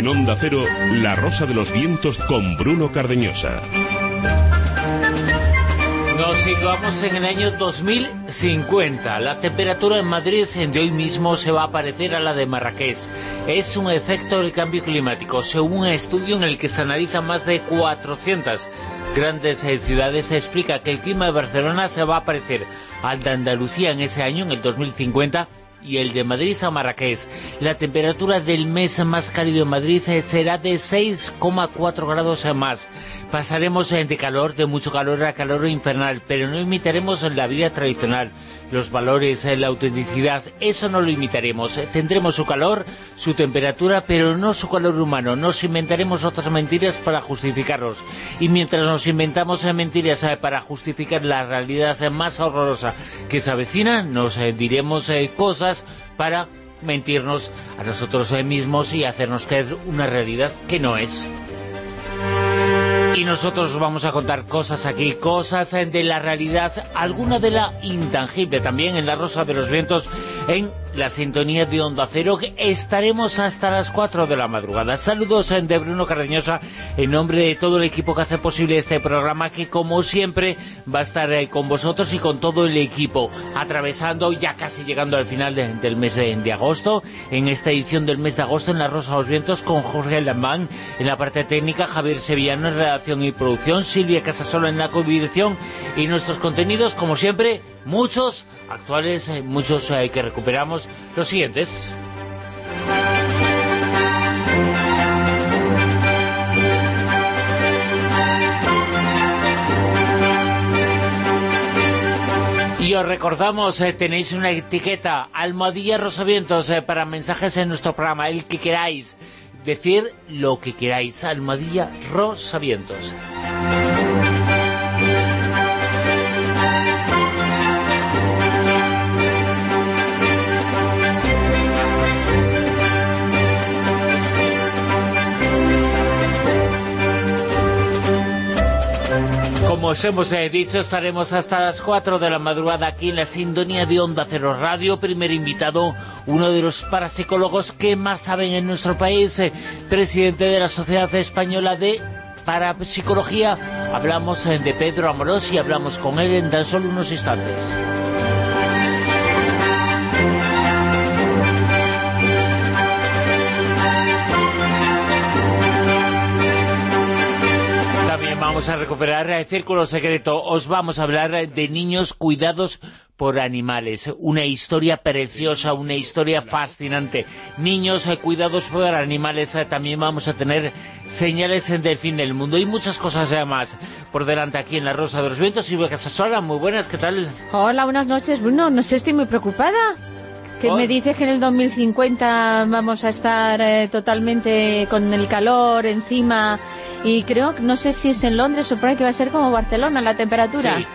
En Onda Cero, La Rosa de los Vientos con Bruno Cardeñosa. Nos situamos en el año 2050. La temperatura en Madrid de hoy mismo se va a parecer a la de Marrakech. Es un efecto del cambio climático. Según un estudio en el que se analizan más de 400 grandes eh, ciudades, se explica que el clima de Barcelona se va a parecer al de Andalucía en ese año, en el 2050, y el de Madrid a Marrakech. La temperatura del mes más cálido en Madrid eh, será de 6,4 grados más. Pasaremos de calor, de mucho calor a calor infernal, pero no imitaremos la vida tradicional, los valores, la autenticidad, eso no lo imitaremos. Tendremos su calor, su temperatura, pero no su calor humano. Nos inventaremos otras mentiras para justificarlos. Y mientras nos inventamos mentiras eh, para justificar la realidad más horrorosa que se avecina, nos eh, diremos eh, cosas para mentirnos a nosotros mismos y hacernos creer una realidad que no es. Y nosotros vamos a contar cosas aquí, cosas de la realidad, alguna de la intangible también en la Rosa de los Vientos, en la sintonía de Onda Cero, estaremos hasta las 4 de la madrugada. Saludos de Bruno Cardeñosa, en nombre de todo el equipo que hace posible este programa, que como siempre va a estar eh, con vosotros y con todo el equipo, atravesando, ya casi llegando al final del mes de, agosto, en esta edición del mes de agosto en la Rosa de los Vientos, con Jorge Lambán, en la parte técnica, Javier Sevillano en redacción y producción, Silvia Casasola en la co-dirección, y nuestros contenidos, como siempre, muchos actuales, eh, muchos eh, que recuperamos, los siguientes. Y os recordamos, eh, tenéis una etiqueta, Almohadilla Rosavientos, para mensajes en nuestro programa, el que queráis. Decir lo que queráis, Almohadilla Rosavientos. Como os hemos eh, dicho, estaremos hasta las 4 de la madrugada aquí en la sintonía de Onda Cero Radio. Primer invitado, uno de los parapsicólogos que más saben en nuestro país, eh, presidente de la Sociedad Española de Parapsicología. Hablamos eh, de Pedro Amorós y hablamos con él en tan solo unos instantes. Vamos a recuperar el Círculo Secreto. Os vamos a hablar de niños cuidados por animales. Una historia preciosa, una historia fascinante. Niños eh, cuidados por animales. Eh, también vamos a tener señales del fin del mundo y muchas cosas más por delante aquí en La Rosa de los Vientos. Silvia Casasola, muy buenas, ¿qué tal? Hola, buenas noches. Bueno, no sé, estoy muy preocupada. Que me dices que en el 2050 vamos a estar eh, totalmente con el calor encima y creo, no sé si es en Londres o por ahí que va a ser como Barcelona la temperatura. Sí.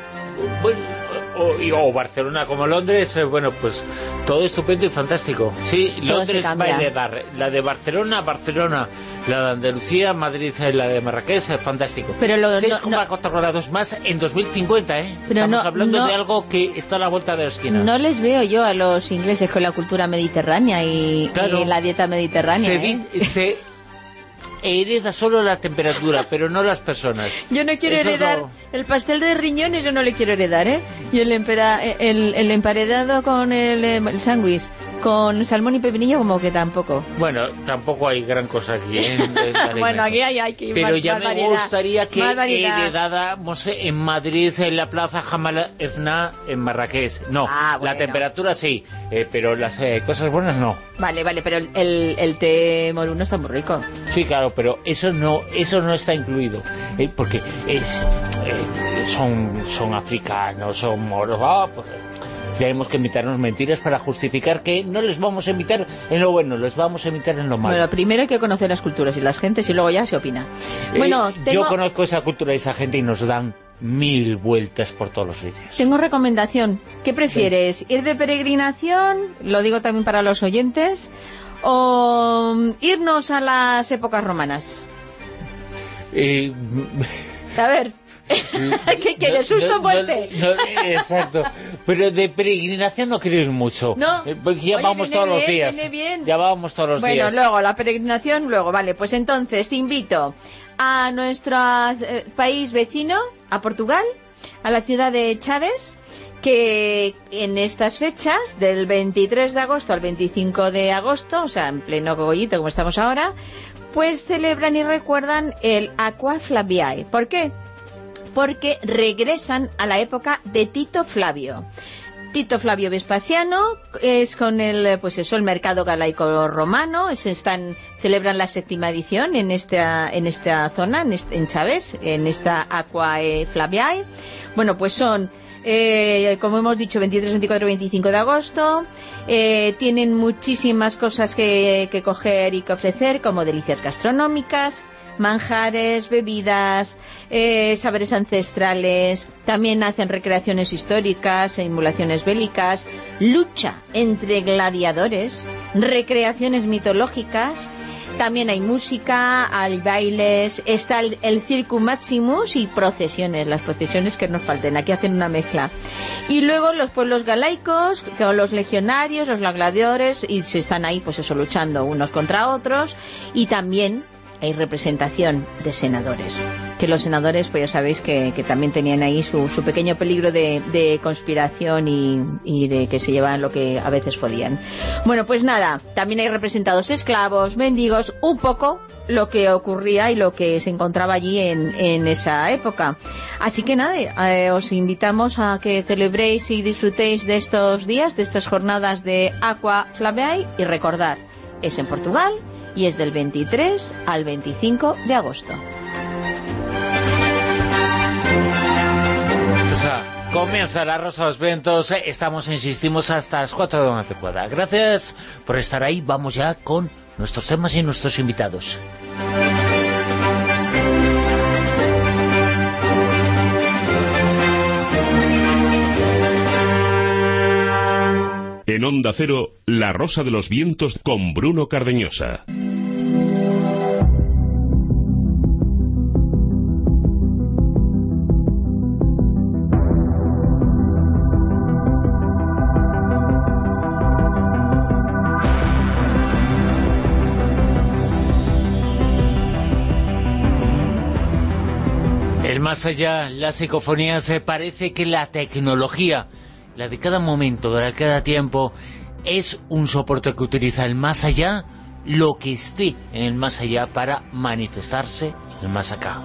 O, Barcelona como Londres, eh, bueno, pues todo estupendo y fantástico. Sí, Londres va a heredar la de Barcelona, Barcelona, la de Andalucía, Madrid, eh, la de Marrakech, es fantástico. Pero lo, 6,4 grados más en 2050, ¿eh? Pero Estamos hablando de algo que está a la vuelta de la esquina. No les veo yo a los ingleses con la cultura mediterránea y, la dieta mediterránea, se, ¿eh? Hereda solo la temperatura, pero no las personas. Yo no quiero heredar el pastel de riñones, yo no le quiero heredar, ¿eh? Y el, el, emparedado con el, el sándwich, con salmón y pepinillo como que tampoco. Bueno, tampoco hay gran cosa aquí. ¿eh? bueno, aquí hay, hay que Pero ya me gustaría que heredáramos en Madrid, en la plaza Jamal Efna, en Marrakech. No, ah, la temperatura sí, eh, pero las eh, cosas buenas no. Vale, vale, pero el, el, té moruno está muy rico. Sí, claro, pero eso no eso no está incluido, porque es, son, son africanos, son moros, ah, pues, tenemos que invitarnos mentiras para justificar que no les vamos a invitar en lo bueno, les vamos a invitar en lo malo. Bueno, primero hay que conocer las culturas y las gentes y luego ya se opina. Eh, bueno, Yo conozco esa cultura y esa gente y nos dan mil vueltas por todos los sitios. Tengo recomendación. ¿Qué prefieres? ¿Ir de peregrinación? Lo digo también para los oyentes. ¿O mm, irnos a las épocas romanas? Eh, a ver ¿Qué quieres? ¿Susto muerte? exacto. Pero de peregrinación no quiero ir mucho. No. Eh, porque ya vamos todos los días. Ya vamos todos los días. Bueno, luego, la peregrinación, luego, vale. Pues entonces, te invito a nuestro eh, país vecino, a Portugal, a la ciudad de Chávez, que en estas fechas, del 23 de agosto al 25 de agosto, o sea, en pleno cogollito como estamos ahora, pues celebran y recuerdan el Aqua Flaviae. ¿Por qué? Porque regresan a la época de Tito Flavio. Tito Flavio Vespasiano es con el pues eso el mercado galaico romano están celebran la séptima edición en esta en esta zona en, en Chávez en esta Aqua Flaviae bueno pues son eh, como hemos dicho, 23, 24, 25 de agosto. Eh, tienen muchísimas cosas que coger y que ofrecer, como delicias gastronómicas, manjares, bebidas, eh, saberes ancestrales, también hacen recreaciones históricas, emulaciones bélicas, lucha entre gladiadores, recreaciones mitológicas, también hay música, hay bailes, está el, el Circus Maximus y procesiones, las procesiones que nos falten, aquí hacen una mezcla. Y luego los pueblos galaicos, con los legionarios, los gladiadores, y se están ahí pues eso luchando unos contra otros, y también hay representación de senadores. Que los senadores, pues ya sabéis que, también tenían ahí su, pequeño peligro de, conspiración y, de que se llevaban lo que a veces podían. Bueno, pues nada, también hay representados esclavos, mendigos, un poco lo que ocurría y lo que se encontraba allí en, esa época. Así que nada, eh, os invitamos a que celebréis y disfrutéis de estos días, de estas jornadas de Aqua Flaveae y recordar, es en Portugal y es del 23 al 25 de agosto. Comienza la Rosa los Vientos, estamos, insistimos, hasta las 4 de la pueda. Gracias por estar ahí, vamos ya con nuestros temas y nuestros invitados. En Onda Cero, La Rosa de los Vientos con Bruno Cardeñosa. Más allá, la psicofonía, se parece que la tecnología la de cada momento, la de cada tiempo, es un soporte que utiliza el más allá, lo que esté en el más allá para manifestarse en el más acá.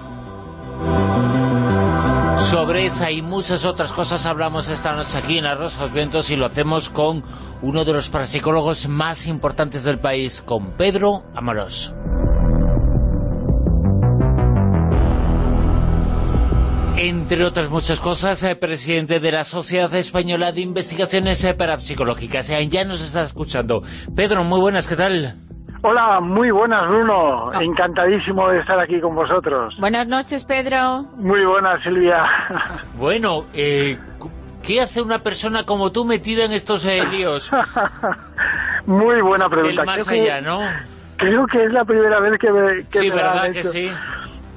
Sobre esa y muchas otras cosas hablamos esta noche aquí en Arroz los Vientos y lo hacemos con uno de los parapsicólogos más importantes del país, con Pedro Amorós. Entre otras muchas cosas, eh, presidente de la Sociedad Española de Investigaciones eh, Parapsicológicas. Eh, ya nos está escuchando. Pedro, muy buenas, ¿qué tal? Hola, muy buenas, Bruno. Ah. Encantadísimo de estar aquí con vosotros. Buenas noches, Pedro. Muy buenas, Silvia. Bueno, eh, ¿qué hace una persona como tú metida en estos líos? muy buena pregunta. El más allá, ¿no? Creo que es la primera vez que me... Que sí, ¿verdad que sí?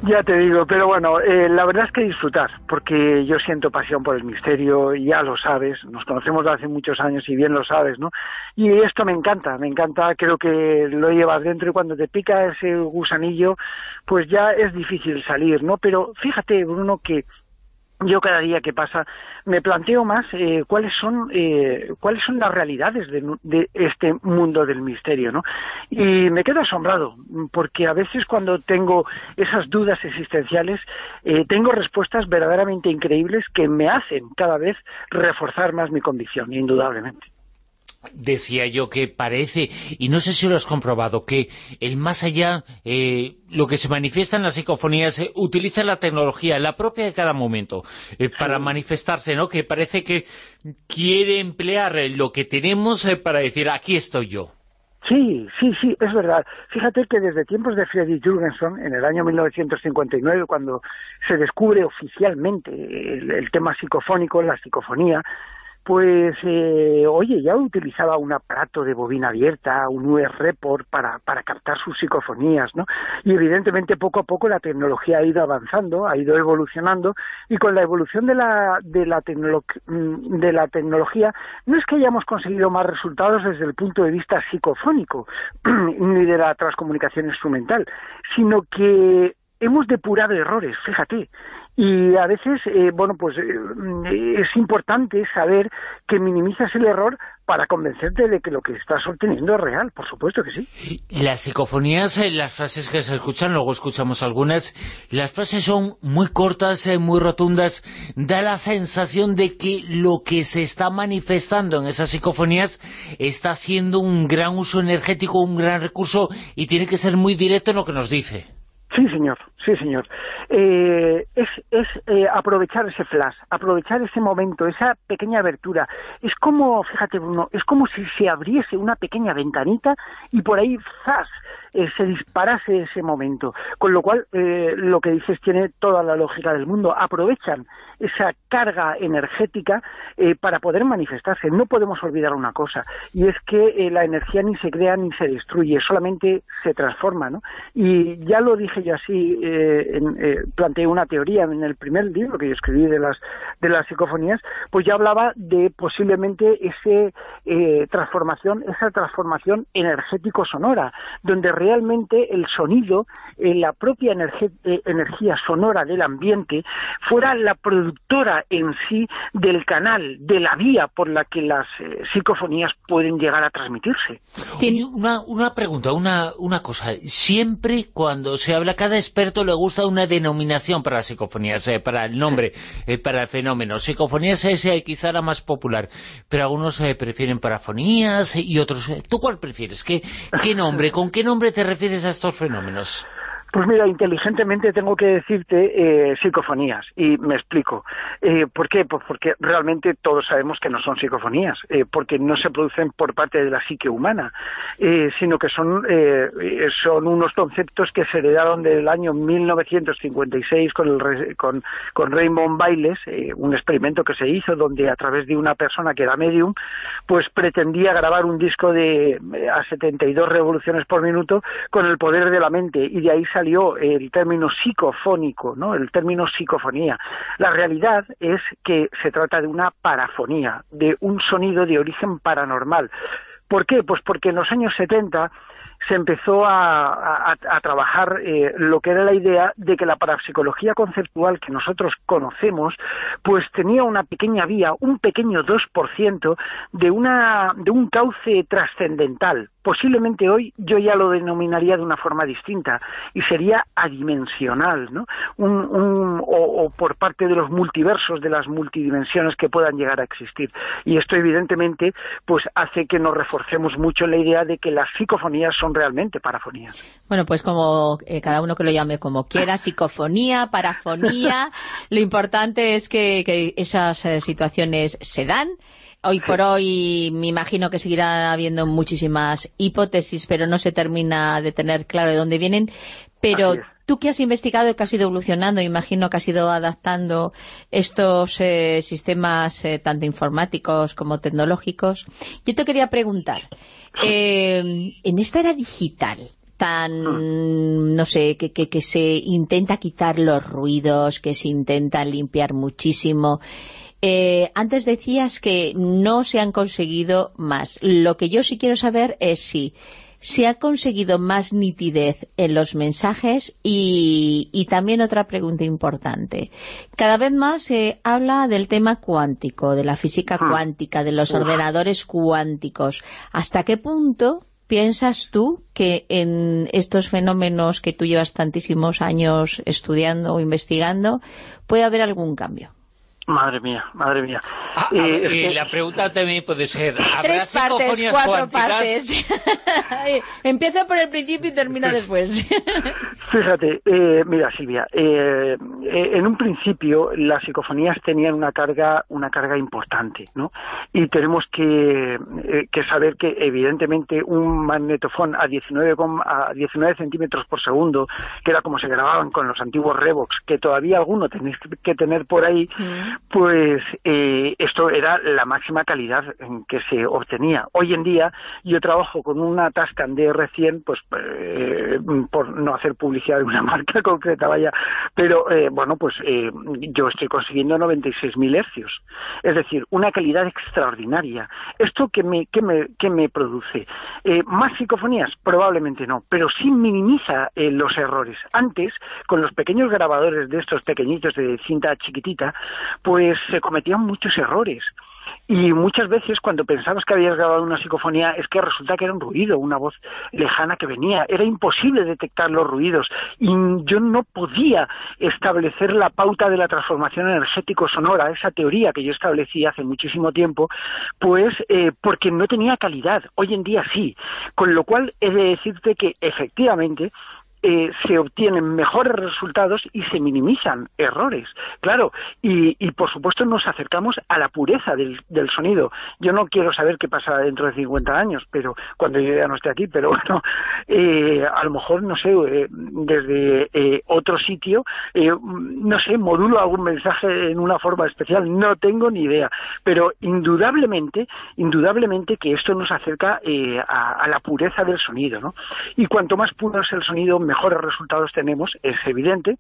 Ya te digo, pero bueno, eh, la verdad es que disfrutar, porque yo siento pasión por el misterio, ya lo sabes, nos conocemos desde hace muchos años y bien lo sabes, ¿no? Y esto me encanta, me encanta, creo que lo llevas dentro y cuando te pica ese gusanillo, pues ya es difícil salir, ¿no? Pero fíjate, Bruno, que yo cada día que pasa me planteo más eh, cuáles son eh, cuáles son las realidades de, este mundo del misterio no y me quedo asombrado porque a veces cuando tengo esas dudas existenciales eh, tengo respuestas verdaderamente increíbles que me hacen cada vez reforzar más mi convicción indudablemente decía yo que parece, y no sé si lo has comprobado, que el más allá, eh, lo que se manifiesta en las psicofonías, eh, utiliza la tecnología, la propia de cada momento, eh, para manifestarse, ¿no? Que parece que quiere emplear lo que tenemos para decir, aquí estoy yo. Sí, sí, sí, es verdad. Fíjate que desde tiempos de Friedrich Jürgenson, en el año 1959, cuando se descubre oficialmente el tema psicofónico, la psicofonía, pues, eh, oye, ya utilizaba un aparato de bobina abierta, un US Report para, para captar sus psicofonías, ¿no? Y evidentemente poco a poco la tecnología ha ido avanzando, ha ido evolucionando, y con la evolución de la, de la, mm, de la tecnología, no es que hayamos conseguido más resultados desde el punto de vista psicofónico, ni de la transcomunicación instrumental, sino que hemos depurado errores, fíjate, y a veces, eh, bueno, pues eh, es importante saber que minimizas el error para convencerte de que lo que estás obteniendo es real, por supuesto que sí. Las psicofonías, eh, las frases que se escuchan, luego escuchamos algunas, las frases son muy cortas, muy rotundas, da la sensación de que lo que se está manifestando en esas psicofonías está siendo un gran uso energético, un gran recurso, y tiene que ser muy directo en lo que nos dice. Sí, señor. Eh, es es eh, aprovechar ese flash, aprovechar ese momento, esa pequeña abertura. Es como, fíjate Bruno, es como si se abriese una pequeña ventanita y por ahí, ¡zas!, eh, se disparase ese momento. Con lo cual, eh, lo que dices tiene toda la lógica del mundo. Aprovechan esa carga energética eh, para poder manifestarse. No podemos olvidar una cosa, y es que la energía ni se crea ni se destruye, solamente se transforma. ¿no? Y ya lo dije yo así, planteé una teoría en el primer libro que yo escribí de las, de las psicofonías, pues ya hablaba de posiblemente ese transformación, esa transformación energético-sonora, donde realmente el sonido, eh, la propia eh, energía sonora del ambiente, fuera la productora en sí del canal, de la vía por la que las eh, psicofonías pueden llegar a transmitirse. Una, una pregunta, una, una cosa. Siempre cuando se habla, cada experto le gusta una denominación para las psicofonías, para el nombre, para el fenómeno. Psicofonías es quizá la más popular, pero algunos prefieren parafonías y otros... ¿Tú cuál prefieres? ¿Qué, qué nombre? ¿Con qué nombre te refieres a estos fenómenos? Pues mira, inteligentemente tengo que decirte eh, psicofonías, y me explico. Eh, ¿Por qué? Pues porque realmente todos sabemos que no son psicofonías, eh, porque no se producen por parte de la psique humana, eh, sino que son, son unos conceptos que se heredaron del año 1956 con, el, con, con Raymond Bailes, un experimento que se hizo donde a través de una persona que era medium, pues pretendía grabar un disco de a 72 revoluciones por minuto con el poder de la mente, y de ahí salió el término psicofónico, ¿no? el término psicofonía. La realidad es que se trata de una parafonía, de un sonido de origen paranormal. ¿Por qué? Pues porque en los años 70 se empezó a, trabajar eh, lo que era la idea de que la parapsicología conceptual que nosotros conocemos, pues tenía una pequeña vía, un pequeño 2% de, una, de un cauce trascendental. Posiblemente hoy yo ya lo denominaría de una forma distinta y sería adimensional, ¿no? Un, o, por parte de los multiversos, de las multidimensiones que puedan llegar a existir. Y esto evidentemente pues hace que nos reforcemos mucho la idea de que las psicofonías son realmente parafonías. Bueno, pues como eh, cada uno que lo llame como quiera, psicofonía, parafonía, lo importante es que, esas eh, situaciones se dan. Hoy por hoy me imagino que seguirá habiendo muchísimas hipótesis, pero no se termina de tener claro de dónde vienen. Pero tú que has investigado y que has ido evolucionando, imagino que has ido adaptando estos eh, sistemas tanto informáticos como tecnológicos, yo te quería preguntar, eh, en esta era digital tan, hmm. no sé, que, que, se intenta quitar los ruidos, que se intenta limpiar muchísimo. Eh, antes decías que no se han conseguido más. Lo que yo sí quiero saber es si se ha conseguido más nitidez en los mensajes y, también otra pregunta importante. Cada vez más se habla del tema cuántico, de la física ah. cuántica, de los ordenadores cuánticos. ¿Hasta qué punto piensas tú que en estos fenómenos que tú llevas tantísimos años estudiando o investigando puede haber algún cambio? Madre mía, madre mía. Ah, y la pregunta también puede ser, ¿habrá Tres partes, cuatro partes. Empieza por el principio y termina después. Fíjate, eh, mira Silvia, eh, eh, en un principio las psicofonías tenían una carga una carga importante, ¿no? Y tenemos que, que saber que evidentemente un magnetofón a 19, a 19 centímetros por segundo, que era como se grababan con los antiguos Revox, que todavía alguno tenéis que tener por ahí, pues esto era la máxima calidad en que se obtenía. Hoy en día yo trabajo con una Tascam DR100, pues eh, por no hacer publicidad de una marca concreta, vaya, pero eh, bueno, pues eh, yo estoy consiguiendo 96.000 hercios, es decir, una calidad extraordinaria. ¿Esto qué me, qué me, qué me produce? ¿Más psicofonías? Probablemente no, pero sí minimiza los errores. Antes, con los pequeños grabadores de estos pequeñitos de cinta chiquitita, pues se cometían muchos errores. Y muchas veces cuando pensabas que habías grabado una psicofonía es que resulta que era un ruido, una voz lejana que venía. Era imposible detectar los ruidos y yo no podía establecer la pauta de la transformación energético-sonora, esa teoría que yo establecí hace muchísimo tiempo, pues eh, porque no tenía calidad. Hoy en día sí. Con lo cual he de decirte que efectivamente eh, se obtienen mejores resultados y se minimizan errores. Claro, y, por supuesto nos acercamos a la pureza del, sonido. Yo no quiero saber qué pasa dentro de 50 años, pero cuando yo ya no esté aquí, pero bueno, eh, a lo mejor, no sé, eh, desde otro sitio, no sé, modulo algún mensaje en una forma especial, no tengo ni idea, pero indudablemente, indudablemente que esto nos acerca a, a, la pureza del sonido, ¿no? Y cuanto más puro es el sonido, mejores resultados tenemos, es evidente,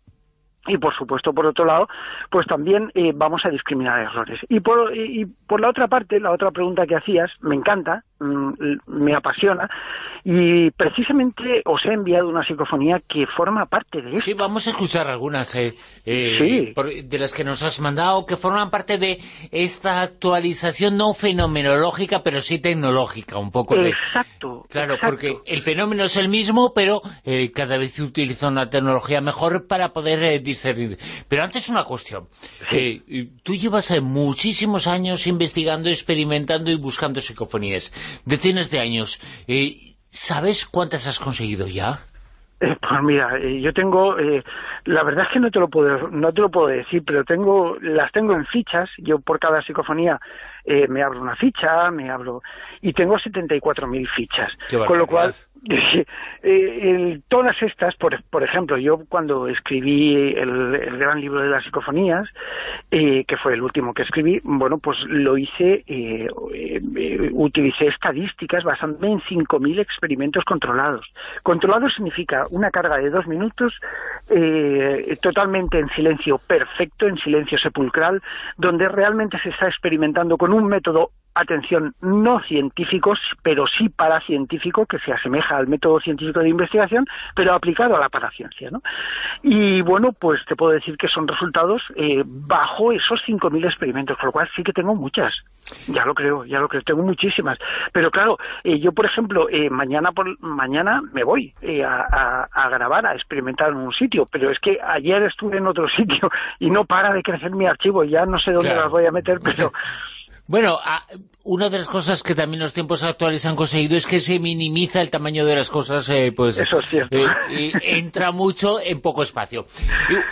y por supuesto por otro lado pues también eh, vamos a discriminar errores. Y por y por la otra parte la otra pregunta que hacías me encanta me apasiona y precisamente os he enviado una psicofonía que forma parte de esto. Sí, vamos a escuchar algunas eh, eh, de las que nos has mandado que forman parte de esta actualización no fenomenológica pero sí tecnológica un poco de... Exacto. Claro, porque el fenómeno es el mismo pero cada vez se utiliza una tecnología mejor para poder pero antes una cuestión. Eh, tú llevas eh, muchísimos años investigando, experimentando y buscando psicofonías. Decenas de años. Eh, ¿Sabes cuántas has conseguido ya? pues mira, yo tengo, la verdad es que no te lo puedo, no te lo puedo decir, pero tengo, las tengo en fichas. Yo por cada psicofonía me abro una ficha, me abro y tengo 74.000 fichas, con lo cual eh, todas estas, por, por, ejemplo, yo cuando escribí el, gran libro de las psicofonías, eh, que fue el último que escribí, bueno, pues lo hice, eh, eh, utilicé estadísticas basándome en 5.000 experimentos controlados. Controlado significa una carga de dos minutos totalmente en silencio perfecto, en silencio sepulcral, donde realmente se está experimentando con un método atención, no científicos, pero sí paracientífico, que se asemeja al método científico de investigación, pero aplicado a la paraciencia. ¿no? Y bueno, pues te puedo decir que son resultados eh, bajo esos 5.000 experimentos, con lo cual sí que tengo muchas, ya lo creo, ya lo creo, tengo muchísimas. Pero claro, eh, yo por ejemplo, eh, mañana por mañana me voy a, a, grabar, a experimentar en un sitio, pero es que ayer estuve en otro sitio y no para de crecer mi archivo, ya no sé dónde las voy a meter, pero... Bueno, una de las cosas que también los tiempos actuales han conseguido es que se minimiza el tamaño de las cosas, eh, pues Eso es cierto. Eh, entra mucho en poco espacio.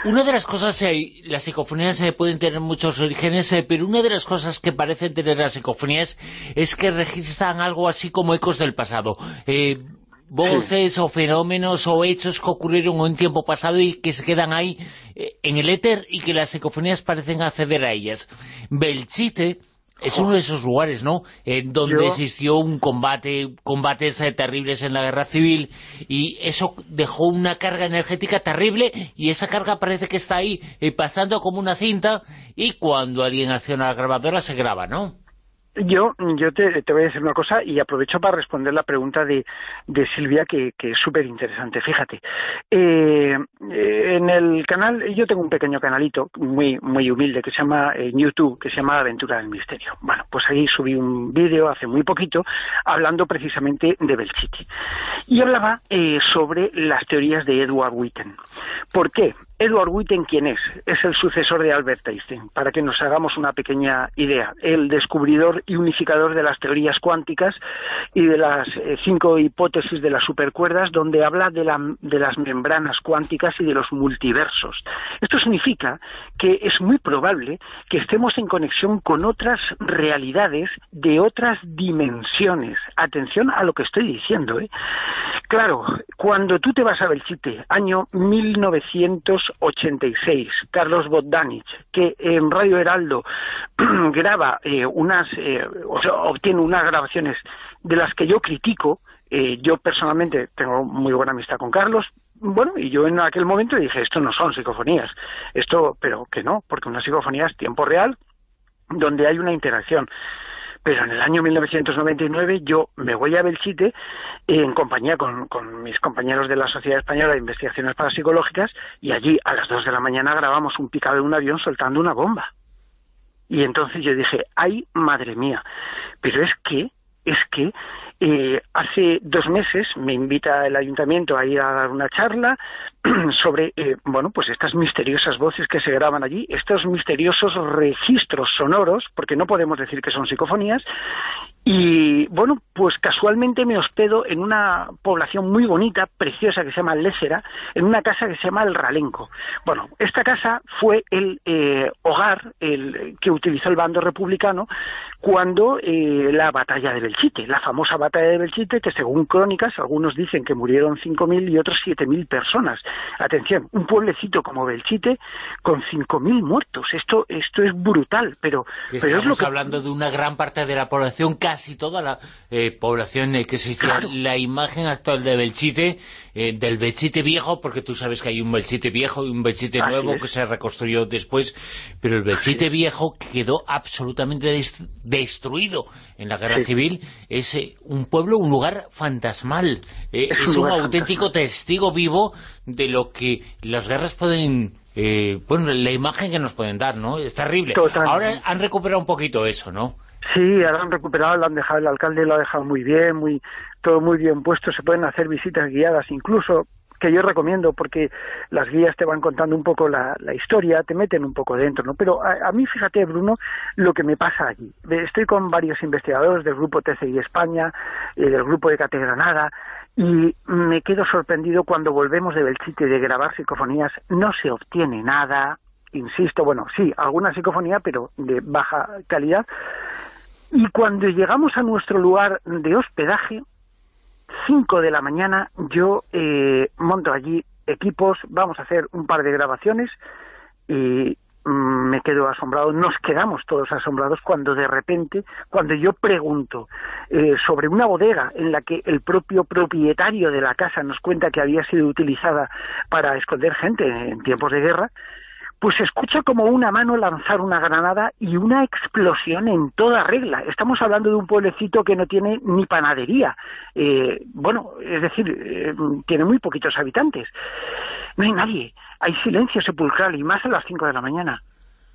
una de las cosas, eh, las psicofonías pueden tener muchos orígenes, pero una de las cosas que parecen tener las psicofonías es que registran algo así como ecos del pasado. voces o fenómenos o hechos que ocurrieron en un tiempo pasado y que se quedan ahí en el éter y que las psicofonías parecen acceder a ellas. Belchite es uno de esos lugares, ¿no?, en donde existió un combate, combates eh, terribles en la guerra civil, y eso dejó una carga energética terrible, y esa carga parece que está ahí, eh, pasando como una cinta, y cuando alguien acciona la grabadora se graba, ¿no? Yo, yo te, voy a decir una cosa y aprovecho para responder la pregunta de, Silvia, que, que es súper interesante. Fíjate, eh, en el canal, yo tengo un pequeño canalito muy muy humilde que se llama en YouTube, que se llama Aventura del Misterio. Bueno, pues ahí subí un vídeo hace muy poquito hablando precisamente de Belchiti. Y hablaba eh, sobre las teorías de Edward Witten. ¿Por qué? Edward Witten, ¿quién es? Es el sucesor de Albert Einstein, para que nos hagamos una pequeña idea. El descubridor y unificador de las teorías cuánticas y de las eh, cinco hipótesis de las supercuerdas, donde habla de, de las membranas cuánticas y de los multiversos. Esto significa que es muy probable que estemos en conexión con otras realidades de otras dimensiones. Atención a lo que estoy diciendo. ¿eh? Claro, cuando tú te vas a Belchite, año 1986, Carlos Bogdanich, que en Radio Heraldo graba eh, unas, eh, o sea, obtiene unas grabaciones de las que yo critico, eh, yo personalmente tengo muy buena amistad con Carlos, bueno, y yo en aquel momento dije, esto no son psicofonías, esto, pero que no, porque una psicofonía es tiempo real, donde hay una interacción. Pero en el año 1999 yo me voy a Belchite en compañía con, mis compañeros de la Sociedad Española de Investigaciones Parapsicológicas y allí a las dos de la mañana grabamos un picado de un avión soltando una bomba. Y entonces yo dije, ay, madre mía, pero es que, es que eh, hace dos meses me invita el ayuntamiento a ir a dar una charla sobre, eh, bueno, pues estas misteriosas voces que se graban allí, estos misteriosos registros sonoros, porque no podemos decir que son psicofonías, y bueno, pues casualmente me hospedo en una población muy bonita, preciosa, que se llama Lécera, en una casa que se llama El Ralenco. Bueno, esta casa fue el eh, hogar el, que utilizó el bando republicano cuando eh, la batalla de Belchite, la famosa batalla de Belchite, que según crónicas, algunos dicen que murieron 5.000 y otros 7.000 personas. Atención, un pueblecito como Belchite con 5.000 muertos. Esto esto es brutal, pero, pero es lo que... hablando de una gran parte de la población casi toda la eh, población eh, que se hizo la imagen actual de Belchite, eh, del Belchite viejo, porque tú sabes que hay un Belchite viejo y un Belchite nuevo que se reconstruyó después, pero el Belchite viejo quedó absolutamente destruido en la guerra civil, es un pueblo, un lugar fantasmal, es, un, auténtico testigo vivo de lo que las guerras pueden bueno, la imagen que nos pueden dar, ¿no? Es terrible. Ahora han recuperado un poquito eso, ¿no? Sí, ahora han recuperado, lo han dejado, el alcalde lo ha dejado muy bien, muy todo muy bien puesto, se pueden hacer visitas guiadas incluso, que yo recomiendo porque las guías te van contando un poco la, historia, te meten un poco dentro, ¿no? Pero a, mí, fíjate, Bruno, lo que me pasa allí. Estoy con varios investigadores del grupo TCI España, eh, del grupo de Categranada, y me quedo sorprendido cuando volvemos de Belchite de grabar psicofonías, no se obtiene nada, insisto, bueno, sí, alguna psicofonía, pero de baja calidad, y cuando llegamos a nuestro lugar de hospedaje, 5 de la mañana, yo eh, monto allí equipos, vamos a hacer un par de grabaciones y mm, me quedo asombrado, nos quedamos todos asombrados cuando de repente, cuando yo pregunto eh, sobre una bodega en la que el propio propietario de la casa nos cuenta que había sido utilizada para esconder gente en tiempos de guerra, pues se escucha como una mano lanzar una granada y una explosión en toda regla. Estamos hablando de un pueblecito que no tiene ni panadería. Eh, bueno, es decir, eh, tiene muy poquitos habitantes. No hay nadie. Hay silencio sepulcral y más a las 5 de la mañana.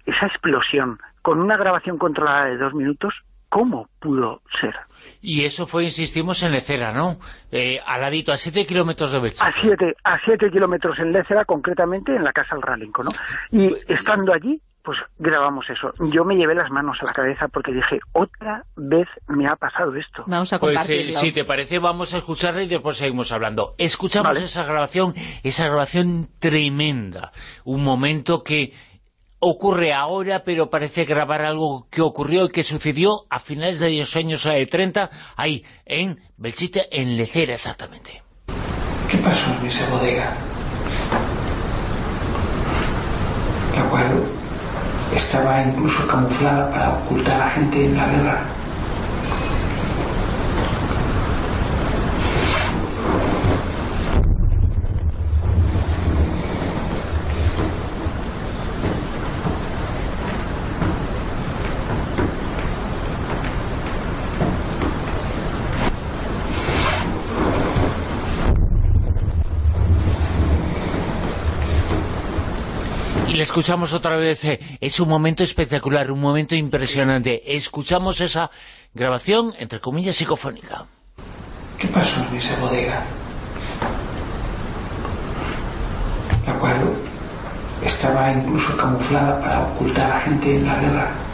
Esa explosión, con una grabación controlada de dos minutos, ¿cómo pudo ser? Y eso fue, insistimos, en Lecera, ¿no? Eh, al ladito, a 7 kilómetros de Belchite. A 7 a siete kilómetros en Lecera, concretamente en la Casa del Ralenco, ¿no? Y pues, estando allí, pues grabamos eso. Yo me llevé las manos a la cabeza porque dije, otra vez me ha pasado esto. Vamos a pues, eh. Pues si te parece, vamos a escucharla y después seguimos hablando. Escuchamos esa grabación, esa grabación tremenda. Un momento que ocurre ahora, pero parece grabar algo que ocurrió y que sucedió a finales de los años 30, eh, ahí, en Belchite, en Lecera exactamente. ¿Qué pasó en esa bodega? La cual estaba incluso camuflada para ocultar a gente en la guerra. Le escuchamos otra vez, eh, es un momento espectacular, un momento impresionante. Escuchamos esa grabación, entre comillas, psicofónica. ¿Qué pasó en esa bodega? La cual estaba incluso camuflada para ocultar a gente en la guerra.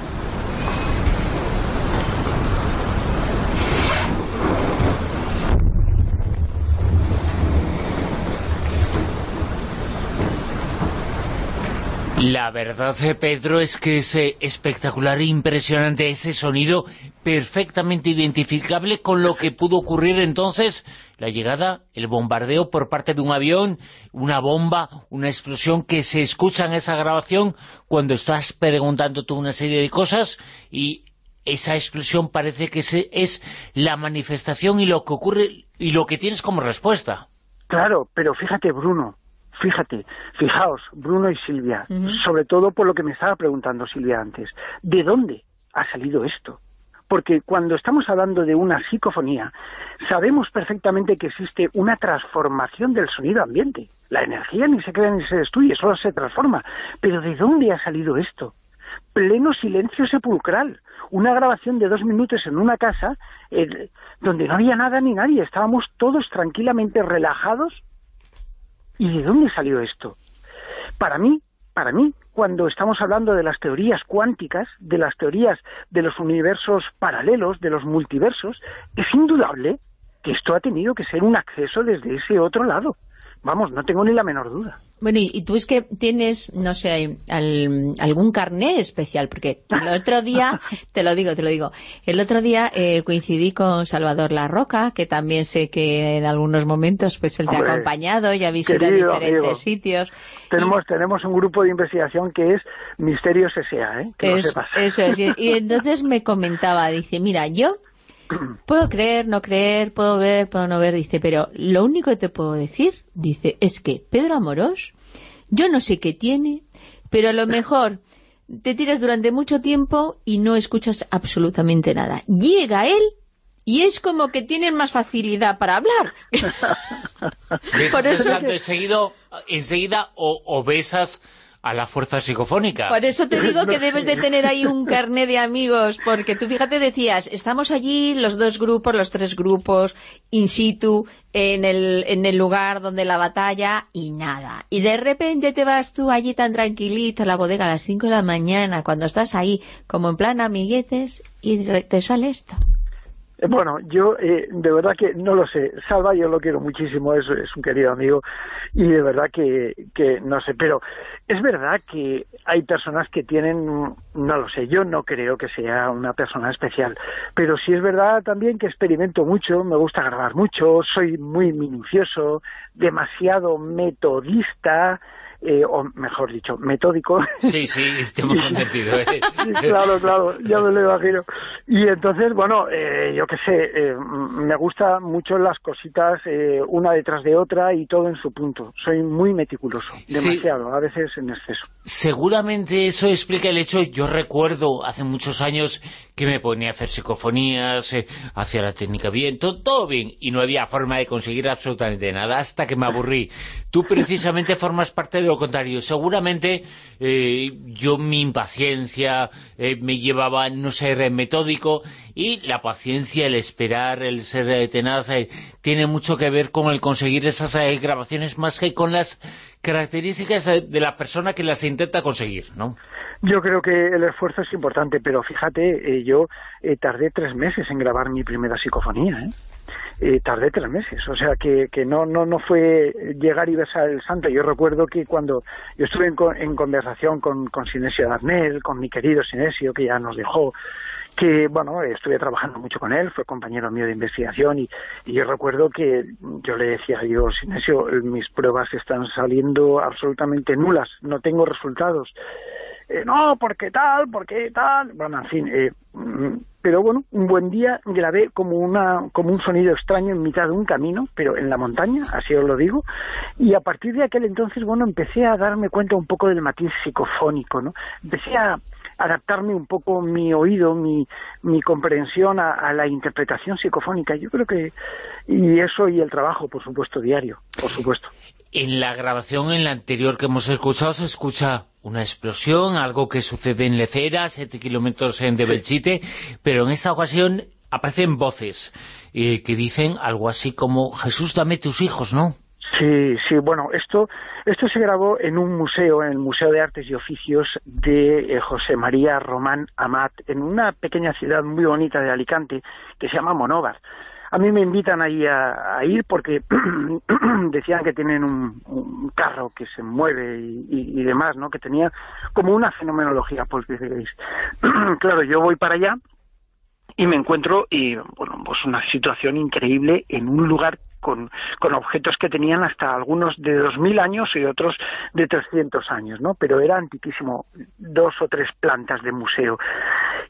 La verdad, eh, Pedro, es que es eh, espectacular e impresionante ese sonido perfectamente identificable con lo que pudo ocurrir entonces la llegada, el bombardeo por parte de un avión, una bomba, una explosión que se escucha en esa grabación cuando estás preguntando tú una serie de cosas y esa explosión parece que es la manifestación y lo que ocurre y lo que tienes como respuesta. Claro, pero fíjate, Bruno, fíjate, fijaos, Bruno y Silvia, sobre todo por lo que me estaba preguntando Silvia antes, ¿de dónde ha salido esto? Porque cuando estamos hablando de una psicofonía, sabemos perfectamente que existe una transformación del sonido ambiente. La energía ni se crea ni se destruye, solo se transforma. Pero ¿de dónde ha salido esto? Pleno silencio sepulcral. Una grabación de dos minutos en una casa eh, donde no había nada ni nadie. Estábamos todos tranquilamente relajados ¿Y de dónde salió esto? Para mí, para mí, cuando estamos hablando de las teorías cuánticas, de las teorías de los universos paralelos, de los multiversos, es indudable que esto ha tenido que ser un acceso desde ese otro lado. Vamos, no tengo ni la menor duda. Bueno, y, tú es que tienes, no sé, algún carné especial, porque el otro día, te lo digo, te lo digo, el otro día eh, coincidí con Salvador La Roca, que también sé que en algunos momentos pues él te ha acompañado y ha visitado diferentes sitios. Tenemos, tenemos un grupo de investigación que es Misterios S.A., ¿eh? que sepas. Eso es, y entonces me comentaba, dice, mira, yo puedo creer, no creer, puedo ver, puedo no ver, dice, pero lo único que te puedo decir, dice, es que Pedro Amorós, yo no sé qué tiene, pero a lo mejor te tiras durante mucho tiempo y no escuchas absolutamente nada. Llega él y es como que tienen más facilidad para hablar. Por eso enseguida o besas a la fuerza psicofónica. Por eso te digo que debes de tener ahí un carné de amigos, porque tú fíjate, decías, estamos allí los dos grupos, los tres grupos, in situ, en el, en el lugar donde la batalla, y nada. Y de repente te vas tú allí tan tranquilito a la bodega a las 5 de la mañana, cuando estás ahí, como en plan amiguetes, y te sale esto. Eh, bueno, yo eh, de verdad que no lo sé. Salva yo lo quiero muchísimo, es, es un querido amigo y de verdad que, que no sé. Pero es verdad que hay personas que tienen, no lo sé, yo no creo que sea una persona especial. Pero sí es verdad también que experimento mucho, me gusta grabar mucho, soy muy minucioso, demasiado metodista, eh, o mejor dicho, metódico. Sí, sí, te hemos entendido. ¿eh? claro, claro, ya me lo imagino. Y entonces, bueno, eh, yo qué sé, eh, me gustan mucho las cositas una detrás de otra y todo en su punto. Soy muy meticuloso, demasiado, a veces en exceso. Seguramente eso explica el hecho, yo recuerdo hace muchos años que me ponía a hacer psicofonías, hacía la técnica bien, todo, todo bien, y no había forma de conseguir absolutamente nada hasta que me aburrí. Tú precisamente formas parte de lo contrario. Seguramente eh, yo mi impaciencia eh, me llevaba a no ser metódico y la paciencia, el esperar, el ser tenaz, eh, tiene mucho que ver con el conseguir esas grabaciones más que con las características de la persona que las intenta conseguir, ¿no? Yo creo que el esfuerzo es importante, pero fíjate, yo tardé tres meses en grabar mi primera psicofonía, ¿eh? eh, tardé tres meses, o sea que, que no, no, no fue llegar y besar el santo. Yo recuerdo que cuando yo estuve en, en conversación con, con Sinesio Darnell, con mi querido Sinesio, que ya nos dejó, que, bueno, estuve trabajando mucho con él, fue compañero mío de investigación y, yo recuerdo que yo le decía, yo, Sinesio, mis pruebas están saliendo absolutamente nulas, no tengo resultados. Eh, no, porque tal, porque tal, bueno, en fin, eh, pero bueno, un buen día grabé como una como un sonido extraño en mitad de un camino, pero en la montaña, así os lo digo, y a partir de aquel entonces, bueno, empecé a darme cuenta un poco del matiz psicofónico, ¿no? Empecé a adaptarme un poco mi oído, mi, mi comprensión a, la interpretación psicofónica. Yo creo que, y eso y el trabajo, por supuesto, diario, por supuesto. En la grabación, en la anterior que hemos escuchado, se escucha una explosión, algo que sucede en Lecera, 7 kilómetros de Belchite, pero en esta ocasión aparecen voces eh, que dicen algo así como Jesús, dame tus hijos, ¿no? Sí, sí, bueno, esto, esto se grabó en un museo, en el Museo de Artes y Oficios de eh, José María Román Amat, en una pequeña ciudad muy bonita de Alicante que se llama Monóvar. A mí me invitan ahí a, ir porque decían que tienen un, carro que se mueve y, demás, ¿no? Que tenía como una fenomenología, pues claro, yo voy para allá y me encuentro y bueno pues una situación increíble en un lugar con, con objetos que tenían hasta algunos de 2.000 años y otros de 300 años, ¿no? Pero era antiquísimo, dos o tres plantas de museo.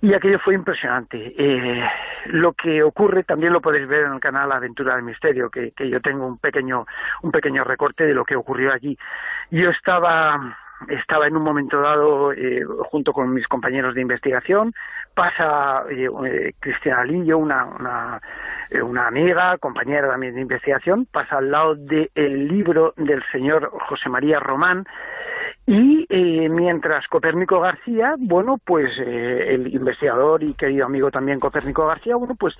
Y aquello fue impresionante. Eh, lo que ocurre también lo podéis ver en el canal Aventura del Misterio, que, yo tengo un pequeño, un pequeño recorte de lo que ocurrió allí. Yo estaba estaba en un momento dado eh, junto con mis compañeros de investigación, pasa eh, eh Cristiana Lillo, una, una, eh, una, amiga, compañera también de investigación, pasa al lado del libro del señor José María Román, y mientras Copérnico García, bueno, pues el investigador y querido amigo también Copérnico García, bueno, pues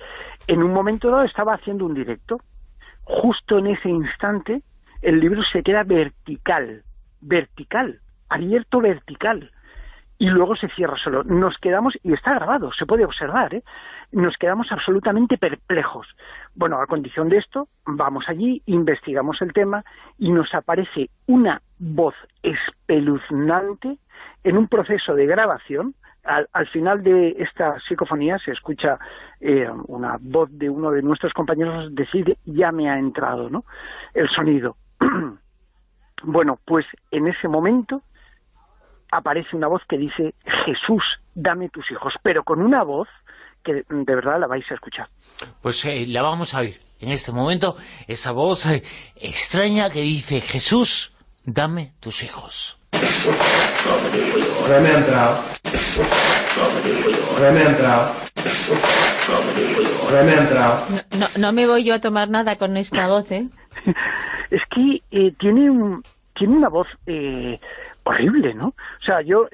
en un momento dado estaba haciendo un directo. Justo en ese instante el libro se queda vertical, vertical abierto vertical y luego se cierra solo. Nos quedamos, y está grabado, se puede observar, ¿eh? nos quedamos absolutamente perplejos. Bueno, a condición de esto, vamos allí, investigamos el tema y nos aparece una voz espeluznante en un proceso de grabación. Al, final de esta psicofonía se escucha eh, una voz de uno de nuestros compañeros decir, ya me ha entrado ¿no? el sonido. bueno, pues en ese momento aparece una voz que dice, Jesús, dame tus hijos, pero con una voz que de verdad la vais a escuchar. Pues eh, la vamos a oír en este momento, esa voz eh, extraña que dice, Jesús, dame tus hijos. me ha entrado. me ha entrado. me ha entrado. No, no, me voy yo a tomar nada con esta voz, ¿eh? es que eh, tiene, un, tiene una voz... Eh, horrible, ¿no? O sea, yo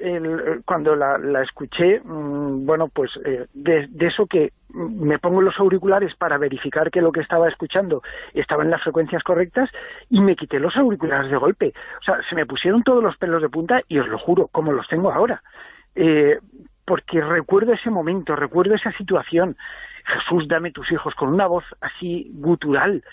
cuando la, escuché, mm, bueno, pues eh, de, eso que me pongo los auriculares para verificar que lo que estaba escuchando estaba en las frecuencias correctas y me quité los auriculares de golpe. O sea, se me pusieron todos los pelos de punta y os lo juro, como los tengo ahora. Eh, porque recuerdo ese momento, recuerdo esa situación. Jesús, dame tus hijos, con una voz así gutural.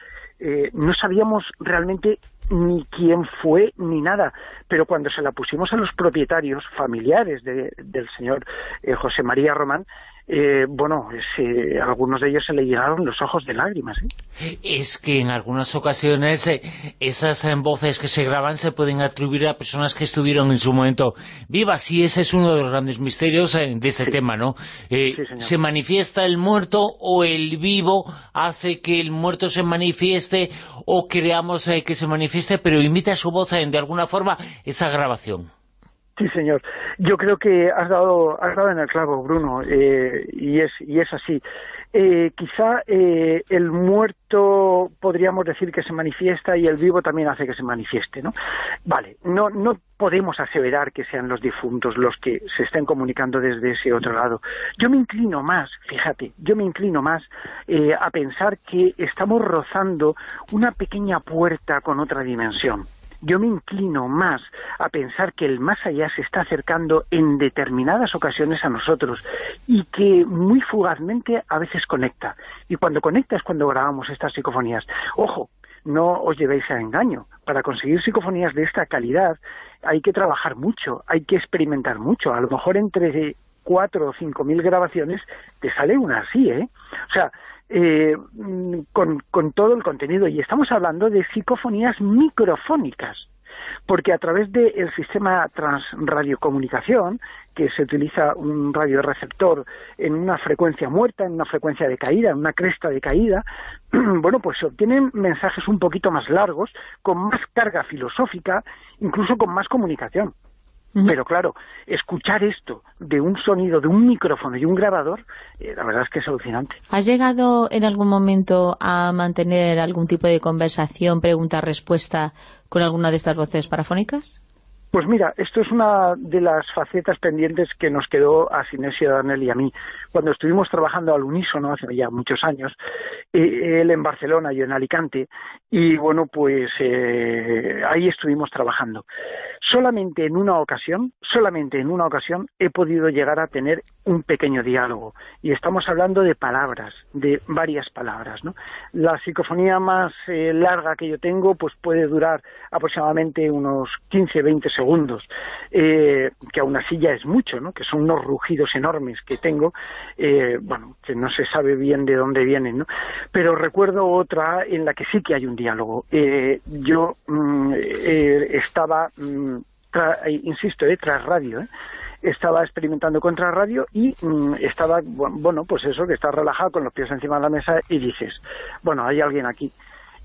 Eh, no sabíamos realmente ni quién fue ni nada, pero cuando se la pusimos a los propietarios familiares del señor eh, José María Román, eh, bueno, algunos de ellos se le llenaron los ojos de lágrimas. ¿eh? Es que en algunas ocasiones esas voces que se graban se pueden atribuir a personas que estuvieron en su momento vivas, y ese es uno de los grandes misterios de este tema, ¿no? ¿Se manifiesta el muerto o el vivo hace que el muerto se manifieste o creamos que se manifieste, pero imita su voz de alguna forma esa grabación? Sí, señor. Yo creo que has dado, has dado en el clavo, Bruno, eh, y, es, y es así. Eh, quizá eh, el muerto podríamos decir que se manifiesta y el vivo también hace que se manifieste, ¿no? Vale, no, no podemos aseverar que sean los difuntos los que se estén comunicando desde ese otro lado. Yo me inclino más, fíjate, yo me inclino más a pensar que estamos rozando una pequeña puerta con otra dimensión yo me inclino más a pensar que el más allá se está acercando en determinadas ocasiones a nosotros y que muy fugazmente a veces conecta. Y cuando conecta es cuando grabamos estas psicofonías. Ojo, no os llevéis a engaño. Para conseguir psicofonías de esta calidad hay que trabajar mucho, hay que experimentar mucho. A lo mejor entre cuatro o cinco mil grabaciones te sale una así, ¿eh? O sea, eh, con, todo el contenido. Y estamos hablando de psicofonías microfónicas, porque a través del sistema transradiocomunicación, que se utiliza un radioreceptor en una frecuencia muerta, en una frecuencia de caída, en una cresta de caída, bueno, pues se obtienen mensajes un poquito más largos, con más carga filosófica, incluso con más comunicación. Pero claro, escuchar esto de un sonido, de un micrófono y un grabador, eh, la verdad es que es alucinante. ¿Has llegado en algún momento a mantener algún tipo de conversación, pregunta-respuesta con alguna de estas voces parafónicas? Pues mira, esto es una de las facetas pendientes que nos quedó a Sinesio, Daniel y a mí. Cuando estuvimos trabajando al unísono hace ya muchos años, eh, él en Barcelona, yo en Alicante, y bueno, pues eh, ahí estuvimos trabajando. Solamente en una ocasión, solamente en una ocasión he podido llegar a tener un pequeño diálogo, y estamos hablando de palabras, de varias palabras, ¿no? La psicofonía más eh, larga que yo tengo, pues puede durar aproximadamente unos 15, 20 segundos, que aún así ya es mucho, ¿no? Que son unos rugidos enormes que tengo, bueno, que no se sabe bien de dónde vienen, ¿no? Pero recuerdo otra en la que sí que hay un diálogo. Eh, yo mm, eh, estaba, mm, eh, insisto, tras radio, estaba experimentando contra radio y mm, estaba, bueno, pues eso, que estás relajado con los pies encima de la mesa y dices, bueno, hay alguien aquí.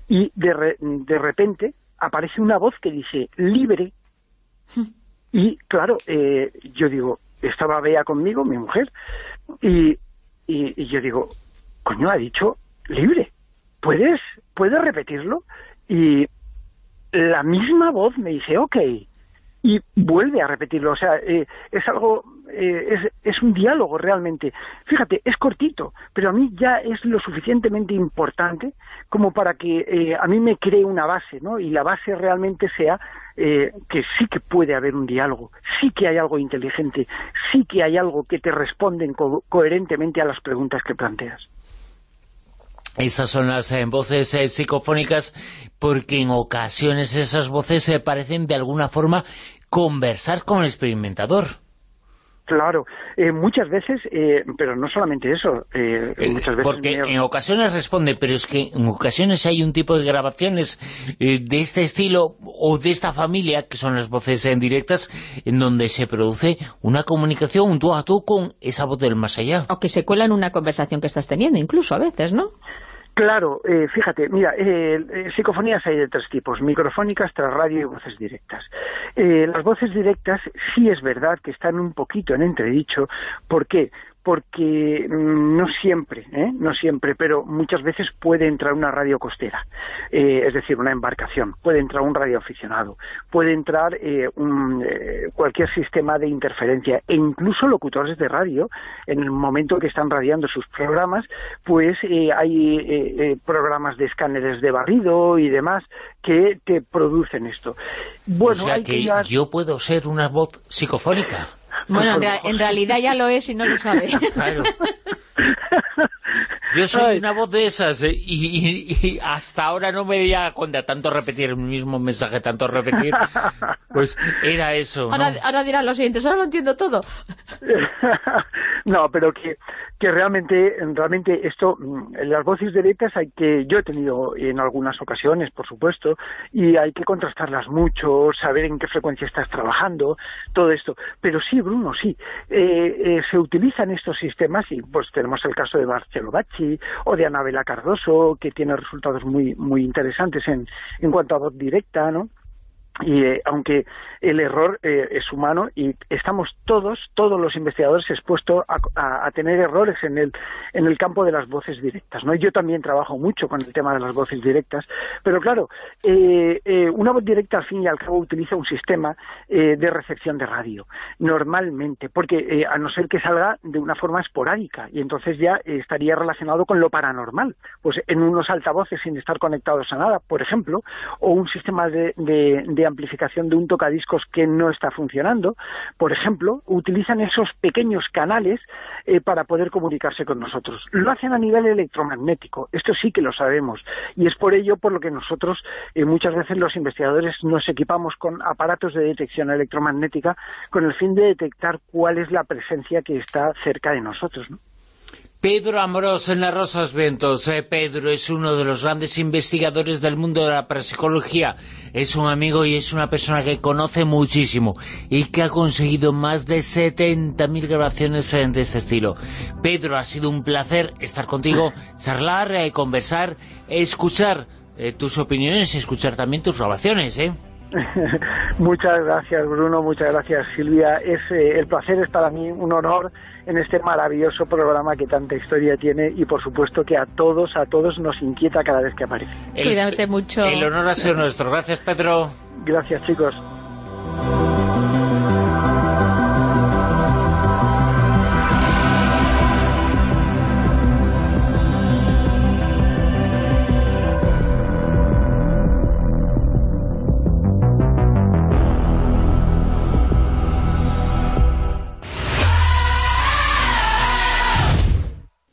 Y de, de repente aparece una voz que dice, libre. Y claro, yo digo, estaba Bea conmigo, mi mujer, y, y yo digo, coño, ha dicho libre. ¿Puedes, ¿Puedes repetirlo? Y la misma voz me dice, ok, y vuelve a repetirlo. O sea, eh, es algo, eh, es, es, un diálogo realmente. Fíjate, es cortito, pero a mí ya es lo suficientemente importante como para que eh, a mí me cree una base, ¿no? Y la base realmente sea que sí que puede haber un diálogo, sí que hay algo inteligente, sí que hay algo que te responden coherentemente a las preguntas que planteas. Esas son las eh, voces eh, psicofónicas porque en ocasiones esas voces se parecen de alguna forma conversar con el experimentador. Claro, eh, muchas veces, pero no solamente eso. muchas veces Porque en ocasiones responde, pero es que en ocasiones hay un tipo de grabaciones de este estilo o de esta familia, que son las voces en directas, en donde se produce una comunicación un tú a tú con esa voz del más allá. O que se cuela en una conversación que estás teniendo, incluso a veces, ¿no? Claro, eh, fíjate, mira, eh, eh, psicofonías hay de tres tipos, microfónicas, radio y voces directas. las voces directas sí es verdad que están un poquito en entredicho, ¿por qué? Porque no siempre, ¿eh? no siempre, pero muchas veces puede entrar una radio costera, eh, es decir, una embarcación, puede entrar un radioaficionado, puede entrar eh, cualquier sistema de interferencia e incluso locutores de radio, en el momento que están radiando sus programas, pues hay programas de escáneres de barrido y demás que te producen esto. Bueno, o sea que yo puedo ser una voz psicofónica. Bueno, en, realidad ya lo es y no lo sabe. Claro. Yo soy una voz de esas eh, y, hasta ahora no me había cuenta tanto repetir el mismo mensaje, tanto repetir, pues era eso. Ahora, ahora dirán los siguientes, ahora lo entiendo todo. no, pero que, que realmente, realmente esto, mm, las voces directas hay que, yo he tenido en algunas ocasiones, por supuesto, y hay que contrastarlas mucho, saber en qué frecuencia estás trabajando, todo esto. Pero sí, Bruno, sí, eh, eh, se utilizan estos sistemas y pues tenemos el caso de Marcelo Bacci o de Anabela Cardoso, que tiene resultados muy, muy interesantes en, en cuanto a voz directa, ¿no? Y eh, aunque el error eh, es humano y estamos todos, todos los investigadores expuestos a, tener errores en el, en el campo de las voces directas. ¿no? Yo también trabajo mucho con el tema de las voces directas, pero claro, eh, una voz directa al fin y al cabo utiliza un sistema de recepción de radio, normalmente, porque a no ser que salga de una forma esporádica, y entonces ya estaría relacionado con lo paranormal, pues en unos altavoces sin estar conectados a nada, por ejemplo, o un sistema de amplificación de un tocadiscos que no está funcionando, por ejemplo, utilizan esos pequeños canales eh, para poder comunicarse con nosotros. Lo hacen a nivel electromagnético, esto sí que lo sabemos, y es por ello por lo que nosotros eh, muchas veces los investigadores nos equipamos con aparatos de detección electromagnética con el fin de detectar cuál es la presencia que está cerca de nosotros. Pedro Amorós en las Rosas Ventos. Eh, Pedro es uno de los grandes investigadores del mundo de la parapsicología. Es un amigo y es una persona que conoce muchísimo y que ha conseguido más de 70.000 grabaciones de este estilo. Pedro, ha sido un placer estar contigo, charlar, eh, conversar, escuchar eh, tus opiniones y escuchar también tus grabaciones, ¿eh? muchas gracias Bruno, muchas gracias Silvia. Es, el placer es para mí un honor en este maravilloso programa que tanta historia tiene y por supuesto que a todos, a todos nos inquieta cada vez que aparece. Cuídate mucho. El honor ha sido nuestro. Gracias, Pedro. Gracias, chicos.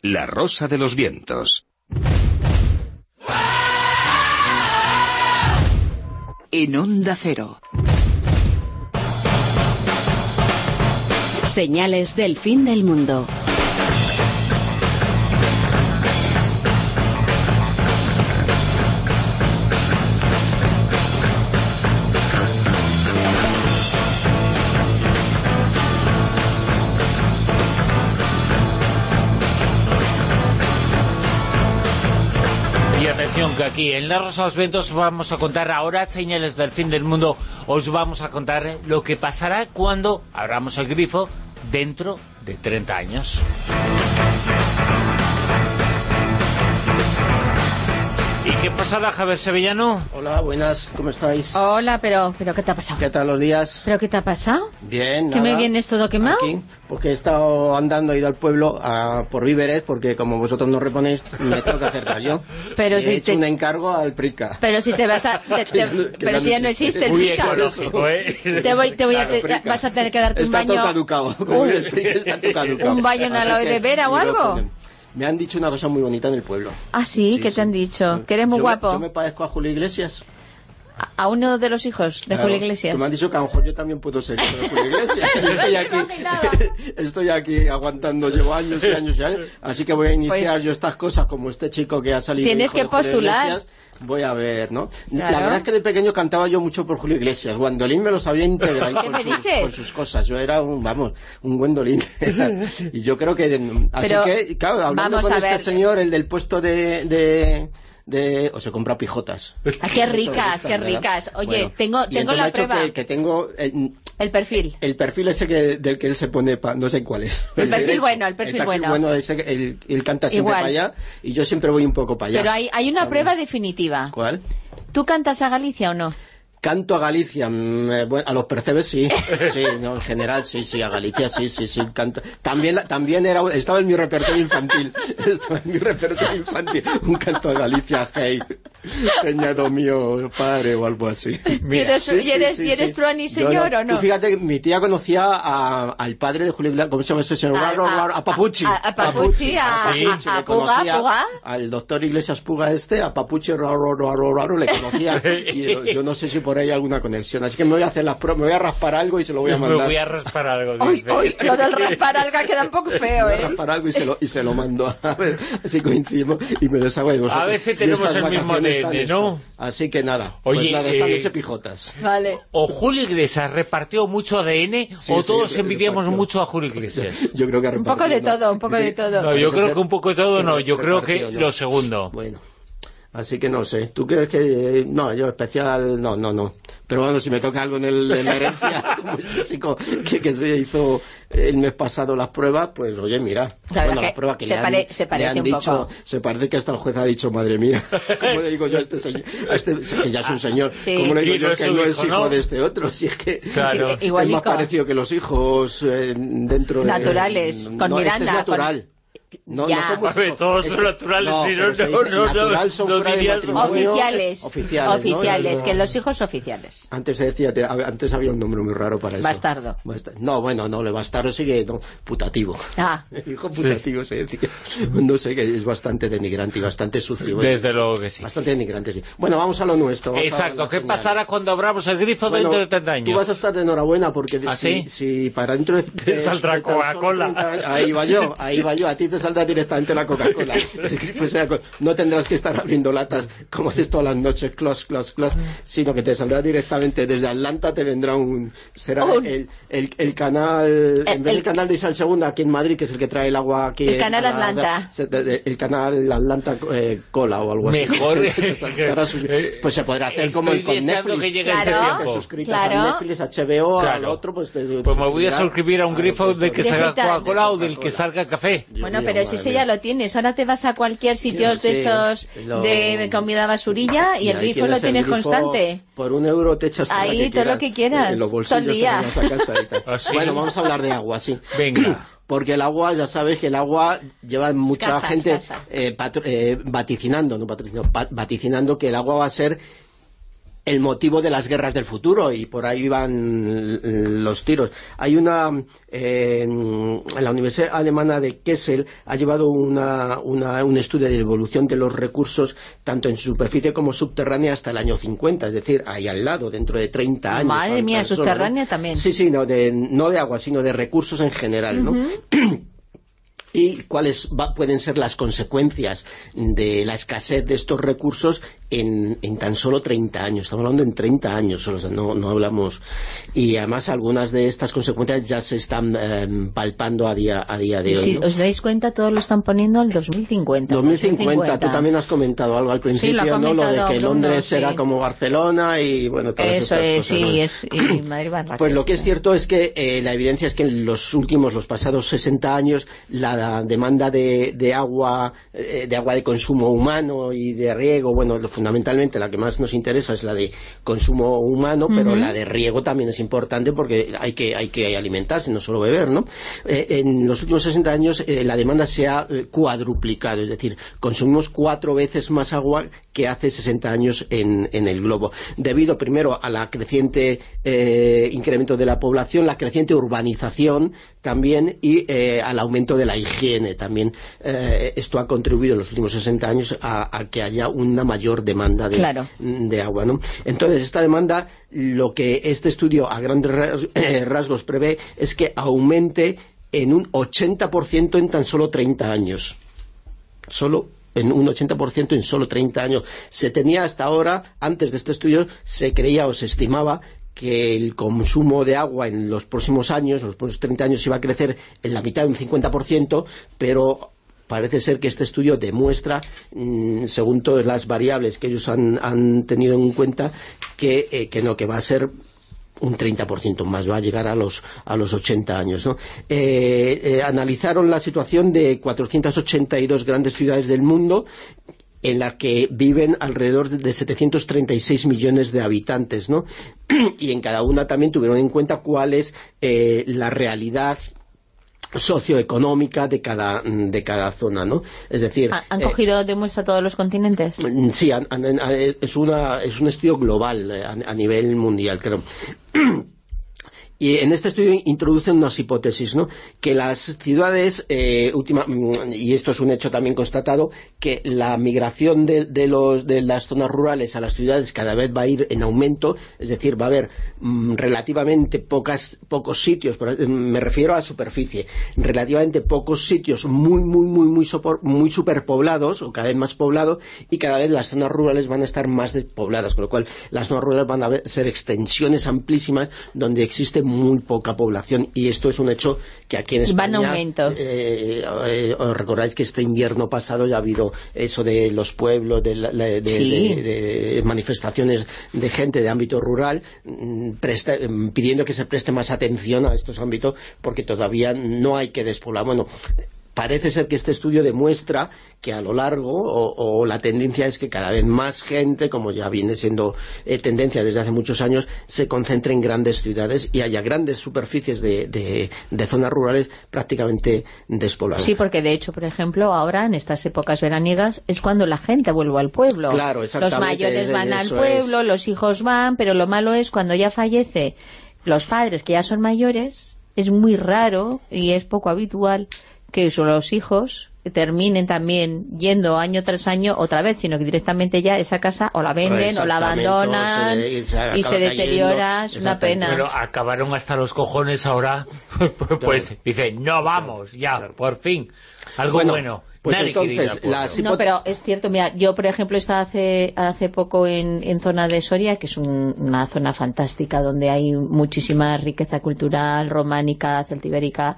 La Rosa de los Vientos. En Onda Cero. Señales del fin del mundo. Que aquí en La Rosa los Vientos vamos a contar ahora señales del fin del mundo. Os vamos a contar lo que pasará cuando abramos el grifo dentro de 30 años. Qué pasará, Javier Sevillano? Hola, buenas, ¿cómo estáis? Hola, pero, pero ¿qué te ha pasado? ¿Qué tal los días? ¿Pero qué te ha pasado? Bien, ¿Que nada. me vienes todo quemado? Aquí, porque he estado andando, he ido al pueblo a, por víveres, porque como vosotros no reponéis, me tengo que acercar yo. Pero Y si he hecho te- un encargo al Prica. Pero si te vas a... te- te- no- pero si ya no existe el Muy Prica. ecológico, ¿eh? Te voy, te voy a, Claro, te- Prica. vas a tener que darte un Está baño... todo caducado. Como el Prica está todo caducado. un baño en aloe de vera o algo. Me han dicho una cosa muy bonita en el pueblo. Ah, sí, Sí, ¿qué sí. te han dicho? Que eres muy Yo guapo. yo me parezco a Julio Iglesias. A- uno de los hijos de Claro, Julio Iglesias. que me han dicho que a lo mejor yo también puedo ser hijo de Julio Iglesias. estoy aquí, estoy aquí aguantando, llevo años y años y años. Así que voy a iniciar Pues- yo estas cosas como este chico que ha salido. Tienes hijo que de Julio postular. Iglesias. Voy a ver, ¿no? Claro. La verdad es que de pequeño cantaba yo mucho por Julio Iglesias. Gwendolyn me lo sabía integrar ¿Qué con, sus, con sus cosas. Yo era un, vamos, un Gwendolyn. y yo creo que... Así Pero que, claro, hablando vamos con a este ver. señor, el del puesto de... de de, o se compra pijotas. Ah, qué ricas, qué ricas. Oye, Bueno, tengo, tengo la prueba. Que, que tengo el, El perfil. el perfil ese que, del que él se pone, pa- no sé cuál es. El perfil derecho. bueno, el perfil bueno. bueno. ese que él, él canta siempre Igual. para allá y yo siempre voy un poco para allá. Pero hay, hay una prueba definitiva. ¿Cuál? ¿Tú cantas a Galicia o no? Canto a Galicia, mm, eh, bueno, a los percebes sí, sí, no, en general sí, sí, a Galicia sí, sí, sí, canto. También, la- también era, estaba en mi repertorio infantil, estaba en mi repertorio infantil, un canto a Galicia, hey, peñado mío, padre o algo así. ¿Y eres, Sí, y eres, sí, y eres sí. truani Yo señor o no? Tú fíjate que mi tía conocía a- al padre de Julio Iglesias, ¿cómo se llama ese señor? A- a- a Papuchi. a- a Papuchi, a- Puga, conocía, Puga. Al doctor Iglesias Puga este, a Papuchi raro, raro, raro, le conocía. y yo, yo no sé si por ahí hay alguna conexión. Así que me voy a hacer las pruebas, me voy a raspar algo y se lo voy a Me mandar. voy a raspar algo. Dice. uy, lo del raspar alga queda un poco feo, Me voy a ¿eh? raspar algo y se lo, y se lo mando. A ver si coincidimos y me deshago de vosotros. A ver si tenemos el mismo tan ¿no? Así que nada. Oye, pues nada, esta eh, noche pijotas. Vale. O Julio Iglesias repartió mucho ADN Sí, o sí, todos envidiamos repartió. mucho a Julio Iglesias. Yo creo que Un poco de todo, un poco de todo. No, yo creo que un poco de todo no, yo creo que lo segundo. Bueno, así que no sé. ¿Tú crees que.? eh, No, yo especial. No, no, no. Pero bueno, si me toca algo en, el, en la herencia, como este chico que, que se hizo el mes pasado las pruebas, pues oye, mira. La bueno, las pruebas que se le han, pare- se le han un dicho. poco. Se parece que hasta el juez ha dicho, madre mía. ¿Cómo le digo yo a este señor? a este- que ya es un señor. Sí. ¿Cómo le digo yo que no es hijo, hijo ¿no? de este otro? Si es que. Claro. Sí, Es más parecido que los hijos eh, dentro de... Naturales, con no, Miranda, Este es natural. No, Ya. no ver, todos son naturales, no, no, no, no, natural son no fuera de dirías- matrimonio. Oficiales. Oficiales. Oficiales, No. que los hijos oficiales. Antes se decía, te- antes había un nombre muy raro para eso. Bastardo. Basta- No, bueno, no, le bastardo sigue, no, putativo. Ah, El hijo putativo se decía. No sé, que es bastante denigrante y bastante sucio. ¿eh? Desde luego que sí. Bastante denigrante, sí. Bueno, vamos a lo nuestro. Exacto, ¿qué pasará cuando abramos el grifo Bueno, dentro de 30 años? Tú vas a estar de enhorabuena porque ¿Ah, si, sí? si para dentro de... Te saldrá Coca-Cola. 30 años- Ahí va yo, ahí va yo. A ti te saldrá directamente la Coca-Cola. Co- no tendrás que estar abriendo latas como haces todas las noches, clos, clos, clos, sino que te saldrá directamente desde Atlanta, te vendrá un... Será Un- el, el, el canal... En vez el- del canal de Isabel II aquí en Madrid, que es el que trae el agua aquí... El canal Atlanta. se- de- de- El canal Atlanta eh, Cola o algo así. Mejor. Sus- pues se podrá hacer como el con Netflix. que llegue Claro, Claro. a Netflix, HBO, al otro, pues... te- Pues me voy a suscribir a un grifo pues, del que salga. Coca-Cola o del que salga café. Bueno, pero si ese ya lo tienes. Ahora te vas a cualquier sitio de estos lo- de comida basurilla y, el grifo lo tienes grifo, constante. Por un euro te echas todo Ahí, todo lo que quieras, En los todo el bolsillos te día. a casa y tal. ¿Ah, sí? Bueno, vamos a hablar de agua, sí. Venga. Porque el agua, ya sabes que el agua lleva mucha Escasa, gente escasa. eh, patro- eh, vaticinando, no patrocinando, va- vaticinando que el agua va a ser el motivo de las guerras del futuro y por ahí van los tiros. Hay una, eh, la Universidad Alemana de Kessel ha llevado una, un estudio de evolución de los recursos tanto en superficie como subterránea hasta el año 50, es decir, ahí al lado, dentro de 30 años. Madre mía, subterránea también. Sí, sí, no de, no de agua, sino de recursos en general, ¿no? y cuáles pueden ser las consecuencias de la escasez de estos recursos en, tan solo 30 años. Estamos hablando en 30 años, no, no hablamos... Y además algunas de estas consecuencias ya se están em, palpando a día, a día de hoy. Si os dais cuenta, todos lo están poniendo al 2050. 2050, tú también has comentado algo al principio, lo ¿no? Lo de que Londres será como Barcelona y bueno, todas Eso estas es, cosas, sí, es, y Madrid Pues lo que es cierto es que eh, la evidencia es que en los últimos, los pasados 60 años, la demanda de, de agua, eh, de agua de consumo humano y de riego, bueno, fundamentalmente la que más nos interesa es la de consumo humano, pero la de riego también es importante porque hay que, hay que alimentarse, no solo beber, ¿no? Eh, en los últimos 60 años eh, la demanda se ha eh, cuadruplicado, es decir, consumimos cuatro veces más agua que hace 60 años en, en el globo, debido primero a la creciente incremento de la población, la creciente urbanización también y al aumento de la higiene también. esto ha contribuido en los últimos 60 años a, a que haya una mayor demanda de, agua. ¿no? Entonces, esta demanda, lo que este estudio a grandes eh, rasgos prevé es que aumente en un 80% en tan solo 30 años. Solo en un 80% en solo 30 años. Se tenía hasta ahora, antes de este estudio, se creía o se estimaba que el consumo de agua en los próximos años, en los próximos 30 años, iba a crecer en la mitad de un 50%, pero parece ser que este estudio demuestra, mm, según todas las variables que ellos han, tenido en cuenta, eh, que, no, que va a ser un 30% más, va a llegar a los, a los 80 años. Eh, eh, analizaron la situación de 482 grandes ciudades del mundo en la que viven alrededor de 736 millones de habitantes, ¿no? y en cada una también tuvieron en cuenta cuál es la realidad socioeconómica de cada, de cada zona, ¿no? Es decir... ¿Han, cogido de muestra todos los continentes? Mm, sí, es, una, es un estudio global eh, a, a nivel mundial, creo. Y en este estudio introducen unas hipótesis, ¿no? Que las ciudades, eh, última, y esto es un hecho también constatado, que la migración de, los, de las zonas rurales a las ciudades cada vez va a ir en aumento, es decir, va a haber mm, relativamente pocas, pocos sitios, me refiero a superficie, relativamente pocos sitios muy, muy, muy, muy, muy superpoblados, o cada vez más poblados, y cada vez las zonas rurales van a estar más despobladas, con lo cual las zonas rurales van a ser extensiones amplísimas donde existe muy poca población y esto es un hecho que aquí en España... Va en aumento. Eh, eh, os recordáis que este invierno pasado ya ha habido eso de los pueblos, de, manifestaciones de gente de ámbito rural mm, mm, pidiendo que se preste más atención a estos ámbitos porque todavía no hay que despoblar. Bueno, parece ser que este estudio demuestra que a lo largo, o, la tendencia es que cada vez más gente, como ya viene siendo eh, tendencia desde hace muchos años, se concentre en grandes ciudades y haya grandes superficies de, zonas rurales prácticamente despobladas. Sí, porque de hecho, por ejemplo, ahora en estas épocas veraniegas es cuando la gente vuelve al pueblo. Claro, Los mayores van al pueblo, los hijos van, pero lo malo es cuando ya fallece los padres que ya son mayores, es muy raro y es poco habitual que los hijos terminen también yendo año tras año otra vez, sino que directamente ya esa casa o la venden o la abandonan y se deteriora, es una pena. Pero acabaron hasta los cojones ahora, pues dice, no vamos, ya, por fin, algo bueno. Pues entonces, No, pero es cierto, mira, yo por ejemplo estaba hace, hace poco en, en zona de Soria, que es una zona fantástica, donde hay muchísima riqueza cultural, románica, celtibérica,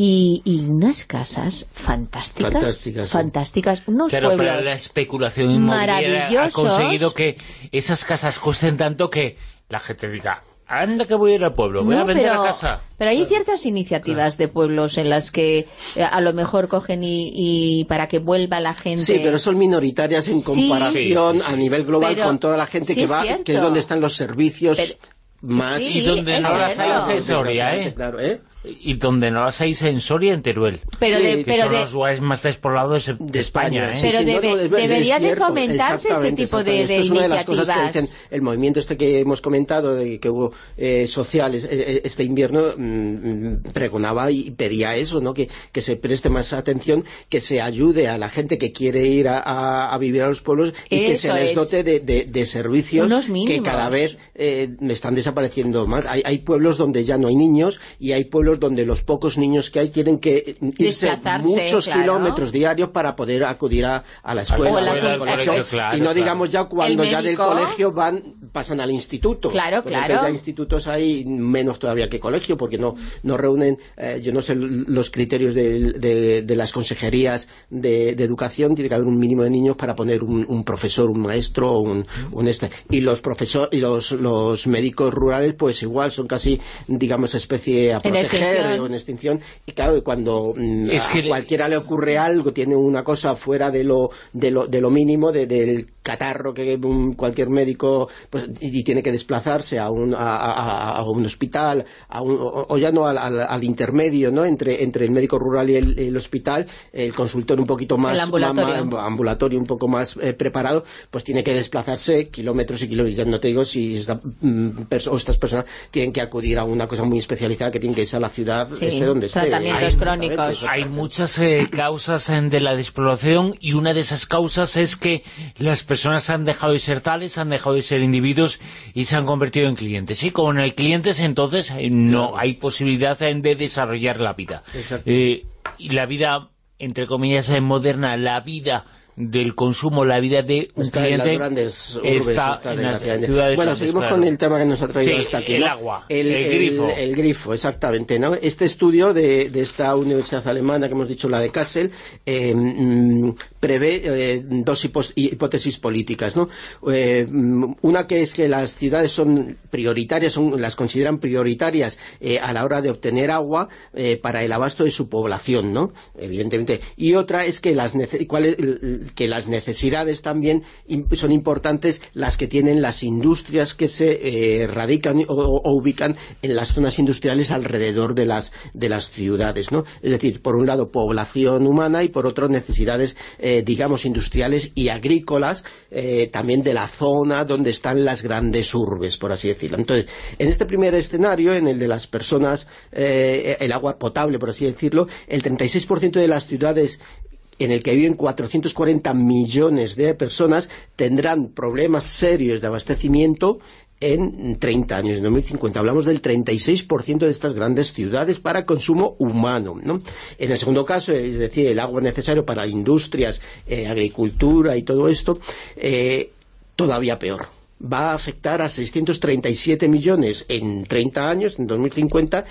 y, unas casas fantásticas, fantásticas, fantásticas unos pueblos pero la especulación inmobiliaria ha conseguido que esas casas cuesten tanto que la gente diga, anda que voy a ir al pueblo, voy a vender pero, la casa. Pero hay ciertas iniciativas de pueblos en las que eh, a lo mejor cogen y, para que vuelva la gente... Sí, pero son minoritarias en comparación a nivel global con toda la gente que va, que es donde están los servicios más... y donde no las hay ¿eh? Claro, ¿eh? Y donde no las hay en Soria, en Teruel. Pero Sí, de- que pero son de- los lugares más despoblados de, de España, ¿eh? sí, Pero debe- debería de fomentarse este tipo de- exactamente. de Esto es una de las cosas que dicen el movimiento este que hemos comentado de que hubo eh, sociales eh, este invierno mm, pregonaba y pedía eso, ¿no? Que, que se preste más atención, que se ayude a la gente que quiere ir a, a- a vivir a los pueblos y que se les es. dote de, de- de servicios que cada vez eh, están desapareciendo más. Hay, hay pueblos donde ya no hay niños y hay pueblos donde los pocos niños que hay tienen que irse muchos claro. kilómetros diarios para poder acudir a, a la escuela, O la al colegio, colegio, claro, y no digamos ya cuando ya del colegio van pasan al instituto. Claro, claro. Ya institutos hay menos todavía que colegio porque no, no reúnen, eh, yo no sé los criterios de, de- de las consejerías de, de educación, tiene que haber un mínimo de niños para poner un, un profesor, un maestro, un, un este. Y los profesor, y los, los médicos rurales pues igual son casi, digamos, especie a proteger extinción. o en extinción. Y claro, cuando mm, Es a que le- cualquiera le ocurre algo, tiene una cosa fuera de lo, de lo, de lo mínimo, de- del catarro que cualquier médico pues, y, tiene que desplazarse a un, a, a- a un hospital, a un- o, o ya no al, al- al intermedio, ¿no? Entre, entre el médico rural y el, el hospital, el consultor un poquito más, El ambulatorio. más- ambulatorio un poco más eh, preparado, pues tiene que desplazarse kilómetros y kilómetros. Ya no te digo si esta, mm, perso- o estas personas tienen que acudir a una cosa muy especializada que tienen que irse a la ciudad, Sí, esté donde esté. tratamientos Ahí, crónicos. Hay muchas eh, causas eh, de la despoblación y una de esas causas es que las personas han dejado de ser tales, han dejado de ser individuos y se han convertido en clientes. Y como no hay clientes, entonces eh, no hay posibilidad eh, de desarrollar la vida. Eh, y la vida, entre comillas, moderna, la vida del consumo, la vida de un Está en las grandes urbes, está está en las ciudades Bueno, grandes, seguimos claro. con el tema que nos ha traído Sí, hasta aquí. el ¿no? agua, el grifo. El grifo, exactamente. ¿no? Este estudio de, de esta universidad alemana que hemos dicho, la de Kassel, eh, mm, prevé eh, dos hipótesis políticas. ¿no? Eh, una que es que las ciudades son prioritarias, son, las consideran prioritarias eh, a la hora de obtener agua eh, para el abasto de su población, ¿no? Evidentemente. Y otra es que las, cuál es- que las necesidades también son importantes las que tienen las industrias que se eh, radican o, ubican en las zonas industriales alrededor de las, de las ciudades, ¿no? Es decir, por un lado población humana y por otro necesidades, eh, digamos, industriales y agrícolas eh, también de la zona donde están las grandes urbes, por así decirlo. Entonces, en este primer escenario, en el de las personas, el agua potable, por así decirlo, el 36% de las ciudades en el que viven 440 millones de personas tendrán problemas serios de abastecimiento en 30 años, en 2050. Hablamos del 36% de estas grandes ciudades para consumo humano. ¿no? En el segundo caso, es decir, el agua necesario para industrias, eh, agricultura y todo esto, eh, todavía peor. Va a afectar a 637 millones en 30 años, en 2050,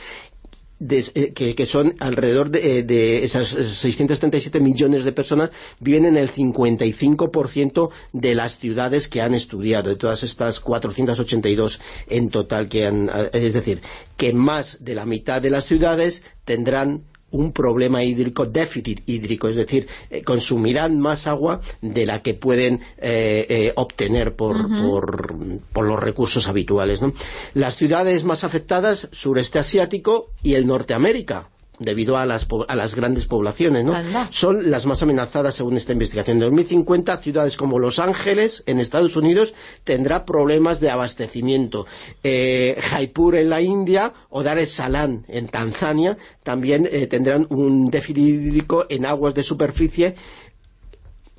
eh, que, son alrededor de, eh, de esas 637 millones de personas viven en el 55% de las ciudades que han estudiado, de todas estas 482 en total que han, eh, es decir, que más de la mitad de las ciudades tendrán un problema hídrico, déficit hídrico, es decir, eh, consumirán más agua de la que pueden eh, eh, obtener por, por, por los recursos habituales. ¿no? Las ciudades más afectadas, sureste asiático y el Norteamérica debido a las, a las grandes poblaciones, ¿no? Anda. Son las más amenazadas según esta investigación. En 2050, ciudades como Los Ángeles, en Estados Unidos, tendrá problemas de abastecimiento. Eh, Jaipur en la India o Dar es Salaam en Tanzania también eh, tendrán un déficit hídrico en aguas de superficie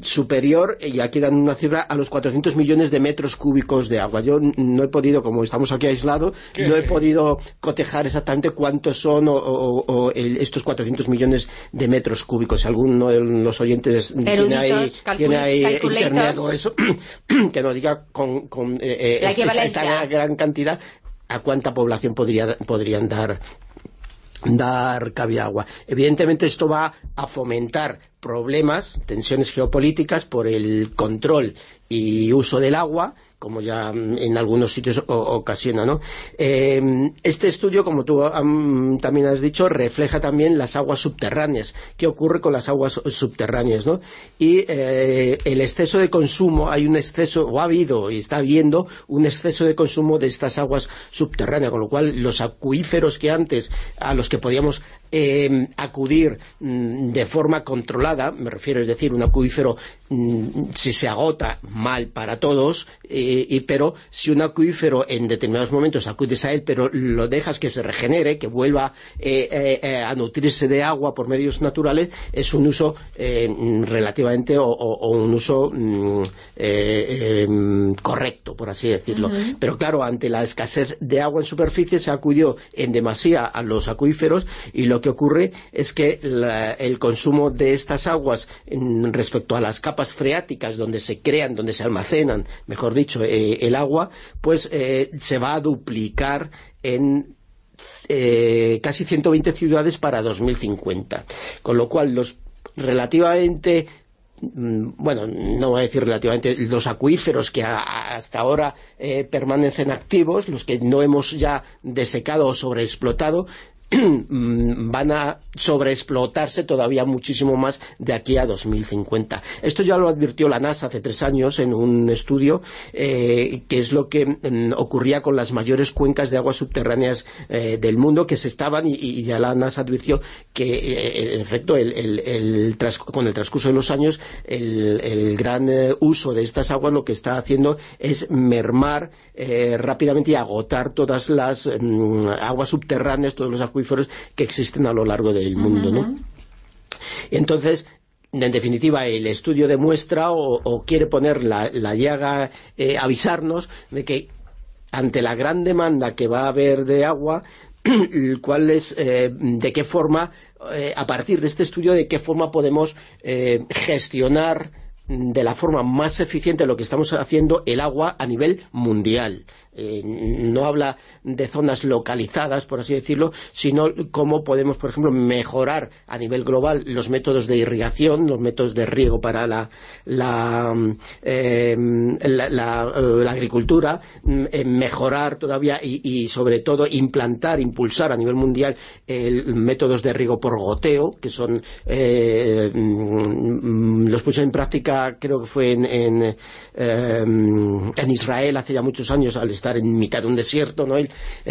superior, y aquí dan una cifra, a los 400 millones de metros cúbicos de agua. Yo no he podido, como estamos aquí aislados, no he podido cotejar exactamente cuántos son o, o- o el- estos 400 millones de metros cúbicos. Si alguno de los oyentes tiene ahí, tiene ahí internet o eso, que nos diga con, con, eh, eh, esta, equivalencia. gran cantidad a cuánta población podría, podrían dar dar cabida a agua. Evidentemente esto va a fomentar problemas, tensiones geopolíticas por el control y uso del agua, como ya en algunos sitios ocasiona. ¿no? Eh, este estudio, como tú también has dicho, refleja también las aguas subterráneas. ¿Qué ocurre con las aguas subterráneas? ¿no? Y eh, el exceso de consumo, hay un exceso, o ha habido y está habiendo un exceso de consumo de estas aguas subterráneas, con lo cual los acuíferos que antes, a los que podíamos eh, acudir mm, de forma controlada, me refiero, es decir, un acuífero mm, si se agota mal para todos, eh, y, pero si un acuífero en determinados momentos acudes a él, pero lo dejas que se regenere, que vuelva eh, a nutrirse de agua por medios naturales, es un uso relativamente o, un uso mm, correcto, por así decirlo. Pero claro, ante la escasez de agua en superficie se acudió en demasía a los acuíferos y lo lo que ocurre es que el consumo de estas aguas respecto a las capas freáticas donde se crean, donde se almacenan, mejor dicho, eh, el agua, pues eh, se va a duplicar en eh, casi 120 ciudades para 2050. Con lo cual, los relativamente mm, bueno, no voy a decir relativamente, los acuíferos que hasta ahora permanecen activos, los que no hemos ya desecado o sobreexplotado, van a sobreexplotarse todavía muchísimo más de aquí a 2050. Esto ya lo advirtió la NASA hace tres años en un estudio eh, que es lo que mm, ocurría con las mayores cuencas de aguas subterráneas eh, del mundo que se estaban y, ya la NASA advirtió que eh, en efecto con el transcurso de los años el, gran uso de estas aguas lo que está haciendo es mermar rápidamente y agotar todas las mm, aguas subterráneas, todos los que existen a lo largo del mundo, ¿no? Entonces, en definitiva, el estudio demuestra o, quiere poner la, llaga, eh, avisarnos de que ante la gran demanda que va a haber de agua, cuál es, eh, de qué forma, eh, a partir de este estudio, de qué forma podemos gestionar de la forma más eficiente lo que estamos haciendo el agua a nivel mundial. Eh, no habla de zonas localizadas, por así decirlo, sino cómo podemos, por ejemplo, mejorar a nivel global los métodos de irrigación, los métodos de riego para la, la, em, la, eh, agricultura, mm, eh, mejorar todavía y, sobre todo implantar, impulsar a nivel mundial métodos de riego por goteo, que son mm, los puse en práctica, creo que fue en, en, en Israel hace ya muchos años al estar en mitad de un desierto, ¿no? el,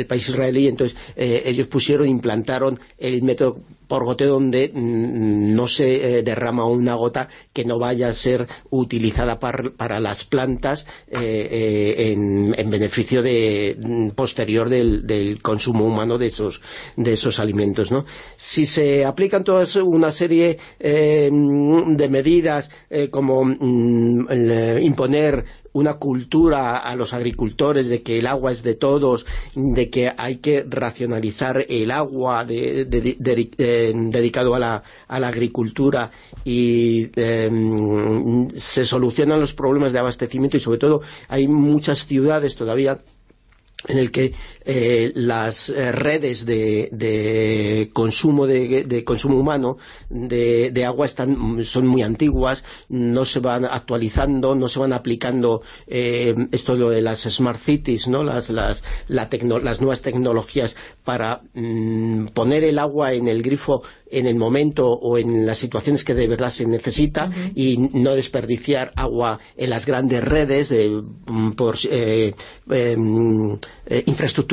país israelí, entonces eh, ellos pusieron, implantaron el método por goteo donde mm, no se eh, derrama una gota que no vaya a ser utilizada para, las plantas eh, en, beneficio de, mm, posterior del, consumo humano de esos, de esos alimentos. ¿no? Si se aplican todas una serie de medidas como mm, imponer una cultura a los agricultores de que el agua es de todos, de que hay que racionalizar el agua dedicado a la, agricultura y em, se solucionan los problemas de abastecimiento y sobre todo hay muchas ciudades todavía en el que eh, las eh, redes de, consumo de, consumo humano de, agua están son muy antiguas, no se van actualizando, no se van aplicando eh, esto lo de las smart cities, ¿no? las, las, las nuevas tecnologías para mm, poner el agua en el grifo en el momento o en las situaciones que de verdad se necesita y no desperdiciar agua en las grandes redes de, mm, por eh, em,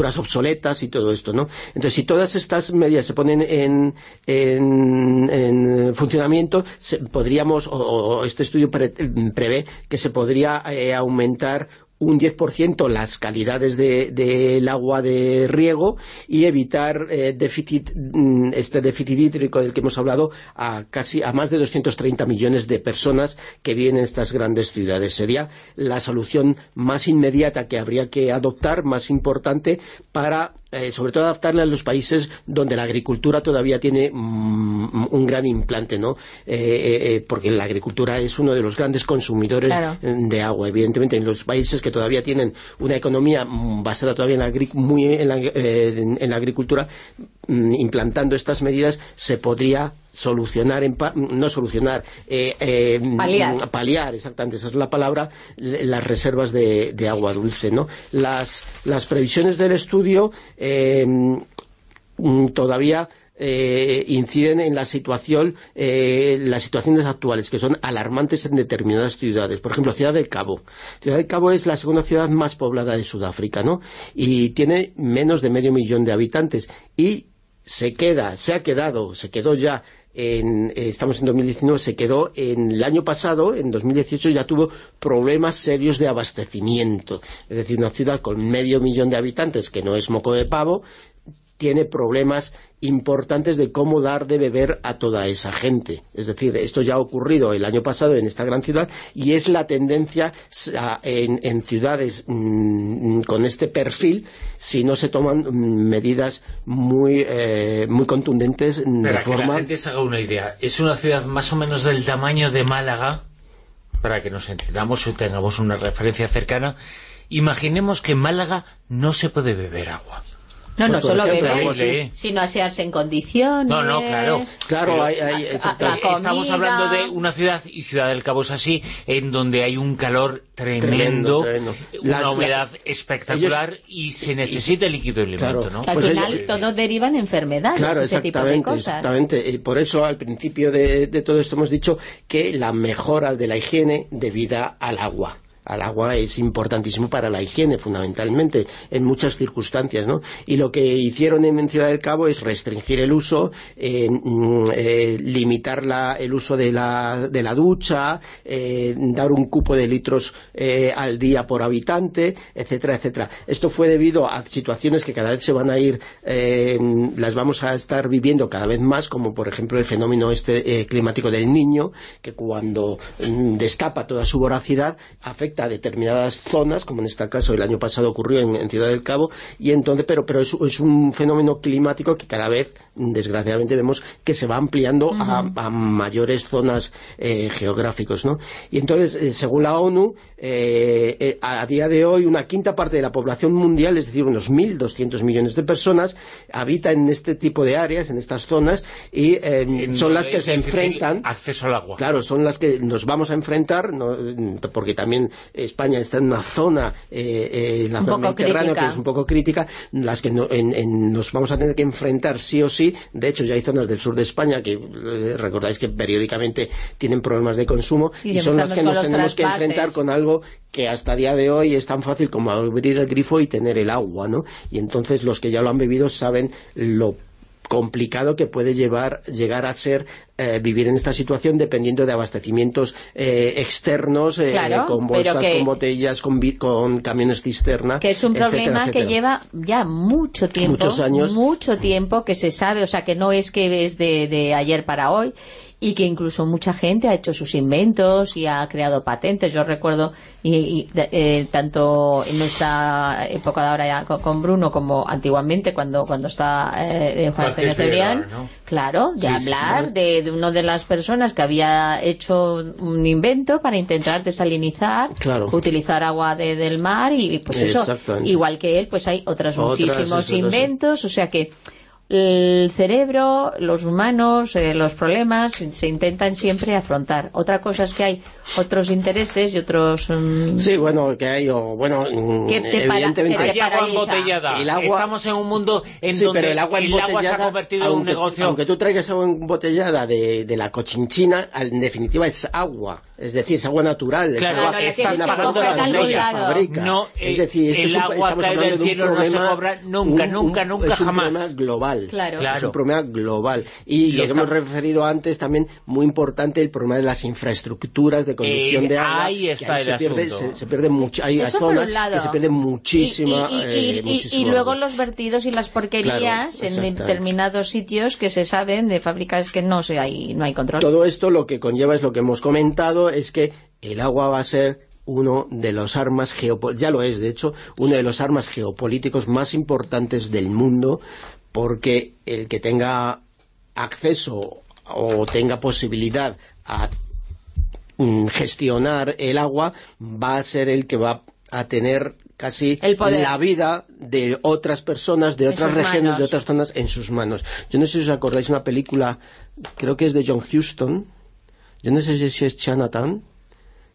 infraestructuras obsoletas y todo esto, ¿no? Entonces, si todas estas medidas se ponen en, en, funcionamiento, podríamos, o, este estudio prevé que se podría eh, aumentar un 10% las calidades del de, agua de riego y evitar eh, mm, este déficit hídrico del que hemos hablado a casi a más de 230 millones de personas que viven en estas grandes ciudades. Sería la solución más inmediata que habría que adoptar, más importante, para eh, sobre todo adaptarla a los países donde la agricultura todavía tiene mm, un gran implante, ¿no? Eh, eh, porque la agricultura es uno de los grandes consumidores de agua, evidentemente en los países que todavía tienen una economía mm, basada todavía en la, muy en la, agricultura implantando estas medidas se podría solucionar, en no solucionar, eh, eh, paliar. paliar, exactamente, esa es la palabra, las reservas de, de agua dulce. ¿no? Las, las previsiones del estudio eh, mm, todavía eh, inciden en la situación, eh, las situaciones actuales, que son alarmantes en determinadas ciudades. Por ejemplo, Ciudad del Cabo. Ciudad del Cabo es la segunda ciudad más poblada de Sudáfrica, ¿no? Y tiene menos de medio millón de habitantes. Y se queda, se ha quedado, se quedó ya en, eh, estamos en 2019, se quedó en el año pasado, en 2018 ya tuvo problemas serios de abastecimiento. Es decir, una ciudad con medio millón de habitantes, que no es moco de pavo, tiene problemas importantes de cómo dar de beber a toda esa gente. Es decir, esto ya ha ocurrido el año pasado en esta gran ciudad y es la tendencia en, ciudades mm, con este perfil si no se toman mm, medidas muy, eh, muy contundentes de para que la gente se haga una idea. Es una ciudad más o menos del tamaño de Málaga, para que nos entendamos y tengamos una referencia cercana. Imaginemos que en Málaga no se puede beber agua no, no solo beber, sino asearse en condiciones. No, no, claro. Claro, hay, Estamos hablando de una ciudad, y Ciudad del Cabo es así, en donde hay un calor tremendo, una humedad espectacular y se necesita el líquido alimento, ¿no? al pues final todo deriva en enfermedades, claro, ese tipo de cosas. Exactamente, y por eso al principio de, de todo esto hemos dicho que la mejora de la higiene debida al agua al agua es importantísimo para la higiene, fundamentalmente, en muchas circunstancias, ¿no? Y lo que hicieron en Ciudad del Cabo es restringir el uso, eh, mm, eh, limitar la, el uso de la, de la ducha, eh, dar un cupo de litros al día por habitante, etcétera, etcétera. Esto fue debido a situaciones que cada vez se van a ir, las vamos a estar viviendo cada vez más, como por ejemplo el fenómeno este climático del niño, que cuando mm, destapa toda su voracidad afecta a determinadas zonas, como en este caso el año pasado ocurrió en, Ciudad del Cabo, y entonces, pero, pero es, es, un fenómeno climático que cada vez, desgraciadamente, vemos que se va ampliando a, mayores zonas eh, geográficos, ¿no? Y entonces, eh, según la ONU, eh, a día de hoy una quinta parte de la población mundial, es decir, unos 1.200 millones de personas, habita en este tipo de áreas, en estas zonas, y son las que se enfrentan... Acceso al agua. Claro, son las que nos vamos a enfrentar, porque también España está en una zona, eh, eh la zona mediterránea, que es un poco crítica, las que nos vamos a tener que enfrentar sí o sí. De hecho, ya hay zonas del sur de España que eh, recordáis que periódicamente tienen problemas de consumo y, son las que nos tenemos que enfrentar con algo que hasta día de hoy es tan fácil como abrir el grifo y tener el agua, ¿no? Y entonces los que ya lo han bebido saben lo complicado que puede llevar, llegar a ser eh, vivir en esta situación dependiendo de abastecimientos eh, externos, eh, con bolsas, con botellas, con, con, camiones cisterna. Que es un problema que lleva ya mucho tiempo. Muchos años. Mucho tiempo que se sabe, o sea que no es que es de, de ayer para hoy y que incluso mucha gente ha hecho sus inventos y ha creado patentes. Yo recuerdo, y, eh, tanto en nuestra época de ahora ya con, Bruno como antiguamente cuando cuando está eh, Juan Cebrián, claro, de hablar de, de una de las personas que había hecho un invento para intentar desalinizar, utilizar agua de, del mar y pues eso, igual que él, pues hay otros muchísimos inventos, o sea que el cerebro, los humanos, eh, los problemas se intentan siempre afrontar. Otra cosa es que hay otros intereses y otros... Mm, sí, bueno, que hay, o, bueno, mm, evidentemente... hay agua embotellada. El agua... Estamos en un mundo en donde el agua, se ha convertido en un negocio... Aunque tú traigas agua embotellada de, de la cochinchina, en definitiva es agua. Es decir, es agua natural. Claro, es agua que estás pagando la fabrica. No, es decir, el agua cae del cielo no se cobra nunca, nunca, nunca, jamás. Es un problema global. Claro. Es un problema global. Y, lo que hemos referido antes también, muy importante, el problema de las infraestructuras de conducción de agua. Ahí está el se pierde, se, pierde mucho, hay zonas que se pierde muchísima, y, eh, luego los vertidos y las porquerías en determinados sitios que se saben de fábricas que no, se hay, no hay control. Todo esto lo que conlleva es lo que hemos comentado, es que el agua va a ser uno de los armas geopolíticos, ya lo es de hecho, uno de los armas geopolíticos más importantes del mundo, porque el que tenga acceso o tenga posibilidad a mm, gestionar el agua va a ser el que va a tener casi El la vida de otras personas, de otras regiones, manos. de otras zonas en sus manos. Yo no sé si os acordáis una película, creo que es de John Huston, yo no sé si es Chinatown,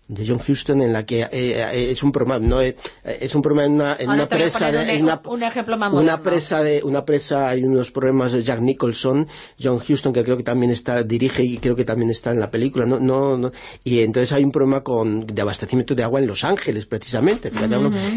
de John Huston en la que eh, eh, es un programa no eh, es un programa en una, en una presa de un, una, un ejemplo más una presa de una presa hay unos problemas de Jack Nicholson John Huston que creo que también está dirige y creo que también está en la película no no, no y entonces hay un problema con de abastecimiento de agua en Los Ángeles precisamente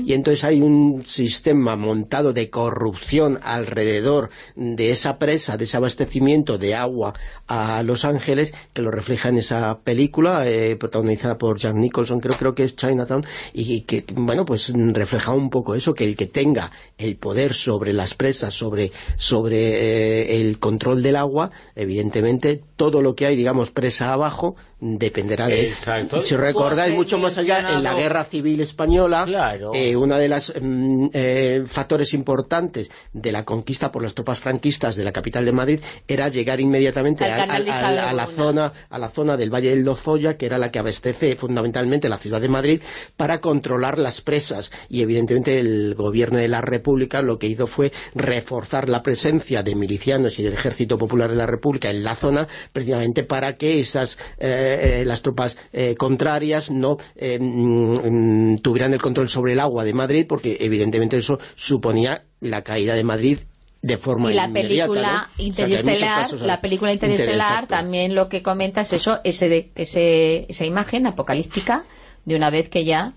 y entonces hay un sistema montado de corrupción alrededor de esa presa de ese abastecimiento de agua a Los Ángeles que lo refleja en esa película eh, protagonizada por Jack Nicholson creo creo que es Chinatown y que bueno pues refleja un poco eso que el que tenga el poder sobre las presas sobre sobre eh, el control del agua evidentemente todo lo que hay digamos presa abajo dependerá de. Exacto. Si recordáis mucho más allá, en la Guerra Civil Española, Claro. eh, una de las mm, eh, factores importantes de la conquista por las tropas franquistas de la capital de Madrid era llegar inmediatamente a, la zona a la zona del Valle del Lozoya, que era la que abastece fundamentalmente la ciudad de Madrid, para controlar las presas. Y evidentemente el gobierno de la República lo que hizo fue reforzar la presencia de milicianos y del Ejército Popular de la República en la zona, precisamente para que esas eh, eh, las tropas eh, contrarias no eh, mm, mm, tuvieran el control sobre el agua de Madrid, porque evidentemente eso suponía la caída de Madrid de forma y la inmediata, película Interestelar, la película Interestelar también lo que comenta es eso, ese de- ese, esa imagen apocalíptica de una vez que ya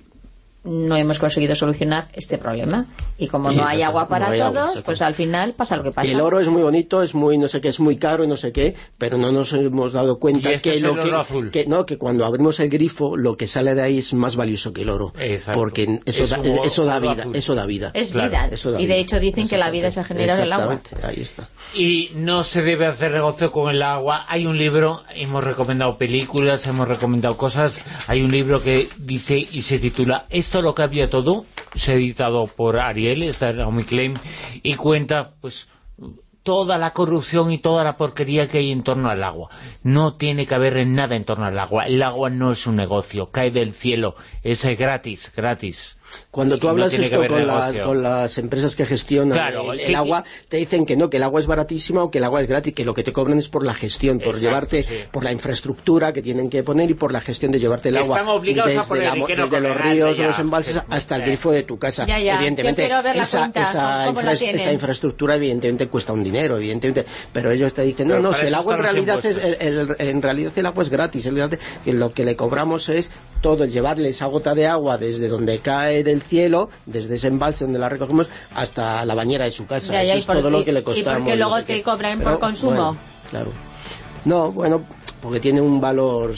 no hemos conseguido solucionar este problema. Y como Sí, no hay agua para no hay agua, todos, exacto. pues al final pasa lo que pasa. El oro es muy bonito, es muy no sé qué, es muy caro y no sé qué, pero no nos hemos dado cuenta este que lo que, que- no que cuando abrimos el grifo lo que sale de ahí es más valioso que el oro, Exacto. porque eso Es da, oro- eso da vida, azul. eso da vida. Es Claro, vida. Eso da Y de vida. hecho dicen que la vida se genera del agua. Exactamente, ahí está. Y no se debe hacer negocio con el agua. Hay un libro, hemos recomendado películas, hemos recomendado cosas. Hay un libro que dice y se titula Esto lo cambia todo. Se ha editado por Ariel, está en y cuenta, pues toda la corrupción y toda la porquería que hay en torno al agua. No tiene que haber nada en torno al agua. El agua no es un negocio, cae del cielo, es gratis, gratis. Cuando tú no hablas esto con las, con las empresas que gestionan Claro, el, que- agua, te dicen que no, que el agua es baratísima o que el agua es gratis, que lo que te cobran es por la gestión, por Exacto, llevarte, sí. por la infraestructura que tienen que poner y por la gestión de llevarte el Que agua están obligados a desde, poner la desde los ríos o los ya. embalses hasta el grifo de tu casa. Ya, ya, evidentemente, esa, cuenta, esa, esa infraestructura evidentemente cuesta un dinero, evidentemente, pero ellos te dicen, no, Pero no, si el agua en están realidad es, el- el- en realidad el agua es gratis, el gratis, que lo que le cobramos es todo, el llevarle esa gota de agua desde donde cae del cielo, desde ese embalse donde la recogemos, hasta la bañera de su casa. Ya, ya, Eso y es por- todo y- lo que le y costamos. porque no luego sé te qué. cobran por consumo. bueno, claro. No, bueno, porque tiene un valor...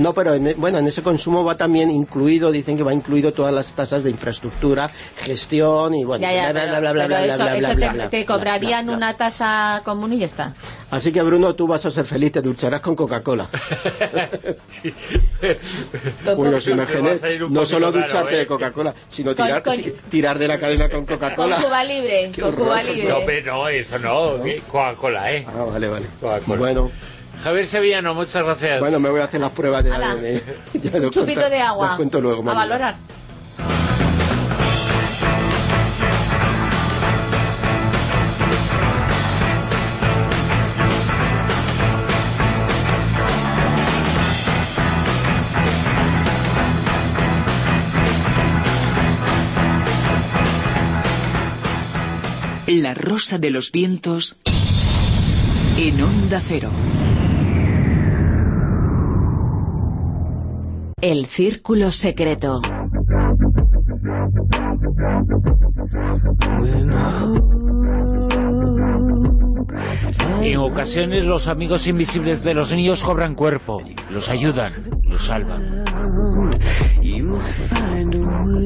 No, pero en, e- bueno, en ese consumo va también incluido, dicen que va incluido todas las tasas de infraestructura, gestión y bueno, Ya, ya, bla, pero, bla, bla, bla, bla, eso, bla, bla, eso bla, te, bla, te cobrarían bla, bla. una tasa común y ya está. Así que Bruno, tú vas a ser feliz, te ducharás con Coca-Cola. Os ir un no solo ducharte ¿eh? de Coca-Cola, sino Con- tirar, con- tirar de la cadena con Con Coca-Cola. Cuba Libre, Qué con Cuba. Libre. No, pero no, eso no. Coca-Cola, ¿eh? Ah, vale, vale. Bueno, Javier Sevillano, muchas gracias. bueno, me voy a hacer las pruebas de. ADN. Ya Un chupito cuento- de agua. Los cuento luego, a mañana. valorar. La rosa de los vientos en onda cero. El círculo secreto. En ocasiones los amigos invisibles de los niños cobran cuerpo, los ayudan, los salvan.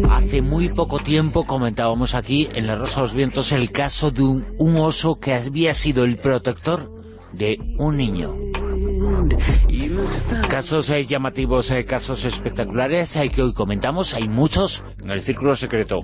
Hace muy poco tiempo comentábamos aquí en La Rosa de los Vientos el caso de un, un oso que había sido el protector de un niño. Casos eh, llamativos, eh, casos espectaculares hay que hoy comentamos, hay muchos en el Círculo Secreto.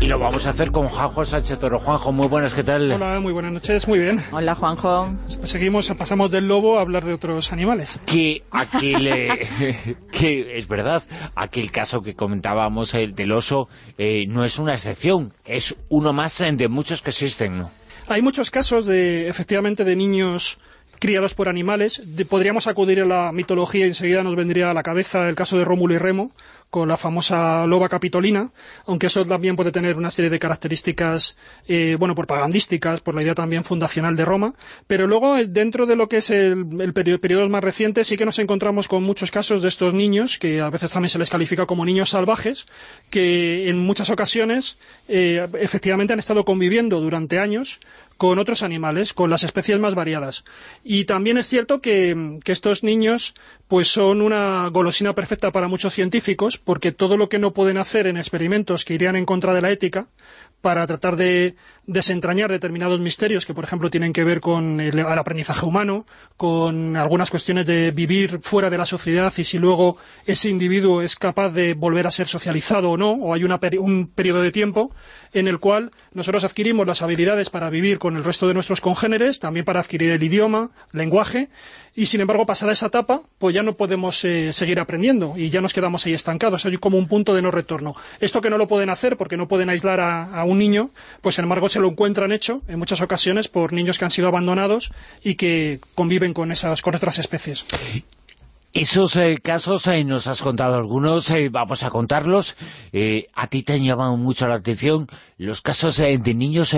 Y lo vamos a hacer con Juanjo Sánchez Toro. Juanjo, muy buenas, ¿qué tal? Hola, muy buenas noches, muy bien. Hola, Juanjo. Seguimos, pasamos del lobo a hablar de otros animales. Que aquel, eh, que es verdad, aquel caso que comentábamos, el del oso, eh, no es una excepción, es uno más de muchos que existen, ¿no? Hay muchos casos, de efectivamente, de niños criados por animales. podríamos acudir a la mitología y enseguida nos vendría a la cabeza el caso de Rómulo y Remo, con la famosa loba capitolina, aunque eso también puede tener una serie de características, eh, bueno, propagandísticas, por la idea también fundacional de Roma, pero luego eh, dentro de lo que es el, periodo, más reciente sí que nos encontramos con muchos casos de estos niños, que a veces también se les califica como niños salvajes, que en muchas ocasiones eh, efectivamente han estado conviviendo durante años con otros animales, con las especies más variadas. Y también es cierto que, que, estos niños pues son una golosina perfecta para muchos científicos, porque todo lo que no pueden hacer en experimentos que irían en contra de la ética, para tratar de desentrañar determinados misterios que, por ejemplo, tienen que ver con el, aprendizaje humano, con algunas cuestiones de vivir fuera de la sociedad y si luego ese individuo es capaz de volver a ser socializado o no, o hay un periodo de tiempo en el cual nosotros adquirimos las habilidades para vivir con el resto de nuestros congéneres, también para adquirir el idioma, lenguaje, y sin embargo, pasada esa etapa, pues ya no podemos eh, seguir aprendiendo y ya nos quedamos ahí estancados, hay como un punto de no retorno. Esto que no lo pueden hacer porque no pueden aislar a, un niño, pues sin embargo se lo encuentran hecho en muchas ocasiones por niños que han sido abandonados y que conviven con esas con otras especies. Esos eh, casos, eh, nos has contado algunos, eh, vamos a contarlos. a ti te han llamado mucho la atención los casos de niños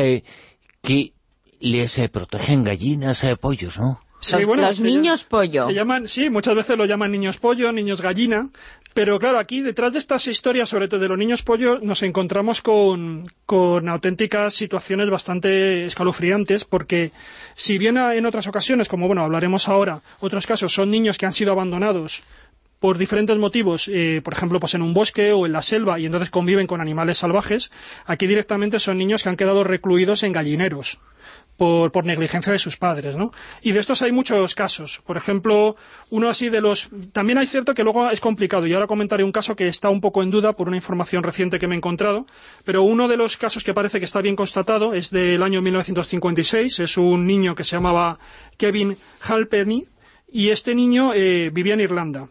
que les protegen gallinas, pollos, ¿no? Sí, bueno, los niños pollo. Se llaman, sí, muchas veces lo llaman niños pollo, niños gallina, pero claro, aquí detrás de estas historias, sobre todo de los niños pollo, nos encontramos con, auténticas situaciones bastante escalofriantes, porque si bien en otras ocasiones, como bueno, hablaremos ahora, otros casos son niños que han sido abandonados por diferentes motivos, eh, por ejemplo, pues en un bosque o en la selva, y entonces conviven con animales salvajes, aquí directamente son niños que han quedado recluidos en gallineros por, por, negligencia de sus padres, ¿no? Y de estos hay muchos casos. Por ejemplo, uno así de los... También hay cierto que luego es complicado, y ahora comentaré un caso que está un poco en duda por una información reciente que me he encontrado, pero uno de los casos que parece que está bien constatado es del año 1956, es un niño que se llamaba Kevin Halpenny, y este niño eh, vivía en Irlanda.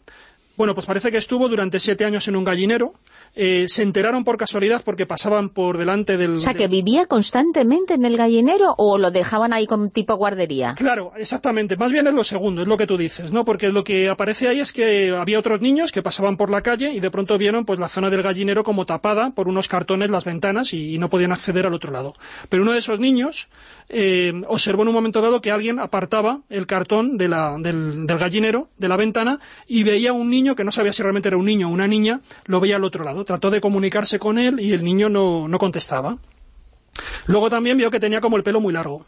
Bueno, pues parece que estuvo durante siete años en un gallinero, eh, se enteraron por casualidad porque pasaban por delante del... O sea, que vivía constantemente en el gallinero o lo dejaban ahí como tipo guardería. Claro, exactamente. Más bien es lo segundo, es lo que tú dices, ¿no? Porque lo que aparece ahí es que había otros niños que pasaban por la calle y de pronto vieron pues la zona del gallinero como tapada por unos cartones las ventanas y, no podían acceder al otro lado. Pero uno de esos niños eh, observó en un momento dado que alguien apartaba el cartón del, del gallinero, de la ventana, y veía un niño que no sabía si realmente era un niño o una niña, lo veía al otro lado trató de comunicarse con él y el niño no, contestaba. Luego también vio que tenía como el pelo muy largo.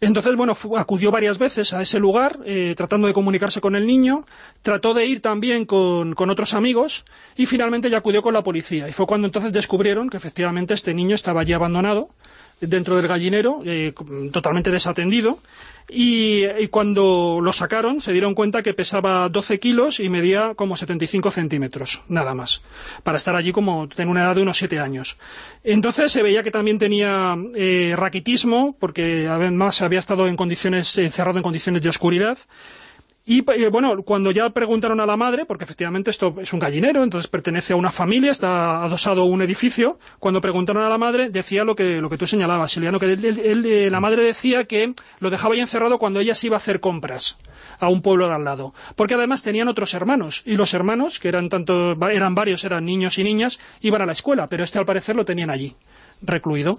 Entonces, bueno, acudió varias veces a ese lugar, eh, tratando de comunicarse con el niño, trató de ir también con, con, otros amigos, y finalmente ya acudió con la policía. Y fue cuando entonces descubrieron que efectivamente este niño estaba allí abandonado, dentro del gallinero, eh, totalmente desatendido, y, cuando lo sacaron se dieron cuenta que pesaba 12 kilos y medía como 75 centímetros, nada más, para estar allí como en una edad de unos 7 años. Entonces se veía que también tenía eh, raquitismo, porque además había estado en condiciones, encerrado en condiciones de oscuridad, y eh, bueno, cuando ya preguntaron a la madre, porque efectivamente esto es un gallinero, entonces pertenece a una familia, está adosado a un edificio, cuando preguntaron a la madre decía lo que, lo que tú señalabas, Siliano, que él, la madre decía que lo dejaba ya encerrado cuando ella se iba a hacer compras a un pueblo de al lado, porque además tenían otros hermanos, y los hermanos, que eran tanto, eran varios, eran niños y niñas, iban a la escuela, pero este al parecer lo tenían allí recluido.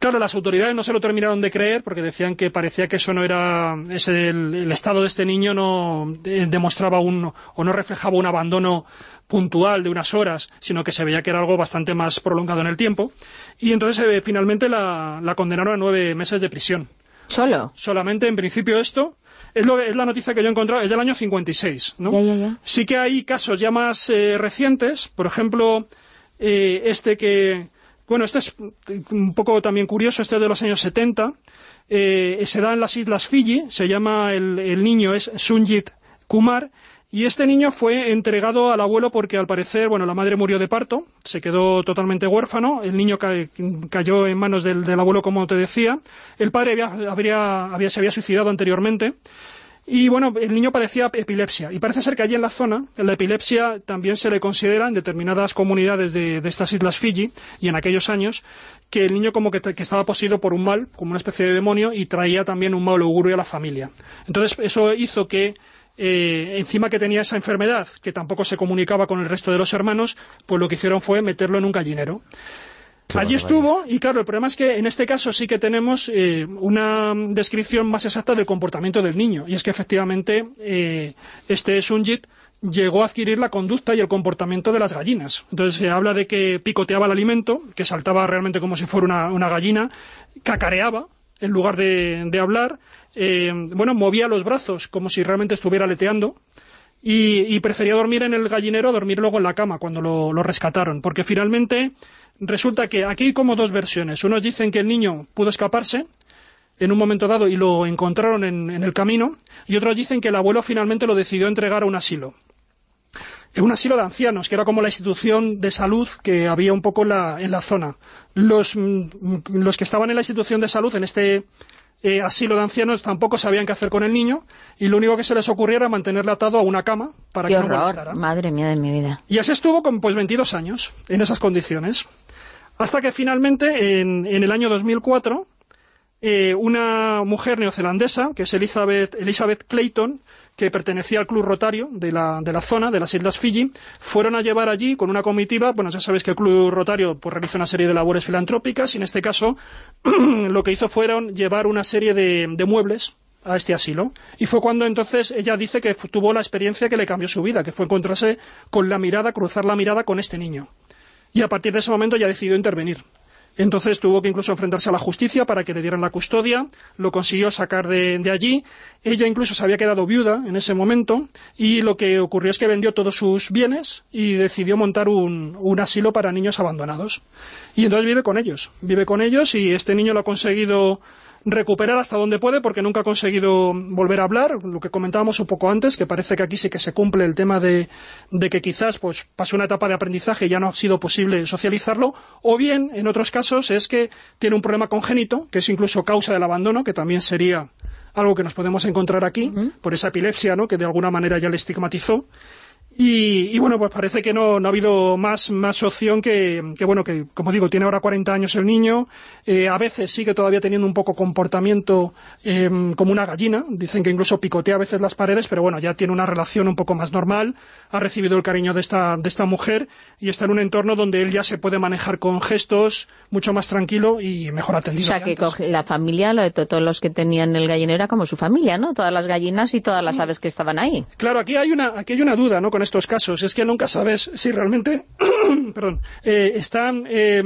Claro, las autoridades no se lo terminaron de creer porque decían que parecía que eso no era... Ese, el, estado de este niño no eh, demostraba un... o no reflejaba un abandono puntual de unas horas, sino que se veía que era algo bastante más prolongado en el tiempo. Y entonces eh, finalmente la, condenaron a nueve meses de prisión. ¿Solo? Solamente, en principio, esto... Es, lo, es la noticia que yo he encontrado, es del año 56, ¿no? Sí que hay casos ya más eh, recientes, por ejemplo, este que bueno, este es un poco también curioso, este es de los años 70. eh, se da en las islas Fiji, se llama, el, niño es Sunjit Kumar, y este niño fue entregado al abuelo porque al parecer, bueno, la madre murió de parto, se quedó totalmente huérfano, el niño cayó en manos del, abuelo, como te decía, el padre había, había, se había suicidado anteriormente, y bueno, el niño padecía epilepsia. Y parece ser que allí en la zona, la epilepsia también se le considera en determinadas comunidades de, estas islas Fiji, y en aquellos años, que el niño como que, estaba poseído por un mal, como una especie de demonio, y traía también un mal augurio a la familia. Entonces eso hizo que eh, encima que tenía esa enfermedad, que tampoco se comunicaba con el resto de los hermanos, pues lo que hicieron fue meterlo en un gallinero. Allí estuvo, y claro, el problema es que en este caso sí que tenemos eh, una descripción más exacta del comportamiento del niño, y es que efectivamente eh, este Sunjit llegó a adquirir la conducta y el comportamiento de las gallinas. Entonces se habla de que picoteaba el alimento, que saltaba realmente como si fuera una, gallina, cacareaba en lugar de hablar, eh, bueno, movía los brazos como si realmente estuviera leteando y, prefería dormir en el gallinero a dormir luego en la cama cuando lo, rescataron, porque finalmente resulta que aquí hay como dos versiones. Unos dicen que el niño pudo escaparse en un momento dado y lo encontraron en, el camino, y otros dicen que el abuelo finalmente lo decidió entregar a un asilo. Un asilo de ancianos, que era como la institución de salud que había un poco en la, en la zona. Los, mm, los que estaban en la institución de salud, en este eh, asilo de ancianos tampoco sabían qué hacer con el niño y lo único que se les ocurría era mantenerle atado a una cama para que no molestara. madre mía de mi vida. Y así estuvo con pues 22 años en esas condiciones. Hasta que finalmente, en, en el año 2004, eh, una mujer neozelandesa, que es Elizabeth, Clayton, que pertenecía al club rotario de la, de la zona, de las Islas Fiji, fueron a llevar allí con una comitiva, bueno, ya sabéis que el club rotario pues, realiza una serie de labores filantrópicas, y en este caso lo que hizo fueron llevar una serie de, de muebles a este asilo. Y fue cuando entonces ella dice que tuvo la experiencia que le cambió su vida, que fue encontrarse con la mirada, cruzar la mirada con este niño. Y a partir de ese momento ya decidió intervenir. Entonces tuvo que incluso enfrentarse a la justicia para que le dieran la custodia, lo consiguió sacar de, allí. Ella incluso se había quedado viuda en ese momento y lo que ocurrió es que vendió todos sus bienes y decidió montar un, un asilo para niños abandonados. Y entonces vive con ellos, vive con ellos y este niño lo ha conseguido recuperar hasta donde puede porque nunca ha conseguido volver a hablar, lo que comentábamos un poco antes, que parece que aquí sí que se cumple el tema de, que quizás pues pasó una etapa de aprendizaje y ya no ha sido posible socializarlo, o bien, en otros casos, es que tiene un problema congénito, que es incluso causa del abandono, que también sería algo que nos podemos encontrar aquí, por esa epilepsia, ¿no?, que de alguna manera ya le estigmatizó, y, bueno, pues parece que no, ha habido más, más opción que, bueno, que como digo, tiene ahora 40 años el niño, eh, a veces sigue todavía teniendo un poco comportamiento em, como una gallina, dicen que incluso picotea a veces las paredes, pero bueno, ya tiene una relación un poco más normal, ha recibido el cariño de esta, de esta mujer y está en un entorno donde él ya se puede manejar con gestos mucho más tranquilo y mejor atendido. O sea, que, la familia, lo de todos los que tenían el gallinero era como su familia, ¿no? Todas las gallinas y todas las aves que estaban ahí. Claro, aquí hay una, aquí hay una duda, ¿no?, con estos casos. Es que nunca sabes si realmente perdón, eh, están eh,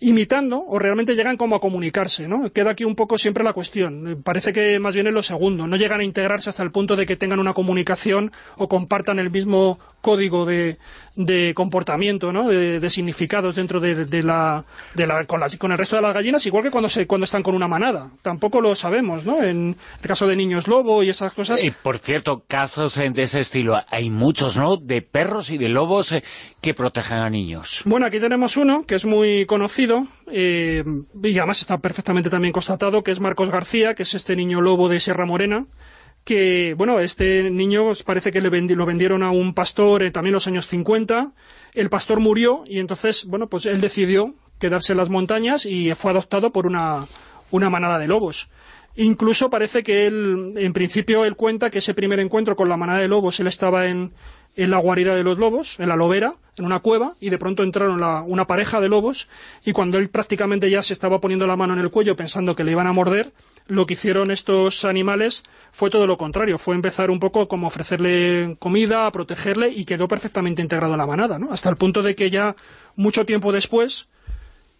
imitando o realmente llegan como a comunicarse, ¿no? Queda aquí un poco siempre la cuestión. Parece que más bien es lo segundo. No llegan a integrarse hasta el punto de que tengan una comunicación o compartan el mismo código de, de comportamiento, ¿no? de, significados dentro de, la, de la, con, con, el resto de las gallinas, igual que cuando, se, cuando están con una manada. Tampoco lo sabemos, ¿no? En el caso de niños lobo y esas cosas. Y por cierto, casos de ese estilo, hay muchos, ¿no?, de perros y de lobos eh, que protegen a niños. Bueno, aquí tenemos uno que es muy conocido, eh, y además está perfectamente también constatado, que es Marcos García, que es este niño lobo de Sierra Morena, que, bueno, este niño parece que le lo vendieron a un pastor también en los años 50, el pastor murió y entonces, bueno, pues él decidió quedarse en las montañas y fue adoptado por una, una manada de lobos. Incluso parece que él, en principio, él cuenta que ese primer encuentro con la manada de lobos, él estaba en, en la guarida de los lobos, en la lobera, en una cueva, y de pronto entraron una pareja de lobos, y cuando él prácticamente ya se estaba poniendo la mano en el cuello pensando que le iban a morder, lo que hicieron estos animales fue todo lo contrario, fue empezar un poco como ofrecerle comida, a protegerle, y quedó perfectamente integrado en la manada, ¿no? Hasta el punto de que ya, mucho tiempo después,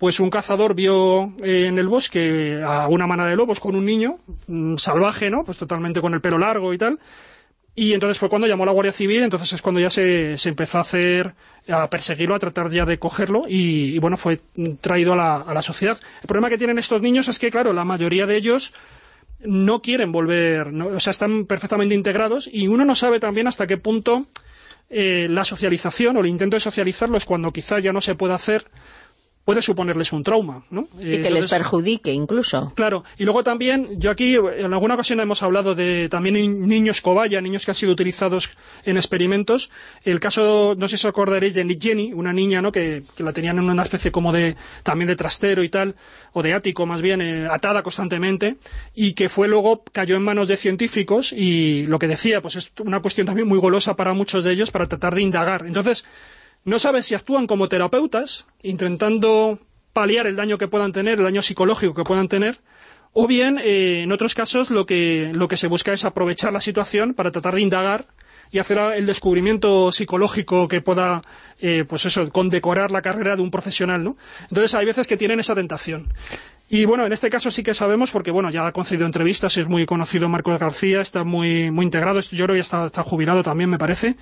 pues un cazador vio eh, en el bosque a una manada de lobos con un niño, mm, salvaje, ¿no? Pues totalmente con el pelo largo y tal, y entonces fue cuando llamó la Guardia Civil, entonces es cuando ya se, empezó a hacer, a perseguirlo, a tratar ya de cogerlo, y, bueno, fue traído a la, a la sociedad. El problema que tienen estos niños es que, claro, la mayoría de ellos no quieren volver, no, o sea, están perfectamente integrados, y uno no sabe también hasta qué punto eh, la socialización o el intento de socializarlos cuando quizá ya no se puede hacer puede suponerles un trauma, ¿no? Y que les perjudique incluso. Claro, y luego también, yo aquí en alguna ocasión hemos hablado de también niños cobaya, niños que han sido utilizados en experimentos. El caso, no sé si os acordaréis de Nick Jenny, una niña, ¿no?, que, que, la tenían en una especie como de, también de trastero y tal, o de ático más bien, eh, atada constantemente, y que fue luego, cayó en manos de científicos, y lo que decía, pues es una cuestión también muy golosa para muchos de ellos, para tratar de indagar. Entonces, no sabes si actúan como terapeutas, intentando paliar el daño que puedan tener, el daño psicológico que puedan tener, o bien, eh, en otros casos, lo que, lo que se busca es aprovechar la situación para tratar de indagar y hacer el descubrimiento psicológico que pueda, eh, pues eso, condecorar la carrera de un profesional, ¿no? Entonces hay veces que tienen esa tentación. Y bueno, en este caso sí que sabemos, porque bueno, ya ha concedido entrevistas, es muy conocido Marco García, está muy, muy integrado, yo creo ya está, está, jubilado también, me parece,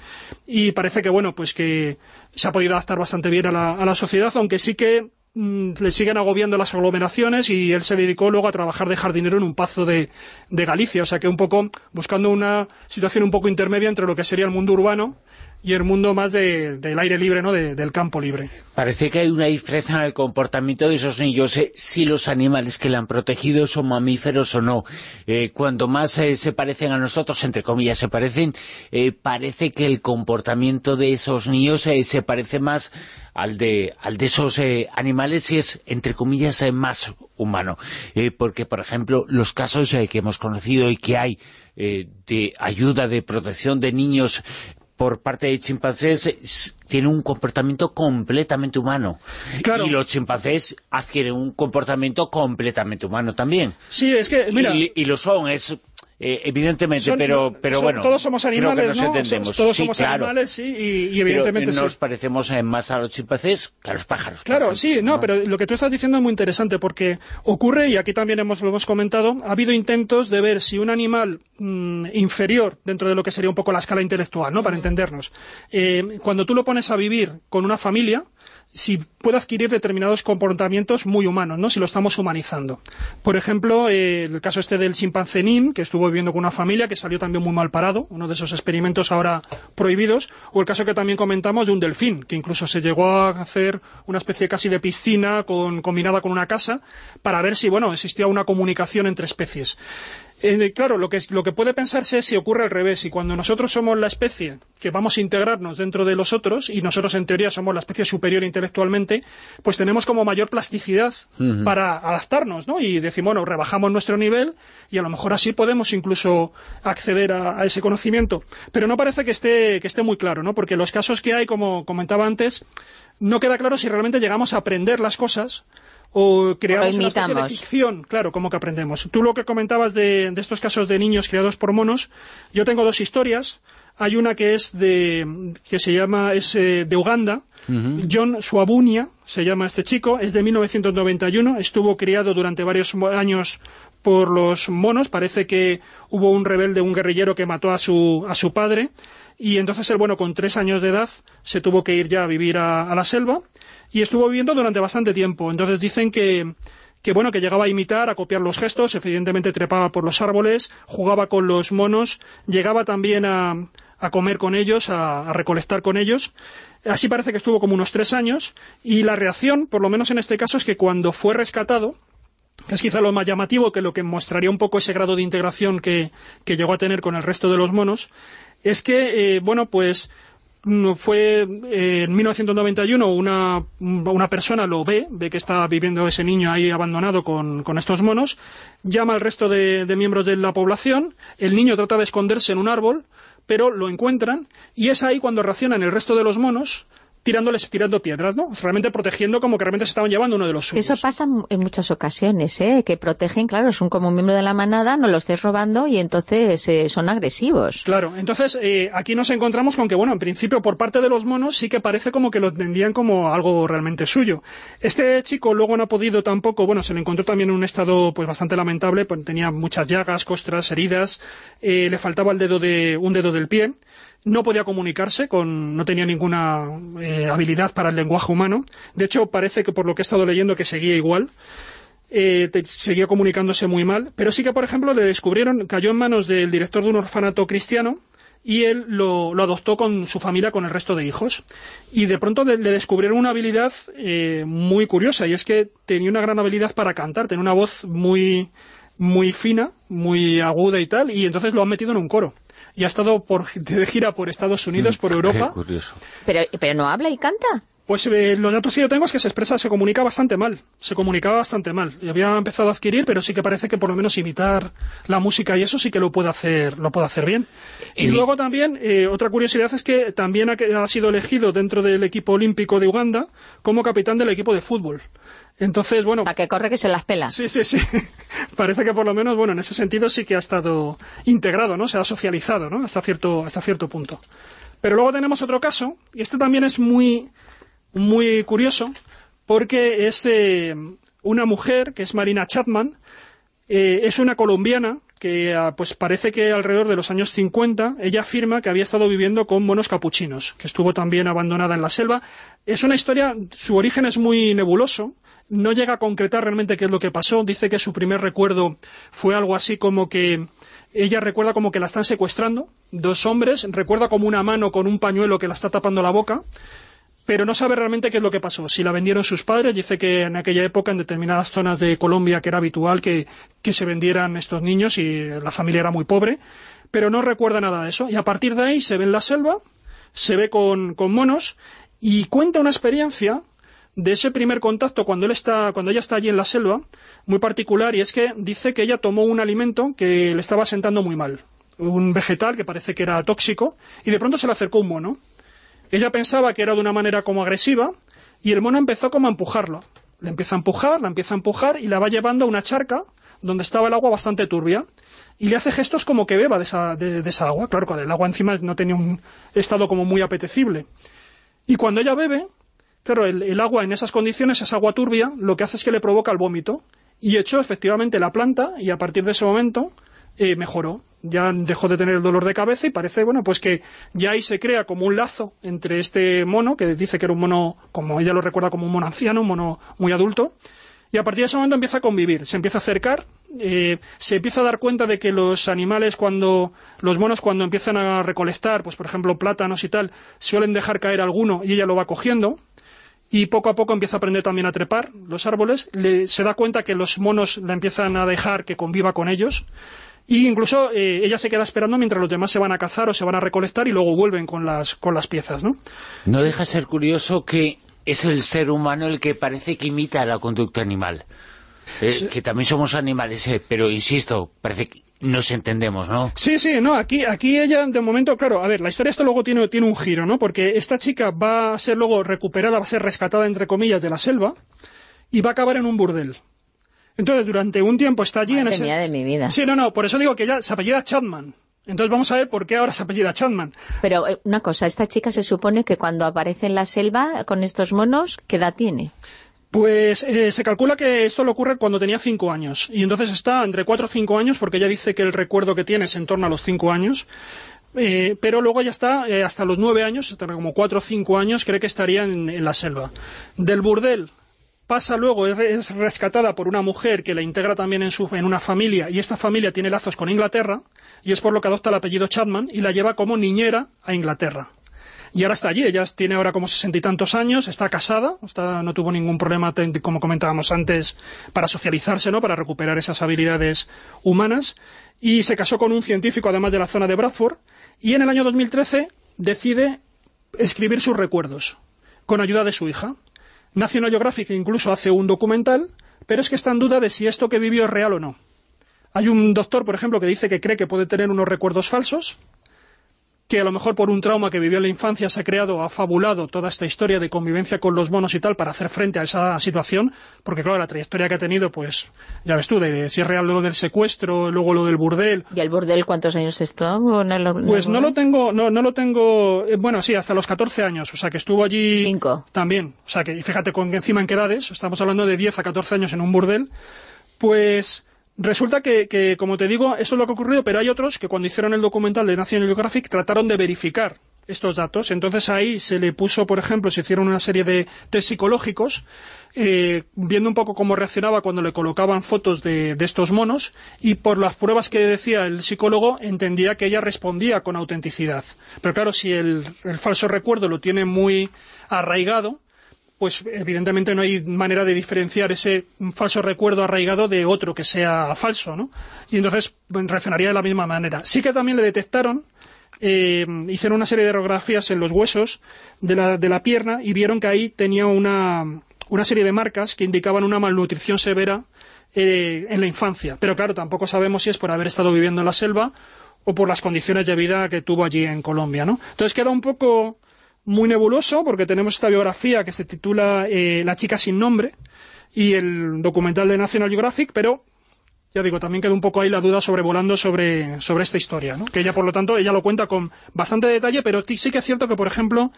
y parece que bueno, pues que se ha podido adaptar bastante bien a la, a la sociedad, aunque sí que mmm, le siguen agobiando las aglomeraciones y él se dedicó luego a trabajar de jardinero en un pazo de, de Galicia, o sea que un poco buscando una situación un poco intermedia entre lo que sería el mundo urbano y el mundo más de, del aire libre, ¿no? De, del campo libre. Parece que hay una diferencia en el comportamiento de esos niños, eh, si los animales que le han protegido son mamíferos o no. Eh, cuando más eh, se parecen a nosotros, entre comillas se parecen, eh, parece que el comportamiento de esos niños se parece más al de esos animales y es, entre comillas, más humano. porque, por ejemplo, los casos que hemos conocido y que hay de ayuda, de protección de niños por parte de chimpancés tiene un comportamiento completamente humano. Claro. Y los chimpancés adquieren un comportamiento completamente humano también. Sí, es que, mira... Y, y lo son, es... Eh, evidentemente, son, pero, pero son, bueno, todos somos animales, creo que nos ¿no? entendemos. Todos sí, somos claro. animales, sí, y, y evidentemente pero nos sí. parecemos eh, más a los chimpancés que a los pájaros. Claro, sí, no, ¿no? pero lo que tú estás diciendo es muy interesante porque ocurre, y aquí también hemos, lo hemos comentado, ha habido intentos de ver si un animal mmm, inferior dentro de lo que sería un poco la escala intelectual, ¿no? Para entendernos. Eh, cuando tú lo pones a vivir con una familia, si puede adquirir determinados comportamientos muy humanos, ¿no? si lo estamos humanizando. Por ejemplo, eh, el caso este del chimpancé Nin, que estuvo viviendo con una familia, que salió también muy mal parado, uno de esos experimentos ahora prohibidos, o el caso que también comentamos de un delfín, que incluso se llegó a hacer una especie casi de piscina con, combinada con una casa, para ver si, bueno, existía una comunicación entre especies. Eh, claro, lo que, lo que puede pensarse es si ocurre al revés, y cuando nosotros somos la especie que vamos a integrarnos dentro de los otros, y nosotros en teoría somos la especie superior intelectualmente, pues tenemos como mayor plasticidad uh -huh. para adaptarnos, ¿no? Y decimos, bueno, rebajamos nuestro nivel, y a lo mejor así podemos incluso acceder a, a ese conocimiento. Pero no parece que esté, que esté muy claro, ¿no? Porque los casos que hay, como comentaba antes, no queda claro si realmente llegamos a aprender las cosas o creamos una especie de ficción, claro, como que aprendemos. Tú lo que comentabas de, de, estos casos de niños criados por monos, yo tengo dos historias. Hay una que es de, que se llama, es eh, de Uganda, uh -huh. John Suabunia, se llama este chico, es de 1991, estuvo criado durante varios años por los monos, parece que hubo un rebelde, un guerrillero que mató a su, a su padre, y entonces él, bueno, con tres años de edad, se tuvo que ir ya a vivir a, a la selva, y estuvo viviendo durante bastante tiempo. Entonces dicen que, que bueno, que llegaba a imitar, a copiar los gestos, evidentemente trepaba por los árboles, jugaba con los monos, llegaba también a, a comer con ellos, a, recolectar con ellos. Así parece que estuvo como unos tres años, y la reacción, por lo menos en este caso, es que cuando fue rescatado, que es quizá lo más llamativo, que lo que mostraría un poco ese grado de integración que, que llegó a tener con el resto de los monos, es que, eh, bueno, pues fue eh, en 1991 una, una persona lo ve, ve que está viviendo ese niño ahí abandonado con, con estos monos, llama al resto de, de, miembros de la población, el niño trata de esconderse en un árbol, pero lo encuentran y es ahí cuando reaccionan el resto de los monos tirándoles, tirando piedras, ¿no? Realmente protegiendo como que realmente se estaban llevando uno de los suyos. Eso pasa en muchas ocasiones, ¿eh? Que protegen, claro, son como miembro de la manada, no lo estés robando y entonces eh, son agresivos. Claro, entonces eh, aquí nos encontramos con que, bueno, en principio por parte de los monos sí que parece como que lo entendían como algo realmente suyo. Este chico luego no ha podido tampoco, bueno, se le encontró también en un estado pues bastante lamentable, pues tenía muchas llagas, costras, heridas, eh, le faltaba el dedo de, un dedo del pie, no podía comunicarse, con, no tenía ninguna eh, habilidad para el lenguaje humano. De hecho, parece que por lo que he estado leyendo que seguía igual. Eh, seguía comunicándose muy mal, pero sí que, por ejemplo, le descubrieron, cayó en manos del director de un orfanato cristiano, y él lo, adoptó con su familia, con el resto de hijos. Y de pronto le, descubrieron una habilidad eh, muy curiosa, y es que tenía una gran habilidad para cantar, tenía una voz muy, muy fina, muy aguda y tal, y entonces lo han metido en un coro y ha estado por, de gira por Estados Unidos, por Europa. Pero, pero no habla y canta. Pues eh, los datos que yo tengo es que se expresa, se comunica bastante mal, se comunicaba bastante mal. Y había empezado a adquirir, pero sí que parece que por lo menos imitar la música y eso sí que lo puede hacer, lo puede hacer bien. Y, luego también, eh, otra curiosidad es que también ha, sido elegido dentro del equipo olímpico de Uganda como capitán del equipo de fútbol. Entonces, bueno... A que corre que se las pela. Sí, sí, sí. Parece que por lo menos, bueno, en ese sentido sí que ha estado integrado, ¿no? Se ha socializado, ¿no? Hasta cierto, hasta cierto punto. Pero luego tenemos otro caso, y este también es muy muy curioso porque es eh, una mujer, que es Marina Chapman, eh, es una colombiana que ah, pues parece que alrededor de los años 50 ella afirma que había estado viviendo con monos capuchinos, que estuvo también abandonada en la selva. Es una historia, su origen es muy nebuloso, no llega a concretar realmente qué es lo que pasó, dice que su primer recuerdo fue algo así como que ella recuerda como que la están secuestrando, dos hombres, recuerda como una mano con un pañuelo que la está tapando la boca, pero no sabe realmente qué es lo que pasó. Si la vendieron sus padres, dice que en aquella época, en determinadas zonas de Colombia, que era habitual que, se vendieran estos niños y la familia era muy pobre, pero no recuerda nada de eso. Y a partir de ahí se ve en la selva, se ve con, monos y cuenta una experiencia de ese primer contacto cuando él está, cuando ella está allí en la selva, muy particular, y es que dice que ella tomó un alimento que le estaba sentando muy mal, un vegetal que parece que era tóxico, y de pronto se le acercó un mono, ella pensaba que era de una manera como agresiva y el mono empezó como a empujarlo. Le empieza a empujar, la empieza a empujar y la va llevando a una charca donde estaba el agua bastante turbia y le hace gestos como que beba de esa, de, esa agua. Claro, con el agua encima no tenía un estado como muy apetecible. Y cuando ella bebe, claro, el, agua en esas condiciones, esa agua turbia, lo que hace es que le provoca el vómito. Y echó efectivamente la planta y a partir de ese momento eh, mejoró. Ya dejó de tener el dolor de cabeza y parece, bueno, pues que ya ahí se crea como un lazo entre este mono, que dice que era un mono, como ella lo recuerda como un mono anciano, un mono muy adulto, y a partir de ese momento empieza a convivir, se empieza a acercar, eh, se empieza a dar cuenta de que los animales cuando, los monos cuando empiezan a recolectar, pues por ejemplo plátanos y tal, suelen dejar caer alguno y ella lo va cogiendo, y poco a poco empieza a aprender también a trepar los árboles, se da cuenta que los monos la empiezan a dejar que conviva con ellos, y incluso eh, ella se queda esperando mientras los demás se van a cazar o se van a recolectar y luego vuelven con las, con las piezas, ¿no? No deja de ser curioso que es el ser humano el que parece que imita la conducta animal. Eh, que también somos animales, eh, pero insisto, parece que nos entendemos, ¿no? Sí, sí, no, aquí, aquí ella, de momento, claro, a ver, la historia esto luego tiene, tiene un giro, ¿no? Porque esta chica va a ser luego recuperada, va a ser rescatada, entre comillas, de la selva, y va a acabar en un burdel. Entonces, durante un tiempo está allí en ese... de mi vida. Sí, no, no, por eso digo que ella se apellida Chapman. Entonces vamos a ver por qué ahora se apellida Chapman. Pero eh, una cosa, esta chica se supone que cuando aparece en la selva con estos monos, ¿qué edad tiene? Pues eh, se calcula que esto le ocurre cuando tenía cinco años. Y entonces está entre cuatro o cinco años, porque ella dice que el recuerdo que tiene es en torno a los cinco años. Eh, pero luego ya está hasta los nueve años, hasta como cuatro o cinco años, cree que estaría en la selva. Del burdel pasa luego, es rescatada por una mujer que la integra también en, su, en una familia, y esta familia tiene lazos con Inglaterra, y es por lo que adopta el apellido Chapman, y la lleva como niñera a Inglaterra. Y ahora está allí, ella tiene ahora como sesenta y tantos años, está casada, no tuvo ningún problema, como comentábamos antes, para socializarse, ¿no? para recuperar esas habilidades humanas, y se casó con un científico además de la zona de Bradford, y en el año 2013 decide escribir sus recuerdos, con ayuda de su hija. National Geographic incluso hace un documental, pero es que está en duda de si esto que vivió es real o no. Hay un doctor, por ejemplo, que dice que cree que puede tener unos recuerdos falsos, que a lo mejor por un trauma que vivió en la infancia se ha creado, ha fabulado toda esta historia de convivencia con los monos y tal para hacer frente a esa situación, porque claro, la trayectoria que ha tenido, pues, ya ves tú, de, si es real lo del secuestro, luego lo del burdel. ¿Y el burdel cuántos años estuvo? pues no lo tengo, no, no lo tengo, eh, bueno, sí, hasta los 14 años, o sea que estuvo allí Cinco. también, o sea que fíjate con encima en qué edades, estamos hablando de 10 a 14 años en un burdel, pues Resulta que, como te digo, eso es lo que ha ocurrido, pero hay otros que cuando hicieron el documental de National Geographic trataron de verificar estos datos. Entonces ahí se le puso, por ejemplo, se hicieron una serie de test psicológicos, eh, viendo un poco cómo reaccionaba cuando le colocaban fotos de, estos monos, y por las pruebas que decía el psicólogo, entendía que ella respondía con autenticidad. Pero claro, si el falso recuerdo lo tiene muy arraigado, pues evidentemente no hay manera de diferenciar ese falso recuerdo arraigado de otro que sea falso, ¿no? Y entonces pues, reaccionaría de la misma manera. Sí que también le detectaron, eh, hicieron una serie de radiografías en los huesos de la, de la pierna y vieron que ahí tenía una, una serie de marcas que indicaban una malnutrición severa eh, en la infancia. Pero claro, tampoco sabemos si es por haber estado viviendo en la selva o por las condiciones de vida que tuvo allí en Colombia, ¿no? Entonces queda un poco muy nebuloso porque tenemos esta biografía que se titula eh, La chica sin nombre y el documental de National Geographic, pero ya digo, también queda un poco ahí la duda sobrevolando sobre, sobre esta historia, ¿no? que ella, por lo tanto, ella lo cuenta con bastante detalle, pero sí que es cierto que, por ejemplo,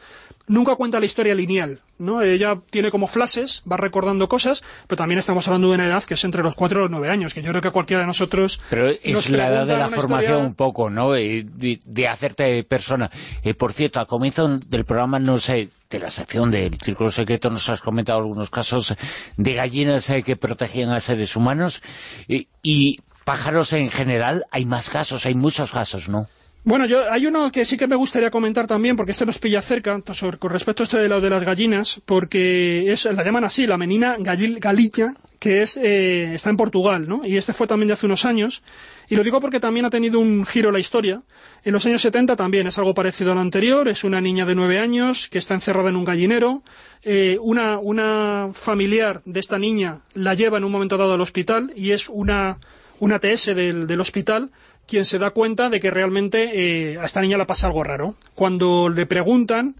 nunca cuenta la historia lineal, ¿no? Ella tiene como flashes, va recordando cosas, pero también estamos hablando de una edad que es entre los 4 y los 9 años, que yo creo que cualquiera de nosotros... Pero es la edad de la formación un poco, ¿no? De, de, hacerte persona. Eh, por cierto, al comienzo del programa, no sé, de la sección del Círculo Secreto nos has comentado algunos casos de gallinas eh, que protegían a seres humanos y pájaros en general, hay más casos, hay muchos casos, ¿no? Bueno, yo hay uno que sí que me gustaría comentar también, porque este nos pilla cerca, con respecto a este de lo de las gallinas, porque es, la llaman así, la menina galilla, que es, eh, está en Portugal, ¿no? Y este fue también de hace unos años, y lo digo porque también ha tenido un giro la historia. En los años 70 también es algo parecido a lo anterior, es una niña de nueve años que está encerrada en un gallinero, eh, una, una familiar de esta niña la lleva en un momento dado al hospital, y es una, una TS del, del hospital quien se da cuenta de que realmente eh, a esta niña le pasa algo raro. Cuando le preguntan,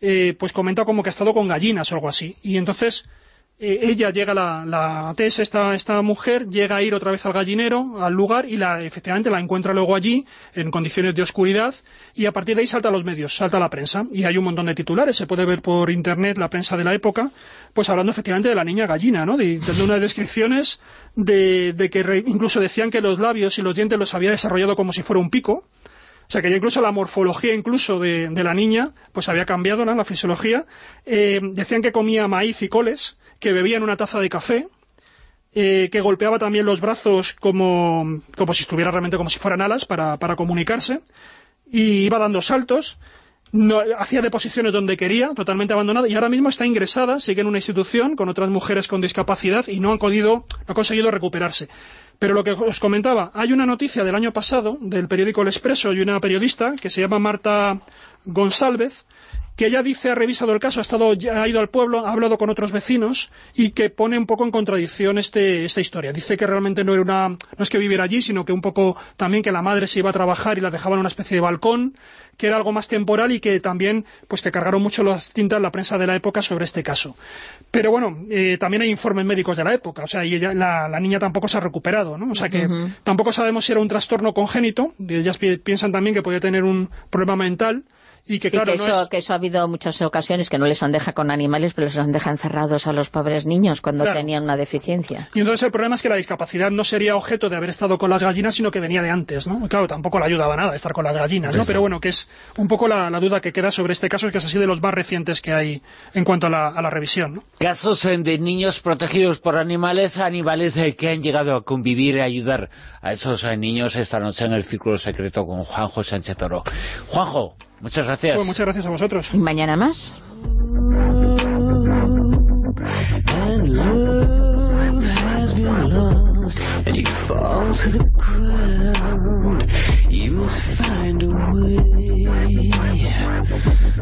eh, pues comenta como que ha estado con gallinas o algo así. Y entonces eh, ella llega, la, la esta, esta mujer, llega a ir otra vez al gallinero, al lugar, y la, efectivamente la encuentra luego allí, en condiciones de oscuridad, y a partir de ahí salta a los medios, salta a la prensa. Y hay un montón de titulares, se puede ver por internet la prensa de la época, pues hablando efectivamente de la niña gallina, ¿no? De, de unas descripciones de, de que incluso decían que los labios y los dientes los había desarrollado como si fuera un pico, o sea, que ya incluso la morfología incluso de, la niña, pues había cambiado, ¿no? La fisiología. Eh, decían que comía maíz y coles, que bebía en una taza de café, eh, que golpeaba también los brazos como, como si estuviera realmente como si fueran alas para, para comunicarse, y iba dando saltos, no, hacía deposiciones donde quería, totalmente abandonada, y ahora mismo está ingresada, sigue en una institución con otras mujeres con discapacidad y no han, no ha conseguido recuperarse. Pero lo que os comentaba, hay una noticia del año pasado del periódico El Expreso y una periodista que se llama Marta González, que ella dice, ha revisado el caso, ha, estado, ha ido al pueblo, ha hablado con otros vecinos y que pone un poco en contradicción este, esta historia. Dice que realmente no era una, no es que viviera allí, sino que un poco también que la madre se iba a trabajar y la dejaba en una especie de balcón, que era algo más temporal y que también, pues que cargaron mucho las tintas la prensa de la época sobre este caso. Pero bueno, eh, también hay informes médicos de la época, o sea, y ella, la, niña tampoco se ha recuperado, ¿no? O sea que tampoco sabemos si era un trastorno congénito, ellas piensan también que podía tener un problema mental, y que, claro, eso, que eso ha habido muchas ocasiones que no les han dejado con animales, pero les han dejado encerrados a los pobres niños cuando tenían una deficiencia. Y entonces el problema es que la discapacidad no sería objeto de haber estado con las gallinas, sino que venía de antes, ¿no? Claro, tampoco le ayudaba nada estar con las gallinas, ¿no? Pero bueno, que es un poco la, duda que queda sobre este caso, que es así de los más recientes que hay en cuanto a la, revisión, ¿no? Casos de niños protegidos por animales, animales eh, que han llegado a convivir y ayudar a esos eh, niños esta noche en el Círculo Secreto con Juanjo Sánchez Toro. Juanjo, Muchas gracias. Pues muchas gracias a vosotros. ¿Y mañana más? and you fall to the ground. You must find a way.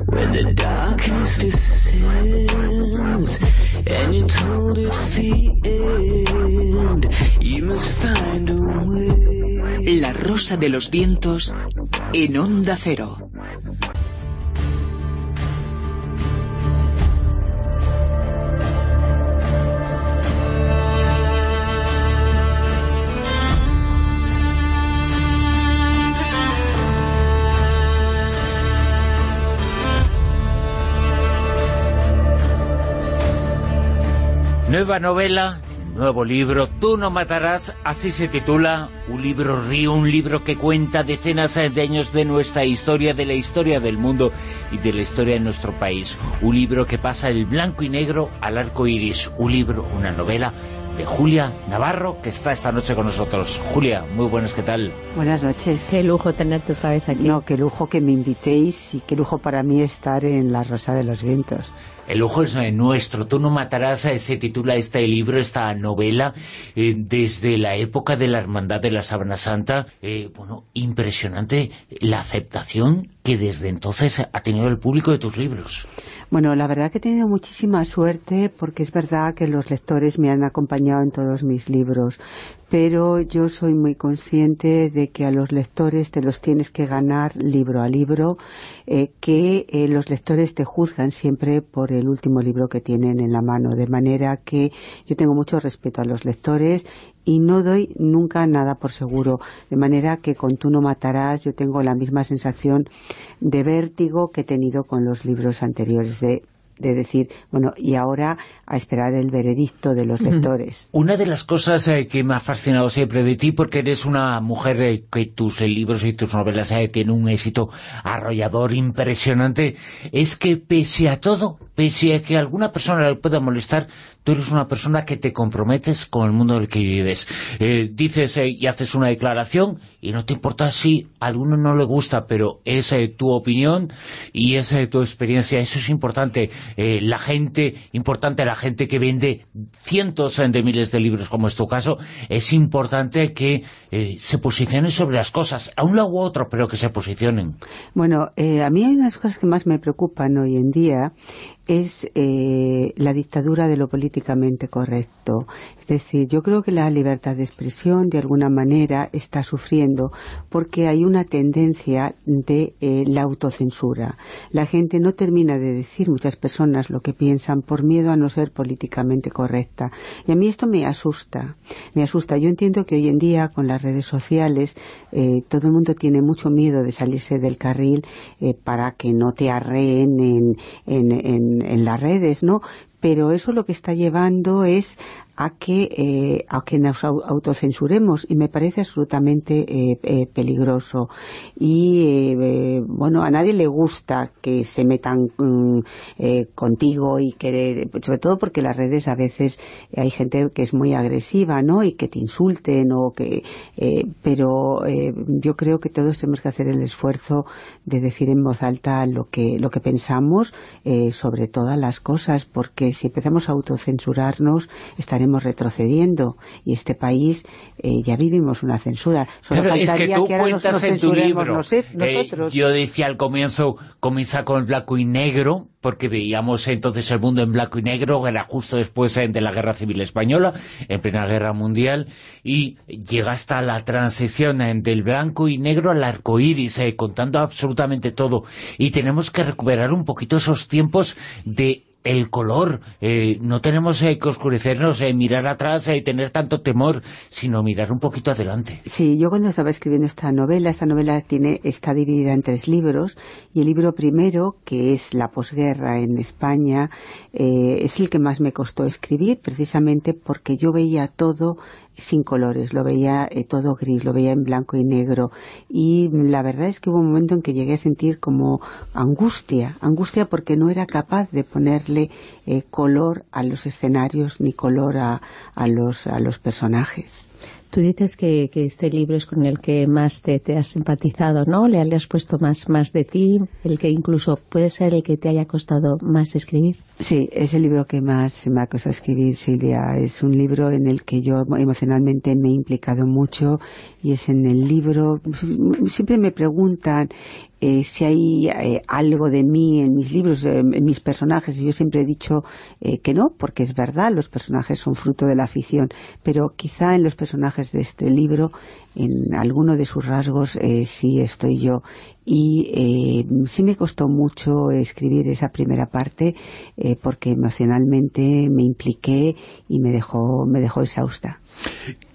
When the darkness descends and you're told it's the end, you must find a way. La rosa de los vientos en onda cero. Nueva novela, nuevo libro, Tú no matarás, así se titula, un libro río, un libro que cuenta decenas de años de nuestra historia, de la historia del mundo y de la historia de nuestro país. Un libro que pasa el blanco y negro al arco iris, un libro, una novela de Julia Navarro, que está esta noche con nosotros. Julia, muy buenas, ¿qué tal? Buenas noches. Qué lujo tenerte otra vez aquí. No, qué lujo que me invitéis y qué lujo para mí estar en La Rosa de los Vientos. El lujo es eh, nuestro. Tú no matarás, eh, se titula este libro, esta novela, eh, desde la época de la Hermandad de la Sábana Santa. bueno, impresionante la aceptación que desde entonces ha tenido el público de tus libros. Bueno, la verdad que he tenido muchísima suerte porque es verdad que los lectores me han acompañado en todos mis libros, pero yo soy muy consciente de que a los lectores te los tienes que ganar libro a libro, eh, que eh, los lectores te juzgan siempre por el último libro que tienen en la mano, de manera que yo tengo mucho respeto a los lectores y no doy nunca nada por seguro, de manera que con Tú no matarás yo tengo la misma sensación de vértigo que he tenido con los libros anteriores de de decir, bueno, y ahora a esperar el veredicto de los lectores. Una de las cosas eh, que me ha fascinado siempre de ti, porque eres una mujer eh, que tus eh, libros y tus novelas tienen un éxito arrollador, impresionante, es que pese a todo, pese a que alguna persona le pueda molestar, tú eres una persona que te comprometes con el mundo en el que vives. dices y haces una declaración y no te importa si a alguno no le gusta, pero es tu opinión y es tu experiencia, eso es importante. la gente, importante la gente que vende cientos de miles de libros, como es tu caso, es importante que eh, se posicionen sobre las cosas, a un lado u otro, pero que se posicionen. Bueno, eh, a mí hay unas cosas que más me preocupan hoy en día, es eh, la dictadura de lo políticamente correcto. Es decir, yo creo que la libertad de expresión de alguna manera está sufriendo porque hay una tendencia de eh, la autocensura. La gente no termina de decir muchas personas lo que piensan por miedo a no ser políticamente correcta. Y a mí esto me asusta. Me asusta. Yo entiendo que hoy en día con las redes sociales eh, todo el mundo tiene mucho miedo de salirse del carril para que no te arreen en en, las redes, ¿no? Pero eso lo que está llevando es a que, eh, a que nos autocensuremos y me parece absolutamente eh, eh, peligroso y bueno a nadie le gusta que se metan mm, contigo y que sobre todo porque las redes a veces hay gente que es muy agresiva ¿no? y que te insulten o que pero yo creo que todos tenemos que hacer el esfuerzo de decir en voz alta lo que lo que pensamos sobre todas las cosas porque si empezamos a autocensurarnos estaremos retrocediendo y este país eh, ya vivimos una censura. Solo es que tú cuentas en tu libro, eh, yo decía al comienzo, comienza con el blanco y negro, porque veíamos entonces el mundo en blanco y negro, era justo después eh, de la Guerra Civil Española, en plena Guerra Mundial, y llega hasta la transición del blanco y negro al arco iris, contando absolutamente todo. Y tenemos que recuperar un poquito esos tiempos de el color. Eh, no tenemos eh, que oscurecernos, eh, mirar atrás y tener tanto temor, sino mirar un poquito adelante. Sí, yo cuando estaba escribiendo esta novela, esta novela tiene está dividida en tres libros, y el libro primero, que es la posguerra en España, es el que más me costó escribir, precisamente porque yo veía todo sin colores, lo veía eh, todo gris, lo veía en blanco y negro y la verdad es que hubo un momento en que llegué a sentir como angustia, angustia porque no era capaz de ponerle eh, color a los escenarios ni color a, a, los, a los personajes. Tú dices que, este libro es con el que más te, has simpatizado, ¿no? Le, has puesto más, más de ti, el que incluso puede ser el que te haya costado más escribir. Sí, es el libro que más me ha costado escribir, Silvia. Es un libro en el que yo emocionalmente me he implicado mucho y es en el libro... Siempre me preguntan eh, si hay eh, algo de mí en mis libros, en mis personajes, yo siempre he dicho eh, que no, porque es verdad, los personajes son fruto de la ficción, pero quizá en los personajes de este libro, en alguno de sus rasgos, sí estoy yo. Y sí me costó mucho escribir esa primera parte, porque emocionalmente me impliqué y me dejó, me dejó exhausta.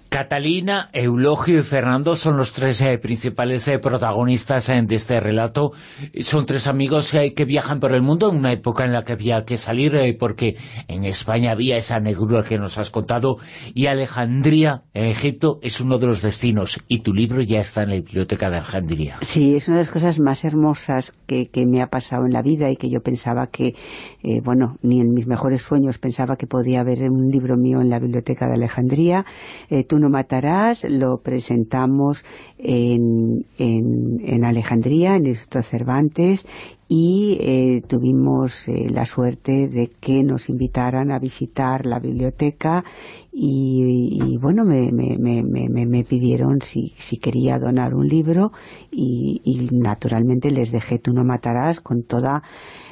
Catalina, Eulogio y Fernando son los tres eh, principales eh, protagonistas eh, de este relato. Son tres amigos que viajan por el mundo en una época en la que había que salir porque en España había esa negrura que nos has contado y Alejandría, en Egipto, es uno de los destinos y tu libro ya está en la biblioteca de Alejandría. Sí, es una de las cosas más hermosas que, me ha pasado en la vida y que yo pensaba que, bueno, ni en mis mejores sueños pensaba que podía haber un libro mío en la biblioteca de Alejandría. No matarás lo presentamos en, en, Alejandría, en el Instituto Cervantes, y eh, tuvimos eh, la suerte de que nos invitaran a visitar la biblioteca y, bueno, me, me, me, me, pidieron si, si quería donar un libro y, y naturalmente les dejé Tú no matarás con toda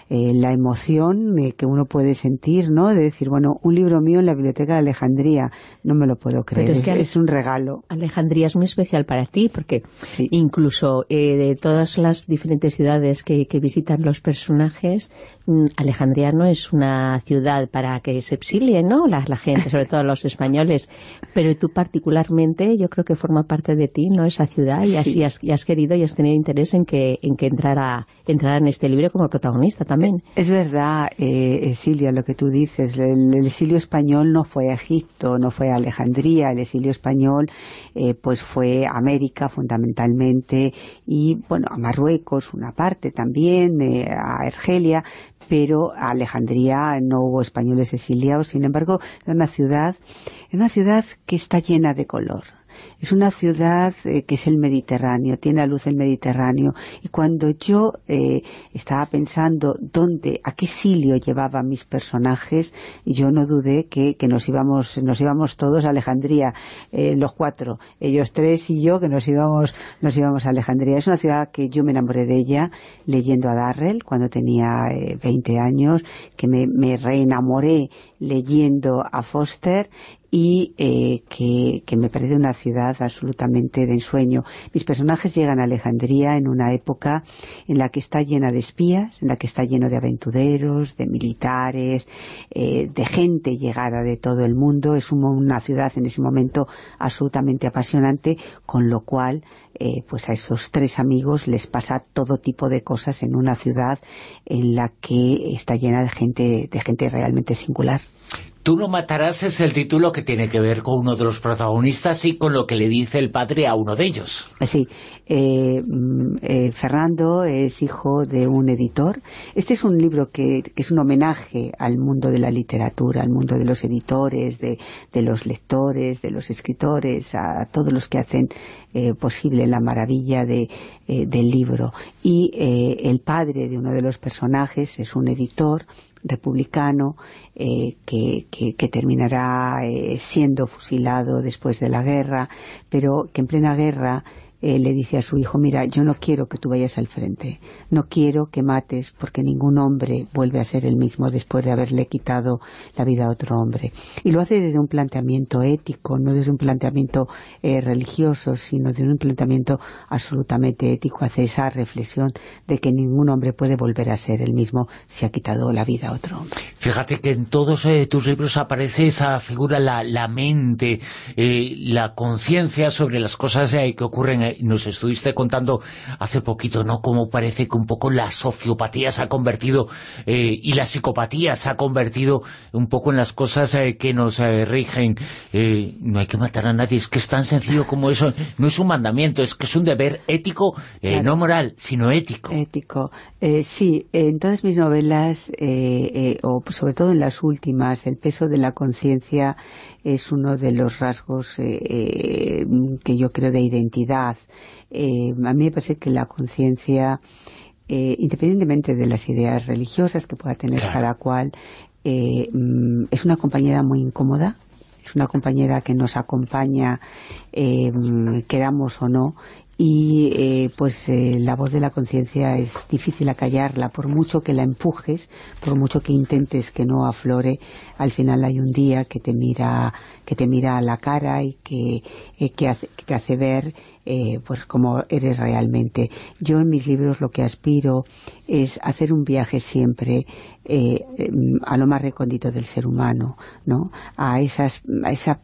eh, la emoción eh, que uno puede sentir, ¿no? De decir, bueno, un libro mío en la Biblioteca de Alejandría, no me lo puedo creer, es, que es, un regalo. Alejandría es muy especial para ti, porque incluso eh, de todas las diferentes ciudades que, visitan los personajes, mm, Alejandría no es una ciudad para que se exilie, ¿no? La, gente, sobre todo los españoles, pero tú particularmente, yo creo que forma parte de ti, ¿no? Esa ciudad, y así has, has, querido y has tenido interés en que, en que entrara, entrara en este libro como protagonista también. Es verdad, eh, Silvia, lo que tú dices. El, exilio español no fue a Egipto, no fue a Alejandría. El exilio español eh, pues fue a América fundamentalmente y, bueno, a Marruecos una parte también, eh, a Argelia, pero a Alejandría no hubo españoles exiliados. Sin embargo, es una ciudad, es una ciudad que está llena de color es una ciudad eh, que es el Mediterráneo, tiene a luz el Mediterráneo. Y cuando yo eh, estaba pensando dónde, a qué silio llevaban mis personajes, yo no dudé que, nos íbamos nos íbamos todos a Alejandría, eh, los cuatro, ellos tres y yo, que nos íbamos, nos íbamos a Alejandría. Es una ciudad que yo me enamoré de ella leyendo a Darrell cuando tenía 20 años, que me, me reenamoré leyendo a Foster y eh, que, me parece una ciudad absolutamente de ensueño. Mis personajes llegan a Alejandría en una época en la que está llena de espías, en la que está lleno de aventureros, de militares, eh, de gente llegada de todo el mundo. Es una ciudad en ese momento absolutamente apasionante, con lo cual eh, pues a esos tres amigos les pasa todo tipo de cosas en una ciudad en la que está llena de gente, de gente realmente singular. Tú no matarás es el título que tiene que ver con uno de los protagonistas y con lo que le dice el padre a uno de ellos. Sí, eh, mm, eh, Fernando es hijo de un editor. Este es un libro que, es un homenaje al mundo de la literatura, al mundo de los editores, de, los lectores, de los escritores, a todos los que hacen eh, posible la maravilla del libro. Y el padre de uno de los personajes es un editor republicano eh, que, que, terminará eh, siendo fusilado después de la guerra, pero que en plena guerra eh, le dice a su hijo, mira, yo no quiero que tú vayas al frente, no quiero que mates, porque ningún hombre vuelve a ser el mismo después de haberle quitado la vida a otro hombre. Y lo hace desde un planteamiento ético, no desde un planteamiento eh, religioso, sino desde un planteamiento absolutamente ético, hace esa reflexión de que ningún hombre puede volver a ser el mismo si ha quitado la vida a otro hombre. Fíjate que en todos eh, tus libros aparece esa figura, la, la mente, la conciencia sobre las cosas que ocurren nos estuviste contando hace poquito, ¿no? Cómo parece que un poco la sociopatía se ha convertido eh, y la psicopatía se ha convertido un poco en las cosas eh, que nos eh, rigen. no hay que matar a nadie, es que es tan sencillo como eso. No es un mandamiento, es que es un deber ético, no moral, sino ético. Ético. sí, en todas mis novelas, o sobre todo en las últimas, el peso de la conciencia es uno de los rasgos que yo creo de identidad eh, a mí me parece que la conciencia, eh, independientemente de las ideas religiosas que pueda tener cada cual, eh, mm, es una compañera muy incómoda, es una compañera que nos acompaña, mm, queramos o no, y eh, pues eh, la voz de la conciencia es difícil acallarla, por mucho que la empujes, por mucho que intentes que no aflore, al final hay un día que te mira, que te mira a la cara y que, eh, que, te hace ver pues cómo eres realmente. Yo en mis libros lo que aspiro es hacer un viaje siempre a lo más recóndito del ser humano, ¿no? A esas, esa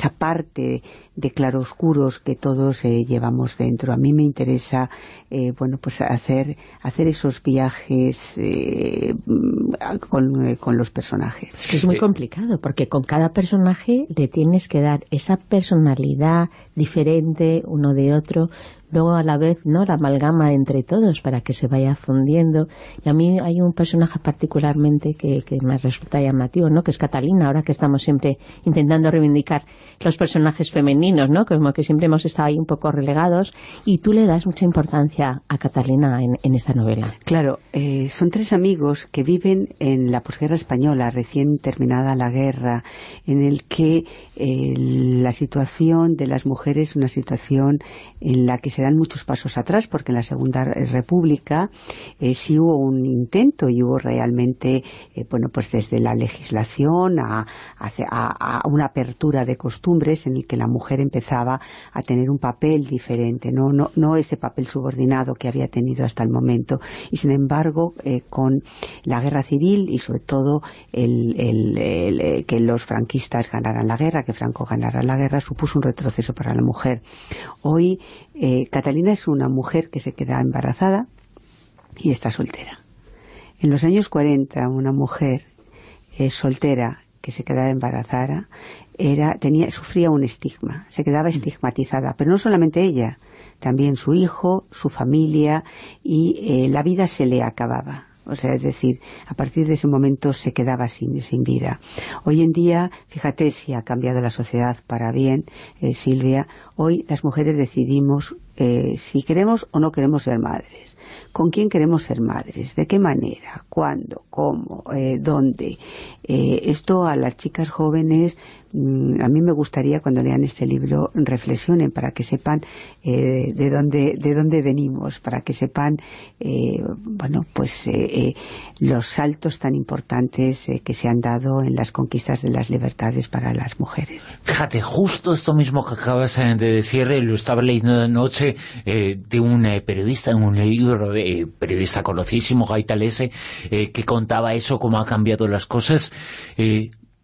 esa parte de claroscuros que todos eh, llevamos dentro. A mí me interesa, eh, bueno, pues hacer, hacer esos viajes eh, con, con, los personajes. Es que es muy complicado, porque con cada personaje le tienes que dar esa personalidad diferente uno de otro, luego a la vez no la amalgama entre todos para que se vaya fundiendo. Y a mí hay un personaje particularmente que, que me resulta llamativo, ¿no? que es Catalina, ahora que estamos siempre intentando reivindicar los personajes femeninos, ¿no? como que siempre hemos estado ahí un poco relegados, y tú le das mucha importancia a Catalina en, esta novela. Claro, eh, son tres amigos que viven en la posguerra española, recién terminada la guerra, en el que eh, la situación de las mujeres es una situación en la que se dan muchos pasos atrás, porque en la Segunda República eh, sí hubo un intento y hubo realmente, eh, bueno, pues desde la legislación a, a, una apertura de costumbres en el que la mujer empezaba a tener un papel diferente, no, ese papel subordinado que había tenido hasta el momento. Y sin embargo, eh, con la guerra civil y sobre todo el, que los franquistas ganaran la guerra, que Franco ganara la guerra, supuso un retroceso para la mujer. Hoy eh, Catalina es una mujer que se queda embarazada y está soltera. En los años 40, una mujer eh, soltera que se quedaba embarazada era, tenía, sufría un estigma, se quedaba mm. estigmatizada, pero no solamente ella, también su hijo, su familia y eh, la vida se le acababa. O sea, es decir, a partir de ese momento se quedaba sin, sin vida. Hoy en día, fíjate si ha cambiado la sociedad para bien, Silvia, hoy las mujeres decidimos eh, si queremos o no queremos ser madres, con quién queremos ser madres, de qué manera, cuándo, cómo, eh, dónde. Eh, esto a las chicas jóvenes, mm, a mí me gustaría cuando lean este libro reflexionen para que sepan de dónde de dónde venimos, para que sepan, bueno, pues los saltos tan importantes que se han dado en las conquistas de las libertades para las mujeres. Fíjate, justo esto mismo que acabas de decir, lo estaba leyendo de noche eh, de un eh, periodista, un libro de eh, periodista conocidísimo, Gaitalese, que contaba eso, cómo ha cambiado las cosas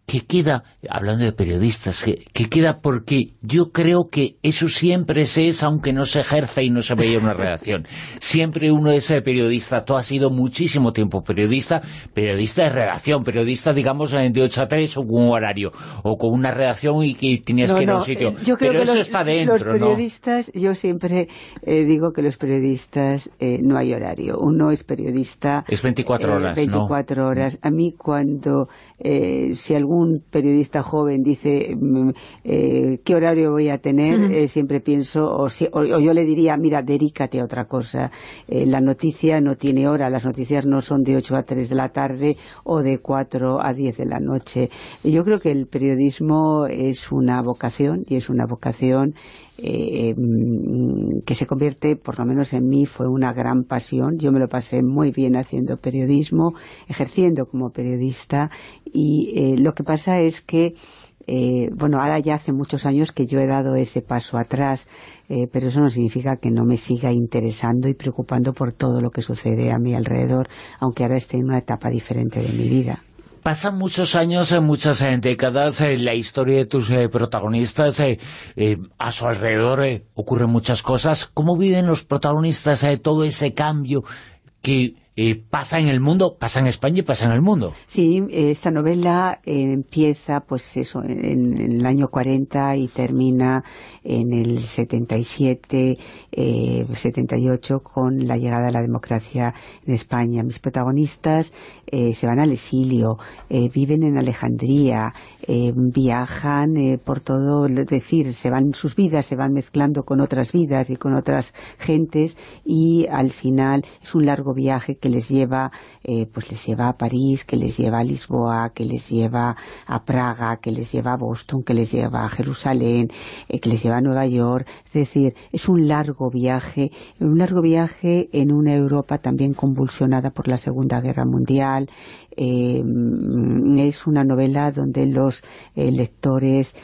que queda, hablando de periodistas, que, queda porque yo creo que eso siempre se es, aunque no se ejerce y no se vea una redacción. Siempre uno es periodista, tú has sido muchísimo tiempo periodista, periodista de redacción, periodista, digamos, de 8 a 3 o con un horario, o con una redacción y que tenías que ir a un sitio. Eh, Pero eso está dentro, Los periodistas, yo siempre eh, digo que los periodistas eh, no hay horario. Uno es periodista... Es 24 horas, 24 horas. A mí cuando, si algún un periodista joven dice mm, eh, qué horario voy a tener, eh, siempre pienso, o, yo le diría, mira, dedícate a otra cosa. Eh, la noticia no tiene hora, las noticias no son de 8 a 3 de la tarde o de 4 a 10 de la noche. Yo creo que el periodismo es una vocación y es una vocación mm, que se convierte, por lo menos en mí, fue una gran pasión. Yo me lo pasé muy bien haciendo periodismo, ejerciendo como periodista y lo que pasa es que eh, bueno, ahora ya hace muchos años que yo he dado ese paso atrás, eh, pero eso no significa que no me siga interesando y preocupando por todo lo que sucede a mi alrededor, aunque ahora esté en una etapa diferente de mi vida. Pasan muchos años, en muchas décadas, en la historia de tus eh, protagonistas, a su alrededor ocurren muchas cosas. ¿Cómo viven los protagonistas todo ese cambio que pasa en el mundo, pasa en España y pasa en el mundo. Sí, esta novela eh, empieza pues eso en, el año 40 y termina en el 77, 78 eh, con la llegada de la democracia en España. Mis protagonistas eh, se van al exilio, viven en Alejandría, viajan por todo, es decir, se van sus vidas, se van mezclando con otras vidas y con otras gentes y al final es un largo viaje que les lleva, eh, pues les lleva a París, que les lleva a Lisboa, que les lleva a Praga, que les lleva a Boston, que les lleva a Jerusalén, eh, que les lleva a Nueva York. Es decir, es un largo viaje, un largo viaje en una Europa también convulsionada por la Segunda Guerra Mundial, eh, es una novela donde los lectores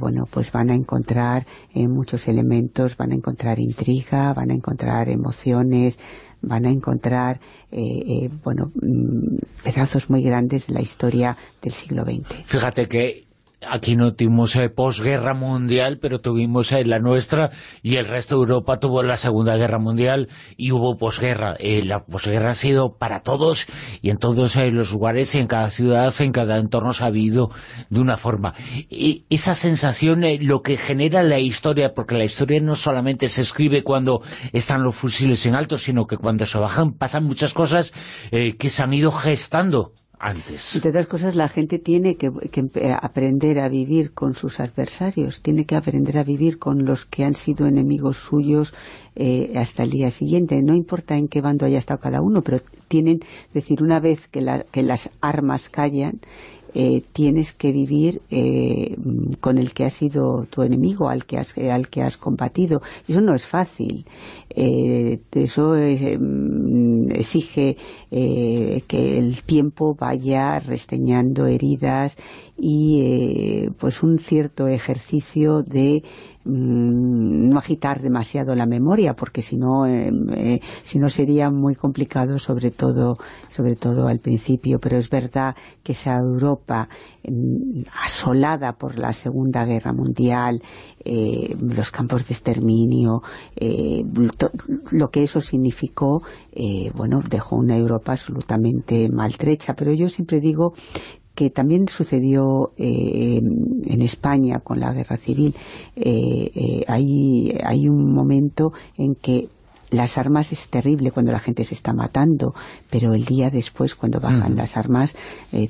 bueno pues van a encontrar muchos elementos van a encontrar intriga van a encontrar emociones van a encontrar eh, eh, bueno mm, pedazos muy grandes de la historia del siglo XX. Fíjate que aquí no tuvimos eh, posguerra mundial, pero tuvimos eh, la nuestra y el resto de Europa tuvo la Segunda Guerra Mundial y hubo posguerra. Eh, la posguerra ha sido para todos y en todos los lugares, en cada ciudad, en cada entorno se ha habido de una forma. Y esa sensación, lo que genera la historia, porque la historia no solamente se escribe cuando están los fusiles en alto, sino que cuando se bajan pasan muchas cosas que se han ido gestando antes. Entre otras cosas, la gente tiene que, aprender a vivir con sus adversarios, tiene que aprender a vivir con los que han sido enemigos suyos eh, hasta el día siguiente. No importa en qué bando haya estado cada uno, pero tienen, es decir, una vez que, las armas callan eh, tienes que vivir eh, con el que ha sido tu enemigo, al que has, al que has combatido. Eso no es fácil. Eh, eso mm, exige que el tiempo vaya resteñando heridas y pues un cierto ejercicio de Mm, no agitar demasiado la memoria porque si no eh, eh, si no sería muy complicado sobre todo sobre todo al principio. Pero es verdad que esa Europa mm, asolada por la Segunda Guerra Mundial eh, los campos de exterminio lo que eso significó bueno dejó una Europa absolutamente maltrecha. Pero yo siempre digo que también sucedió eh, en España con la guerra civil. Eh, eh, hay, hay un momento en que las armas es terrible cuando la gente se está matando, pero el día después, cuando bajan las armas,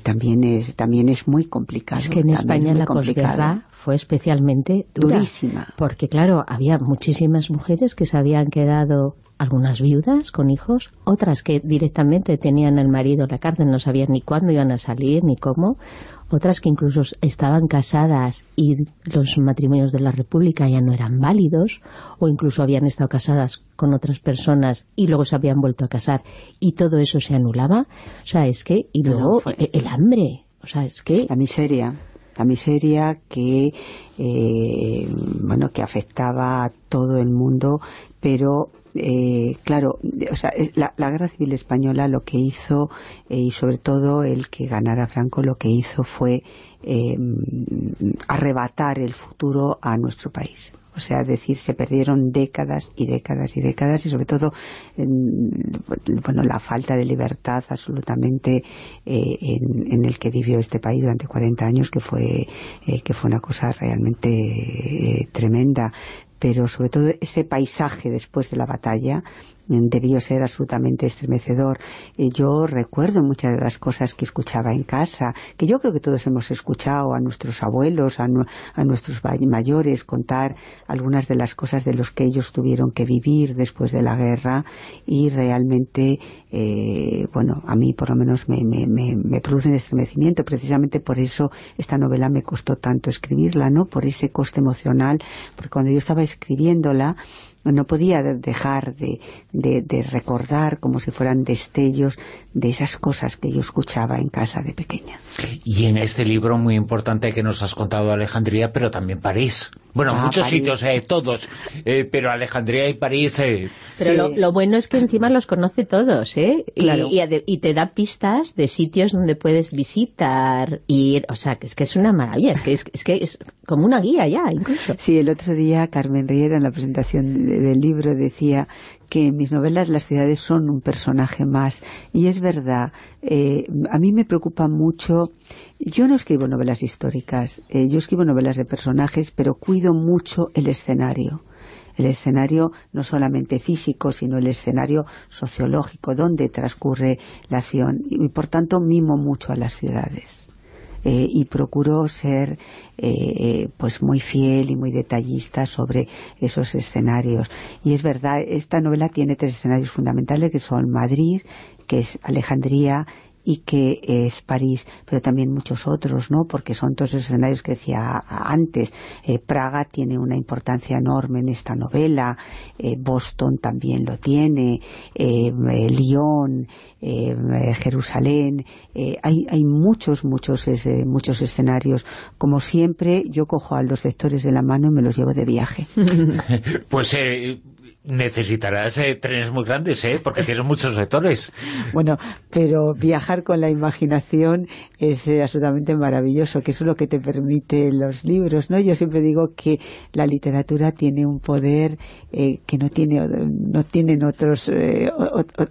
también es también es muy complicado. Es que en España la posguerra fue especialmente durísima. Porque, claro, había muchísimas mujeres que se habían quedado algunas viudas con hijos, otras que directamente tenían el marido en la cárcel, no sabían ni cuándo iban a salir, ni cómo, otras que incluso estaban casadas y los matrimonios de la República ya no eran válidos, o incluso habían estado casadas con otras personas y luego se habían vuelto a casar y todo eso se anulaba. O sea, es que, y luego el, hambre, o sea, es que... La miseria la miseria que eh, bueno que afectaba a todo el mundo pero eh, claro, o sea, la, guerra civil española lo que hizo, eh, y sobre todo el que ganara Franco, lo que hizo fue em, arrebatar el futuro a nuestro país. O sea, decir, se perdieron décadas y décadas y décadas y sobre todo, bueno, la falta de libertad absolutamente eh, en, el que vivió este país durante 40 años, que fue, que fue una cosa realmente tremenda pero sobre todo ese paisaje después de la batalla debió ser absolutamente estremecedor. yo recuerdo muchas de las cosas que escuchaba en casa, que yo creo que todos hemos escuchado a nuestros abuelos, a, nuestros mayores contar algunas de las cosas de los que ellos tuvieron que vivir después de la guerra y realmente, eh, bueno, a mí por lo menos me, me, me, produce un estremecimiento. Precisamente por eso esta novela me costó tanto escribirla, ¿no? Por ese coste emocional, porque cuando yo estaba escribiéndola, no podía dejar de, de, recordar como si fueran destellos de esas cosas que yo escuchaba en casa de pequeña. Y en este libro muy importante que nos has contado Alejandría, pero también París. Bueno, ah, muchos sitios, eh, todos, eh, pero Alejandría y París... Eh, pero lo, bueno es que encima los conoce todos, ¿eh? Y, te da pistas de sitios donde puedes visitar, ir, o sea, que es que es una maravilla, es que es, que es como una guía ya, incluso. Sí, el otro día Carmen Riera en la presentación del libro decía que en mis novelas las ciudades son un personaje más. Y es verdad, eh, a mí me preocupa mucho... Yo no escribo novelas históricas, eh, yo escribo novelas de personajes, pero cuido mucho el escenario el escenario no solamente físico, sino el escenario sociológico, donde transcurre la acción, y por tanto mimo mucho a las ciudades. Eh, y procuro ser eh, eh, pues muy fiel y muy detallista sobre esos escenarios. Y es verdad, esta novela tiene tres escenarios fundamentales que son Madrid, que es Alejandría y que es París, pero también muchos otros, ¿no? Porque son todos esos escenarios que decía antes. Eh, Praga tiene una importancia enorme en esta novela, eh, Boston también lo tiene, eh, Lyon, Jerusalén, hay, hay muchos, muchos, muchos escenarios. Como siempre, yo cojo a los lectores de la mano y me los llevo de viaje. pues necesitarás eh, trenes muy grandes, ¿eh? Porque tienes muchos lectores. Bueno, pero viajar con la imaginación es eh, absolutamente maravilloso, que eso es lo que te permite los libros, ¿no? Yo siempre digo que la literatura tiene un poder eh, que no tiene no tienen otros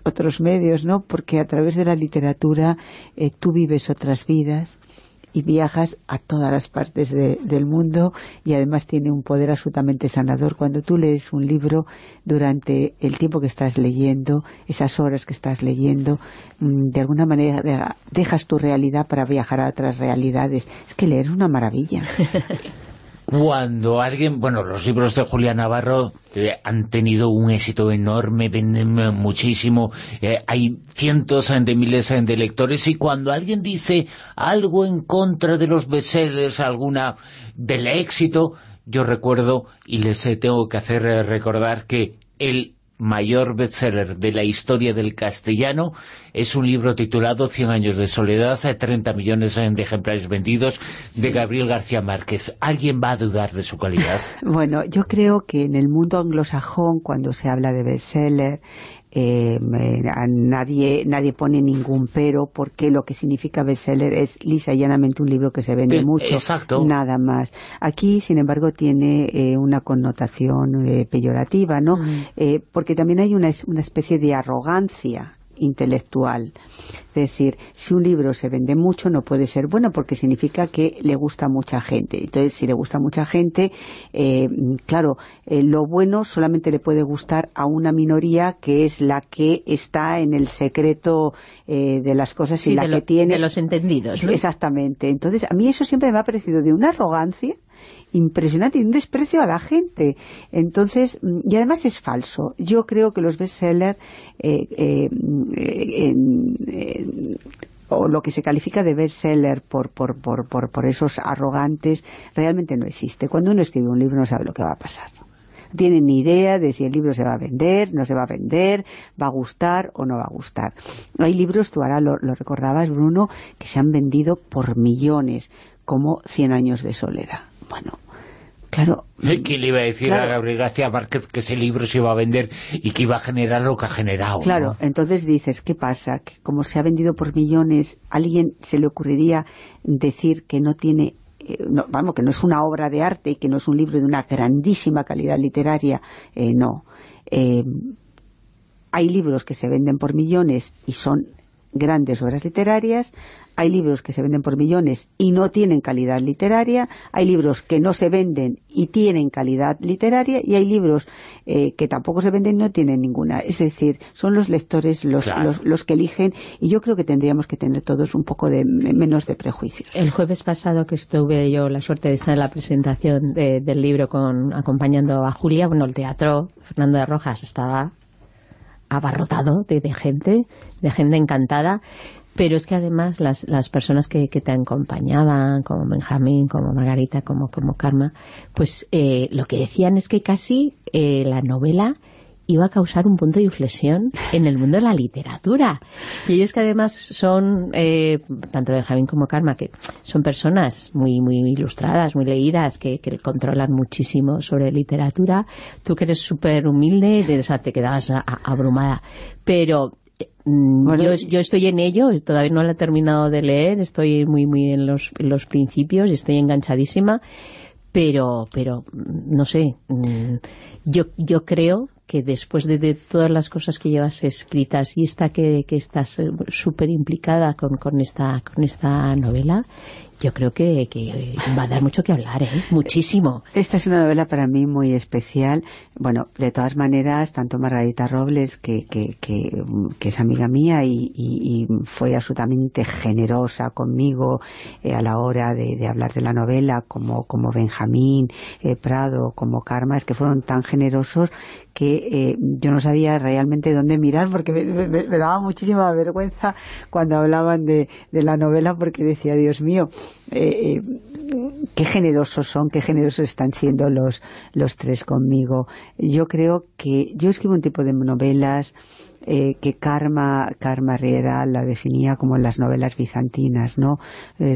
otros medios, ¿no? Porque a través de la literatura tú vives otras vidas y viajas a todas las partes del mundo y además tiene un poder absolutamente sanador. Cuando tú lees un libro durante el tiempo que estás leyendo, esas horas que estás leyendo, mm, de alguna manera dejas tu realidad para viajar a otras realidades. Es que leer es una maravilla. Cuando alguien, bueno, los libros de Julián Navarro eh, han tenido un éxito enorme, venden muchísimo, eh, hay cientos de miles de lectores y cuando alguien dice algo en contra de los bestsellers, alguna del éxito, yo recuerdo y les eh, tengo que hacer recordar que el mayor bestseller de la historia del castellano. Es un libro titulado Cien años de soledad, 30 millones de ejemplares vendidos, de Gabriel García Márquez. ¿Alguien va a dudar de su calidad? Bueno, yo creo que en el mundo anglosajón, cuando se habla de bestseller, eh, nadie, nadie pone ningún pero porque lo que significa bestseller es lisa y llanamente un libro que se vende mucho, nada más. Aquí, sin embargo, tiene eh, una connotación eh, peyorativa, ¿no? Mm. Eh, porque también hay una, una especie de arrogancia intelectual. Es decir, si un libro se vende mucho no puede ser bueno porque significa que le gusta a mucha gente. Entonces, si le gusta a mucha gente, eh, claro, eh, lo bueno solamente le puede gustar a una minoría que es la que está en el secreto eh, de las cosas y la que tiene... De los entendidos. Exactamente. Entonces, a mí eso siempre me ha parecido de una arrogancia impresionante y un desprecio a la gente. Entonces, y además es falso. Yo creo que los bestsellers eh, eh, eh, o lo que se califica de bestseller por, por, por, por, por esos arrogantes, realmente no existe. Cuando uno escribe un libro no sabe lo que va a pasar no tiene ni idea de si el libro se va a vender, no se va a vender, va a gustar o no va a gustar. Hay libros, tú ahora lo, lo recordabas, Bruno, que se han vendido por millones, como Cien años de soledad. Bueno, claro... ¿Quién le iba a decir a Gabriel García Márquez que ese libro se iba a vender y que iba a generar lo que ha generado? Claro, entonces dices, ¿qué pasa? Que como se ha vendido por millones, ¿a alguien se le ocurriría decir que no tiene eh, vamos, que no es una obra de arte y que no es un libro de una grandísima calidad literaria, eh, no. Eh, hay libros que se venden por millones y son grandes obras literarias, hay libros que se venden por millones y no tienen calidad literaria, hay libros que no se venden y tienen calidad literaria, y hay libros eh, que tampoco se venden y no tienen ninguna. Es decir, son los lectores los, los, que eligen, y yo creo que tendríamos que tener todos un poco de menos de prejuicios. El jueves pasado que estuve yo la suerte de estar en la presentación del libro con acompañando a Julia, bueno, el teatro, Fernando de Rojas estaba abarrotado de, gente, de gente encantada, pero es que además las, las personas que, te acompañaban, como Benjamín, como Margarita, como, Karma, pues eh, lo que decían es que casi eh, la novela iba a causar un punto de inflexión en el mundo de la literatura. Y ellos que además son, eh, tanto Benjamín como Karma, que son personas muy muy ilustradas, muy leídas, que, controlan muchísimo sobre literatura. Tú que eres súper humilde, o sea, te quedabas abrumada. Pero mm, yo, yo, estoy en ello, todavía no la he terminado de leer, estoy muy muy en los, en los principios y estoy enganchadísima, pero, pero no sé, mm, yo, yo creo que después de, todas las cosas que llevas escritas y esta que, que estás eh, súper implicada con, con, esta, con esta novela, yo creo que, que, va a dar mucho que hablar, ¿eh? muchísimo. Esta es una novela para mí muy especial. Bueno, de todas maneras, tanto Margarita Robles, que, que, que, es amiga mía y, y, fue absolutamente generosa conmigo eh, a la hora de, de, hablar de la novela, como, como Benjamín eh, Prado, como Karma, es que fueron tan generosos que eh, yo no sabía realmente dónde mirar porque me, daba muchísima vergüenza cuando hablaban de, de la novela porque decía, Dios mío, eh, eh, qué generosos son, qué generosos están siendo los, los tres conmigo. Yo creo que yo escribo un tipo de novelas que Karma, Karma Riera la definía como las novelas bizantinas, ¿no?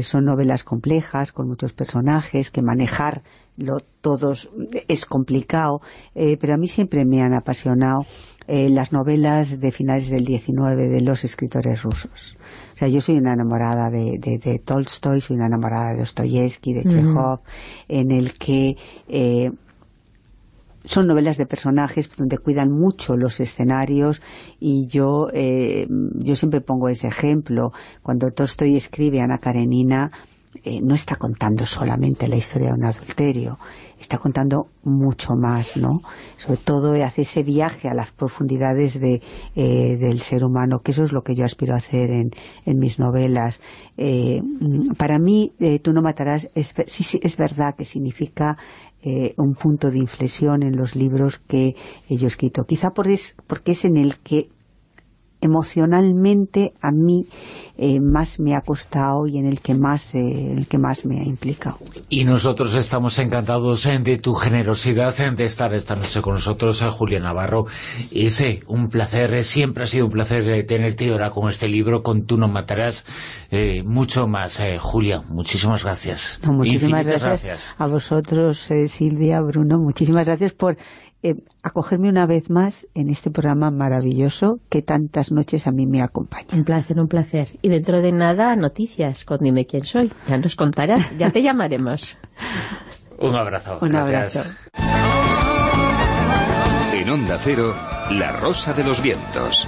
Son novelas complejas, con muchos personajes, que manejar lo, todos es complicado, eh, pero a mí siempre me han apasionado las novelas de finales del 19 de los escritores rusos. O sea, yo soy una enamorada de, de, Tolstoy, soy una enamorada de Dostoyevsky, de Chekhov, en el que son novelas de personajes donde cuidan mucho los escenarios y yo, eh, yo siempre pongo ese ejemplo. Cuando Tolstoy escribe Ana Karenina, eh, no está contando solamente la historia de un adulterio, está contando mucho más, ¿no? Sobre todo hace ese viaje a las profundidades de, eh, del ser humano, que eso es lo que yo aspiro a hacer en, en mis novelas. para mí, Tú no matarás, es, sí, sí, es verdad que significa eh, un punto de inflexión en los libros que yo he escrito. Quizá por es, porque es en el que emocionalmente a mí eh, más me ha costado y en el que más eh, el que más me ha implicado. Y nosotros estamos encantados eh, de tu generosidad de estar esta noche con nosotros, Julia Navarro. Y sí, un placer, siempre ha sido un placer tenerte ahora con este libro, con Tú no matarás, mucho más. Julia, muchísimas gracias. muchísimas gracias, a vosotros, Silvia, Bruno, muchísimas gracias por eh, acogerme una vez más en este programa maravilloso que tantas noches a mí me acompaña. Un placer, un placer. Y dentro de nada, noticias con Dime quién soy. Ya nos contarás, ya te llamaremos. un abrazo. Un abrazo. En Onda Cero, La Rosa de los Vientos.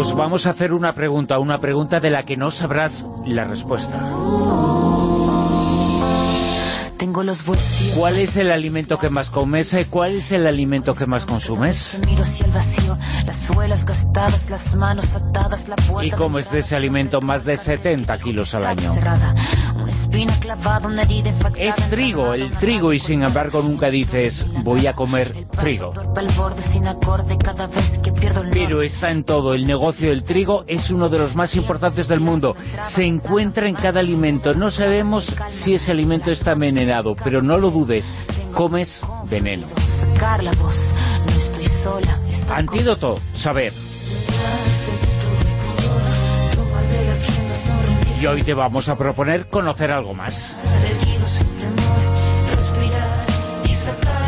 Os vamos a hacer una pregunta, una pregunta de la que no sabrás la respuesta. ¿Cuál es el alimento que más comes? ¿Cuál es el alimento que más consumes? ¿Y comes de ese alimento más de 70 kilos al año? Es trigo, el trigo, y sin embargo nunca dices, voy a comer trigo. Pero está en todo, el negocio del trigo es uno de los más importantes del mundo. Se encuentra en cada alimento. No sabemos si ese alimento está envenenado, pero no lo dudes, comes veneno. Antídoto, saber. Y hoy te vamos a proponer conocer algo más.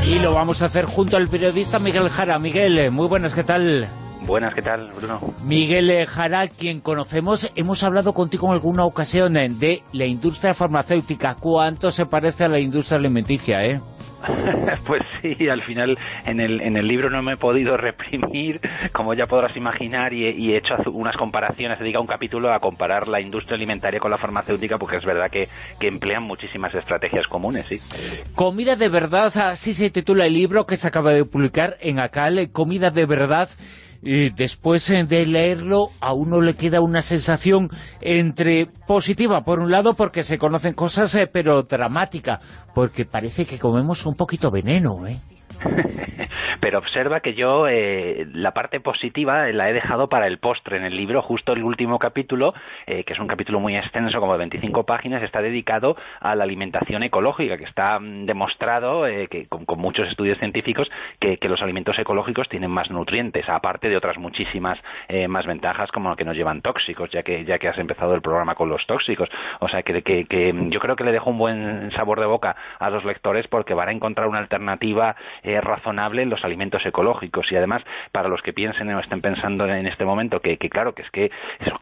Y lo vamos a hacer junto al periodista Miguel Jara. Miguel, muy buenas, ¿qué tal? Buenas, ¿qué tal, Bruno? Miguel Jara, quien conocemos, hemos hablado contigo en alguna ocasión de la industria farmacéutica. ¿Cuánto se parece a la industria alimenticia, eh? pues sí, al final en el, en el libro no me he podido reprimir, como ya podrás imaginar, y, he hecho unas comparaciones, dedica un capítulo a comparar la industria alimentaria con la farmacéutica, porque es verdad que, que emplean muchísimas estrategias comunes, sí. Comida de verdad, así se titula el libro que se acaba de publicar en Acal, Comida de verdad, y después eh, de leerlo a uno le queda una sensación entre positiva, por un lado porque se conocen cosas, eh, pero dramática, porque parece que comemos un poquito veneno, ¿eh? pero observa que yo eh, la parte positiva la he dejado para el postre en el libro, justo el último capítulo, eh, que es un capítulo muy extenso, como de 25 páginas, está dedicado a la alimentación ecológica, que está mm, demostrado, eh, que con, muchos estudios científicos, que, los alimentos ecológicos tienen más nutrientes, aparte de otras muchísimas más ventajas, como que nos llevan tóxicos, ya que, ya que has empezado el programa con los tóxicos. O sea, que, que, que yo creo que le dejo un buen sabor de boca a los lectores porque van a encontrar una alternativa razonable en los alimentos alimentos ecológicos y además para los que piensen o estén pensando en este momento que, claro, que es que,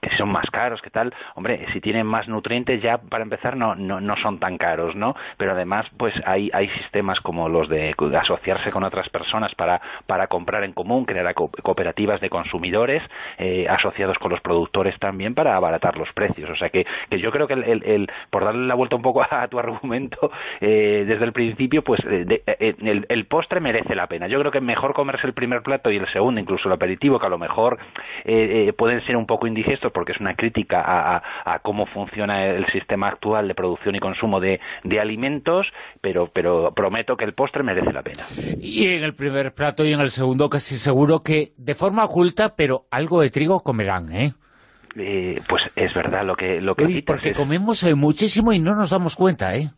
que son más caros, que tal, hombre, si tienen más nutrientes ya para empezar no, no, no son tan caros, ¿no? Pero además pues hay, hay sistemas como los de asociarse con otras personas para, para comprar en común, crear cooperativas de consumidores eh, asociados con los productores también para abaratar los precios. O sea que, que yo creo que el, el, por darle la vuelta un poco a tu argumento eh, desde el principio, pues eh, el, el postre merece la pena. Yo creo que mejor comerse el primer plato y el segundo, incluso el aperitivo, que a lo mejor eh, eh, pueden ser un poco indigestos porque es una crítica a, cómo funciona el sistema actual de producción y consumo de, alimentos, pero, pero prometo que el postre merece la pena. Y en el primer plato y en el segundo casi seguro que de forma oculta, pero algo de trigo comerán, ¿eh? Eh, pues es verdad lo que lo que porque comemos eh, muchísimo y no nos damos cuenta, ¿eh?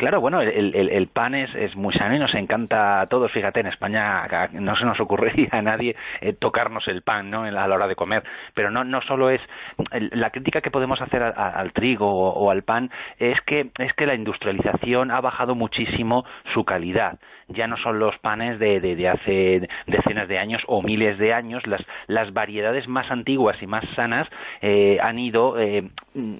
Claro, bueno, el, pan es, es, muy sano y nos encanta a todos. Fíjate, en España no se nos ocurriría a nadie eh, tocarnos el pan ¿no? a la hora de comer. Pero no, no solo es... la crítica que podemos hacer al trigo o, al pan es que, es que la industrialización ha bajado muchísimo su calidad ya no son los panes de, de, hace decenas de años o miles de años, las, las variedades más antiguas y más sanas eh, han, ido, eh,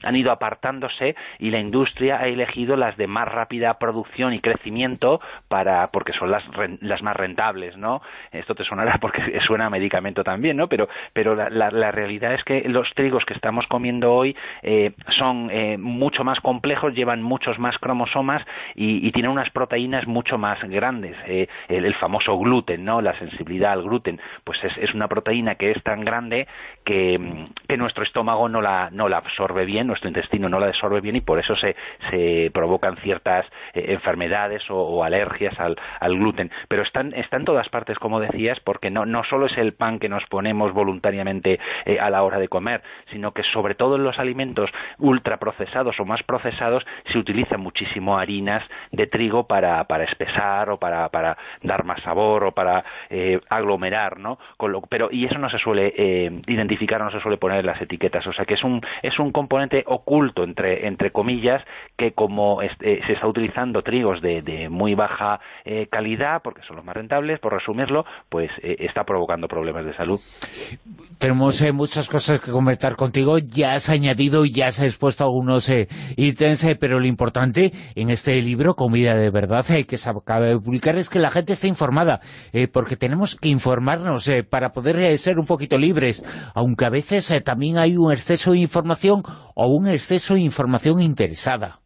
han ido apartándose y la industria ha elegido las de más rápida producción y crecimiento para porque son las, las más rentables, ¿no? Esto te sonará porque suena a medicamento también, ¿no? Pero, pero la, la, realidad es que los trigos que estamos comiendo hoy eh, son mucho más complejos, llevan muchos más cromosomas y, y tienen unas proteínas mucho más grandes eh, el, famoso gluten, ¿no? La sensibilidad al gluten, pues es, una proteína que es tan grande que, nuestro estómago no la, no la absorbe bien, nuestro intestino no la absorbe bien y por eso se, se provocan ciertas eh, enfermedades o, alergias al, gluten. Pero están, en todas partes, como decías, porque no, no solo es el pan que nos ponemos voluntariamente eh, a la hora de comer, sino que sobre todo en los alimentos ultraprocesados o más procesados se utilizan muchísimo harinas de trigo para, para espesar o para para, dar más sabor o para eh, aglomerar, ¿no? pero y eso no se suele eh, identificar, no se suele poner en las etiquetas, o sea que es un es un componente oculto entre entre comillas que como eh, se está utilizando trigos de, muy baja calidad porque son los más rentables, por resumirlo, pues está provocando problemas de salud. Tenemos muchas cosas que comentar contigo, ya has añadido y ya has expuesto algunos ítems, pero lo importante en este libro, Comida de Verdad, que se acaba de publicar es que la gente esté informada, eh, porque tenemos que informarnos eh, para poder eh, ser un poquito libres, aunque a veces también hay un exceso de información o un exceso de información interesada.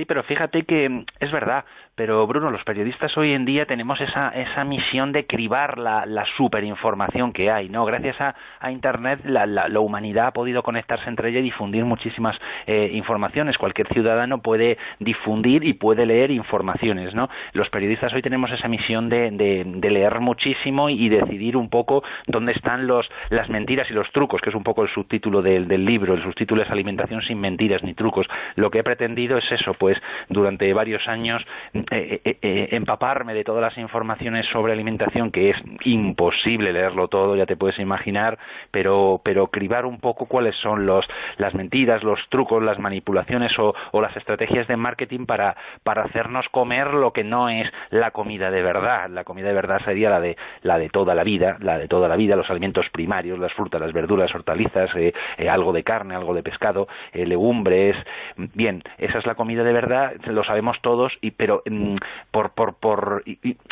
Sí, pero fíjate que es verdad, pero Bruno, los periodistas hoy en día tenemos esa, esa misión de cribar la, la superinformación que hay, ¿no? Gracias a, a Internet la, la, humanidad ha podido conectarse entre ella y difundir muchísimas eh, informaciones. Cualquier ciudadano puede difundir y puede leer informaciones, ¿no? Los periodistas hoy tenemos esa misión de, de, leer muchísimo y decidir un poco dónde están los, las mentiras y los trucos, que es un poco el subtítulo del, del libro. El subtítulo es Alimentación sin mentiras ni trucos. Lo que he pretendido es eso, pues durante varios años eh, eh, eh, empaparme de todas las informaciones sobre alimentación, que es imposible leerlo todo, ya te puedes imaginar, pero, pero cribar un poco cuáles son los, las mentiras, los trucos, las manipulaciones o, o las estrategias de marketing para, para hacernos comer lo que no es la comida de verdad. La comida de verdad sería la de, la de toda la vida, la de toda la vida, los alimentos primarios, las frutas, las verduras, hortalizas, algo de carne, algo de pescado, legumbres. Bien, esa es la comida de verdad, lo sabemos todos, y, pero Mm, por por por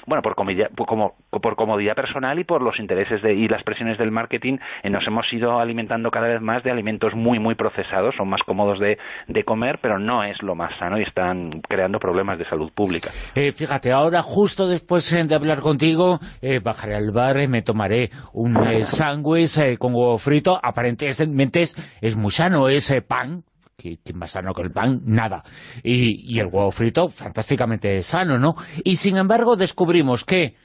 bueno por comodidad, como, por comodidad personal y por los intereses de, y las presiones del marketing eh, nos hemos ido alimentando cada vez más de alimentos muy muy procesados son más cómodos de, comer pero no es lo más sano y están creando problemas de salud pública. Eh, fíjate ahora justo después eh, de hablar contigo bajaré al bar me tomaré un sándwich con huevo frito. Aparentemente es, es muy sano ese pan que, más sano que el pan, nada. Y, y el huevo frito, fantásticamente sano, ¿no? Y sin embargo descubrimos que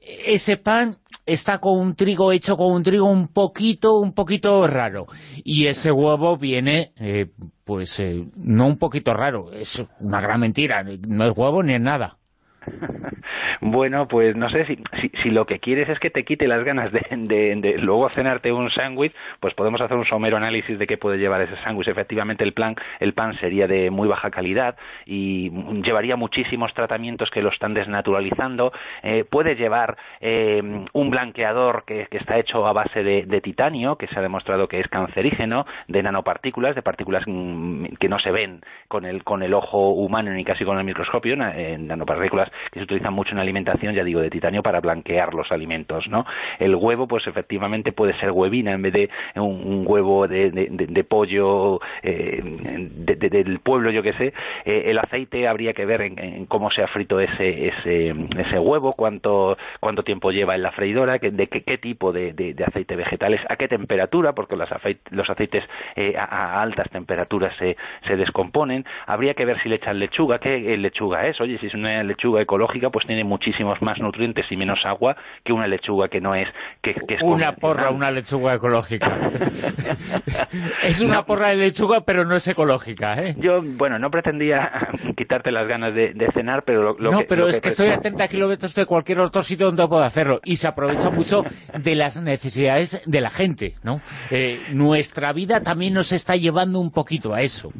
ese pan está con un trigo hecho con un trigo un poquito, un poquito raro. Y ese huevo viene, eh, pues, eh, no un poquito raro, es una gran mentira, no es huevo ni es nada. bueno, pues no sé, si, si, lo que quieres es que te quite las ganas de, de, luego cenarte un sándwich, pues podemos hacer un somero análisis de qué puede llevar ese sándwich. Efectivamente, el, plan, el pan sería de muy baja calidad y llevaría muchísimos tratamientos que lo están desnaturalizando. Eh, puede llevar eh, un blanqueador que, que, está hecho a base de, de, titanio, que se ha demostrado que es cancerígeno, de nanopartículas, de partículas mm, que no se ven con el, con el ojo humano ni casi con el microscopio, en nanopartículas que se utilizan mucho en alimentación, ya digo, de titanio para blanquear los alimentos, ¿no? El huevo, pues efectivamente puede ser huevina en vez de un, huevo de, pollo eh, del pueblo, yo que sé. Eh, el aceite habría que ver en, cómo se ha frito ese, ese, ese huevo, cuánto, cuánto tiempo lleva en la freidora, de qué, tipo de, aceite vegetales, a qué temperatura, porque los, aceites eh, a, altas temperaturas se, se descomponen. Habría que ver si le echan lechuga, qué lechuga es. Oye, si es una lechuga ecológica, pues tiene muchísimos más nutrientes y menos agua que una lechuga que no es... Que, es una porra, una lechuga ecológica. es una porra de lechuga, pero no es ecológica, ¿eh? Yo, bueno, no pretendía quitarte las ganas de, cenar, pero lo, No, pero es que estoy a 30 kilómetros de cualquier otro sitio donde puedo hacerlo, y se aprovecha mucho de las necesidades de la gente, ¿no? Eh, nuestra vida también nos está llevando un poquito a eso.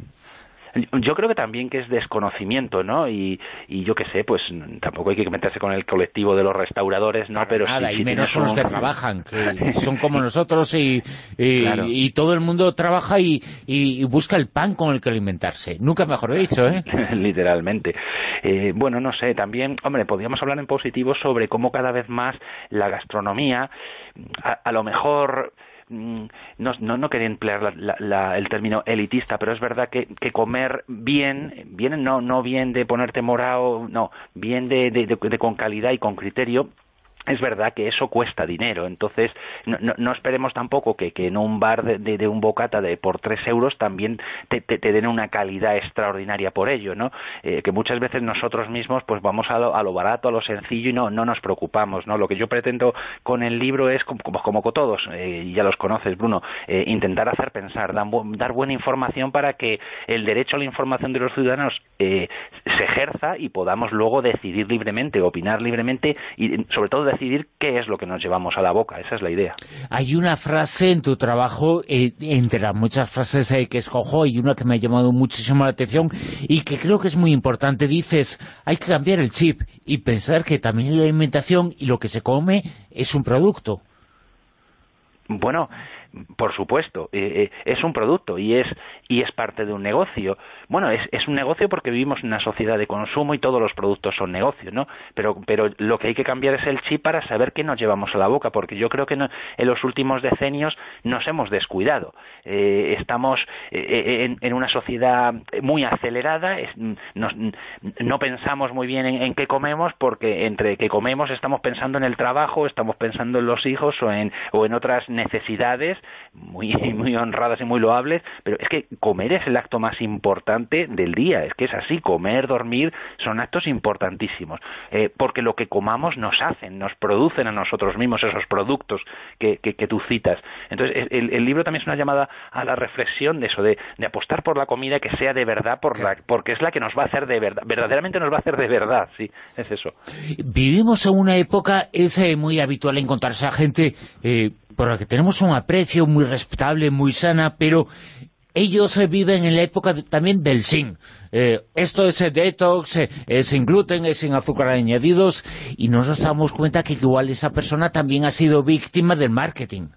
Yo creo que también que es desconocimiento, ¿no? Y, y yo qué sé, pues tampoco hay que meterse con el colectivo de los restauradores, ¿no? Pero nada, y menos con los que trabajan, que son como nosotros y, y, todo el mundo trabaja y, y, busca el pan con el que alimentarse. Nunca mejor dicho, ¿eh? Literalmente. Eh, bueno, no sé, también, hombre, podríamos hablar en positivo sobre cómo cada vez más la gastronomía, a lo mejor no, no, no quería emplear el término elitista, pero es verdad que, comer bien, bien no, no bien de ponerte morado, no, bien de, de con calidad y con criterio, es verdad que eso cuesta dinero, entonces no, no, esperemos tampoco que, en un bar de, un bocata de por tres euros también te, den una calidad extraordinaria por ello, ¿no? Eh, que muchas veces nosotros mismos pues vamos a lo, a lo, barato, a lo sencillo y no, no nos preocupamos, ¿no? Lo que yo pretendo con el libro es, como, como con todos, eh, ya los conoces Bruno, eh, intentar hacer pensar, dar, dar, buena información para que el derecho a la información de los ciudadanos se ejerza y podamos luego decidir libremente, opinar libremente y sobre todo decidir qué es lo que nos llevamos a la boca, esa es la idea. Hay una frase en tu trabajo, eh, entre las muchas frases eh, que escojo, y una que me ha llamado muchísimo la atención y que creo que es muy importante, dices, hay que cambiar el chip y pensar que también la alimentación y lo que se come es un producto. Bueno, por supuesto, eh, es un producto y es y es parte de un negocio. Bueno, es, es, un negocio porque vivimos en una sociedad de consumo y todos los productos son negocios, ¿no? Pero, pero lo que hay que cambiar es el chip para saber qué nos llevamos a la boca, porque yo creo que en los últimos decenios nos hemos descuidado. Eh, estamos eh, en, una sociedad muy acelerada, no pensamos muy bien en, qué comemos, porque entre que comemos estamos pensando en el trabajo, estamos pensando en los hijos o en, o en otras necesidades muy, muy honradas y muy loables, pero es que comer es el acto más importante del día, es que es así, comer, dormir, son actos importantísimos, eh, porque lo que comamos nos hacen, nos producen a nosotros mismos esos productos que, que, tú citas. Entonces, el, libro también es una llamada a la reflexión de eso, de, de apostar por la comida que sea de verdad, por la, porque es la que nos va a hacer de verdad, verdaderamente nos va a hacer de verdad, sí, es eso. Vivimos en una época, es eh, muy habitual encontrarse a gente eh, por la que tenemos un aprecio muy respetable, muy sana, pero ellos eh, viven en la época también del sin. Eh, esto es eh, detox, es sin gluten, es sin azúcar añadidos, y nos damos cuenta que igual esa persona también ha sido víctima del marketing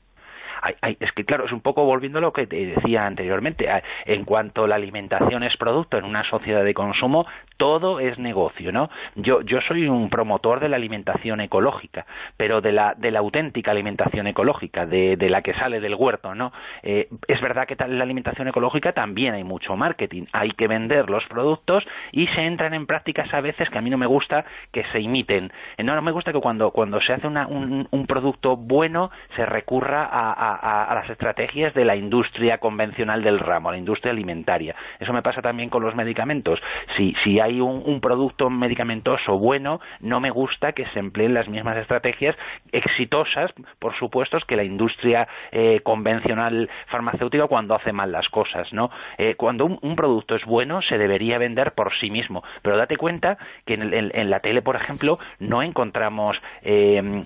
es que claro, es un poco volviendo a lo que te decía anteriormente, en cuanto la alimentación es producto en una sociedad de consumo, todo es negocio, ¿no? Yo, yo soy un promotor de la alimentación ecológica, pero de la, de la auténtica alimentación ecológica, de, de la que sale del huerto, ¿no? Eh, es verdad que en la alimentación ecológica también hay mucho marketing, hay que vender los productos y se entran en prácticas a veces que a mí no me gusta que se imiten. No, no me gusta que cuando, cuando se hace un, un producto bueno se recurra a, las estrategias de la industria convencional del ramo, la industria alimentaria. Eso me pasa también con los medicamentos. Si, si hay un, producto medicamentoso bueno, no me gusta que se empleen las mismas estrategias exitosas, por supuesto, que la industria eh, convencional farmacéutica cuando hace mal las cosas, ¿no? Eh, cuando un, producto es bueno, se debería vender por sí mismo. Pero date cuenta que en, la tele, por ejemplo, no encontramos eh,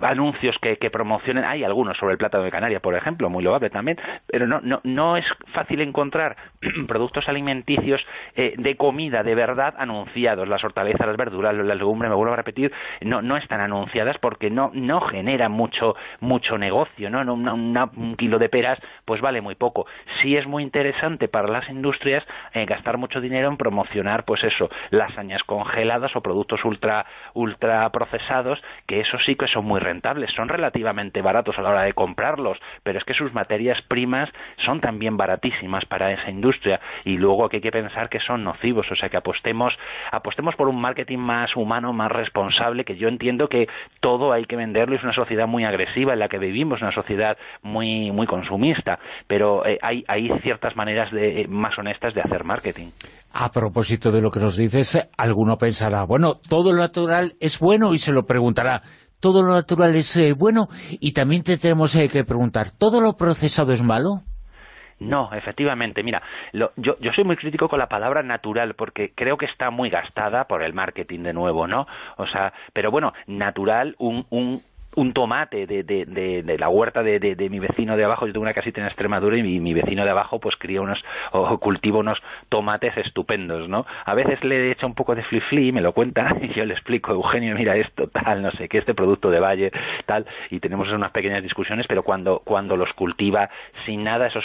anuncios que, promocionen, hay algunos sobre el plátano Canaria, por ejemplo, muy loable también, pero no, no, no es fácil encontrar productos alimenticios eh, de comida de verdad anunciados, las hortalizas, las verduras, las legumbres, me vuelvo a repetir, no, no están anunciadas porque no, no generan mucho, mucho negocio, ¿no? un kilo de peras pues vale muy poco. Sí es muy interesante para las industrias eh, gastar mucho dinero en promocionar pues eso, lasañas congeladas o productos ultra, ultra procesados, que eso sí que son muy rentables, son relativamente baratos a la hora de comprarlos, pero es que sus materias primas son también baratísimas para esa industria y luego que hay que pensar que son nocivos, o sea que apostemos, apostemos por un marketing más humano, más responsable, que yo entiendo que todo hay que venderlo, es una sociedad muy agresiva en la que vivimos, una sociedad muy, muy consumista, pero eh, hay, hay ciertas maneras de, eh, más honestas de hacer marketing. A propósito de lo que nos dices, alguno pensará, bueno, todo lo natural es bueno y se lo preguntará, todo lo natural es eh, bueno y también te tenemos que preguntar, ¿todo lo procesado es malo? No, efectivamente. Mira, yo, yo soy muy crítico con la palabra natural porque creo que está muy gastada por el marketing de nuevo, ¿no? O sea, pero bueno, natural, un, un, un tomate de, de, de, la huerta de, de, mi vecino de abajo, yo tengo una casita en Extremadura y mi, vecino de abajo pues cría unos, o cultiva unos tomates estupendos, ¿no? A veces le echa un poco de flifli, me lo cuenta, y yo le explico, Eugenio, mira esto, tal, no sé qué, este producto de Valle, tal, y tenemos unas pequeñas discusiones, pero cuando, cuando los cultiva sin nada, eso es,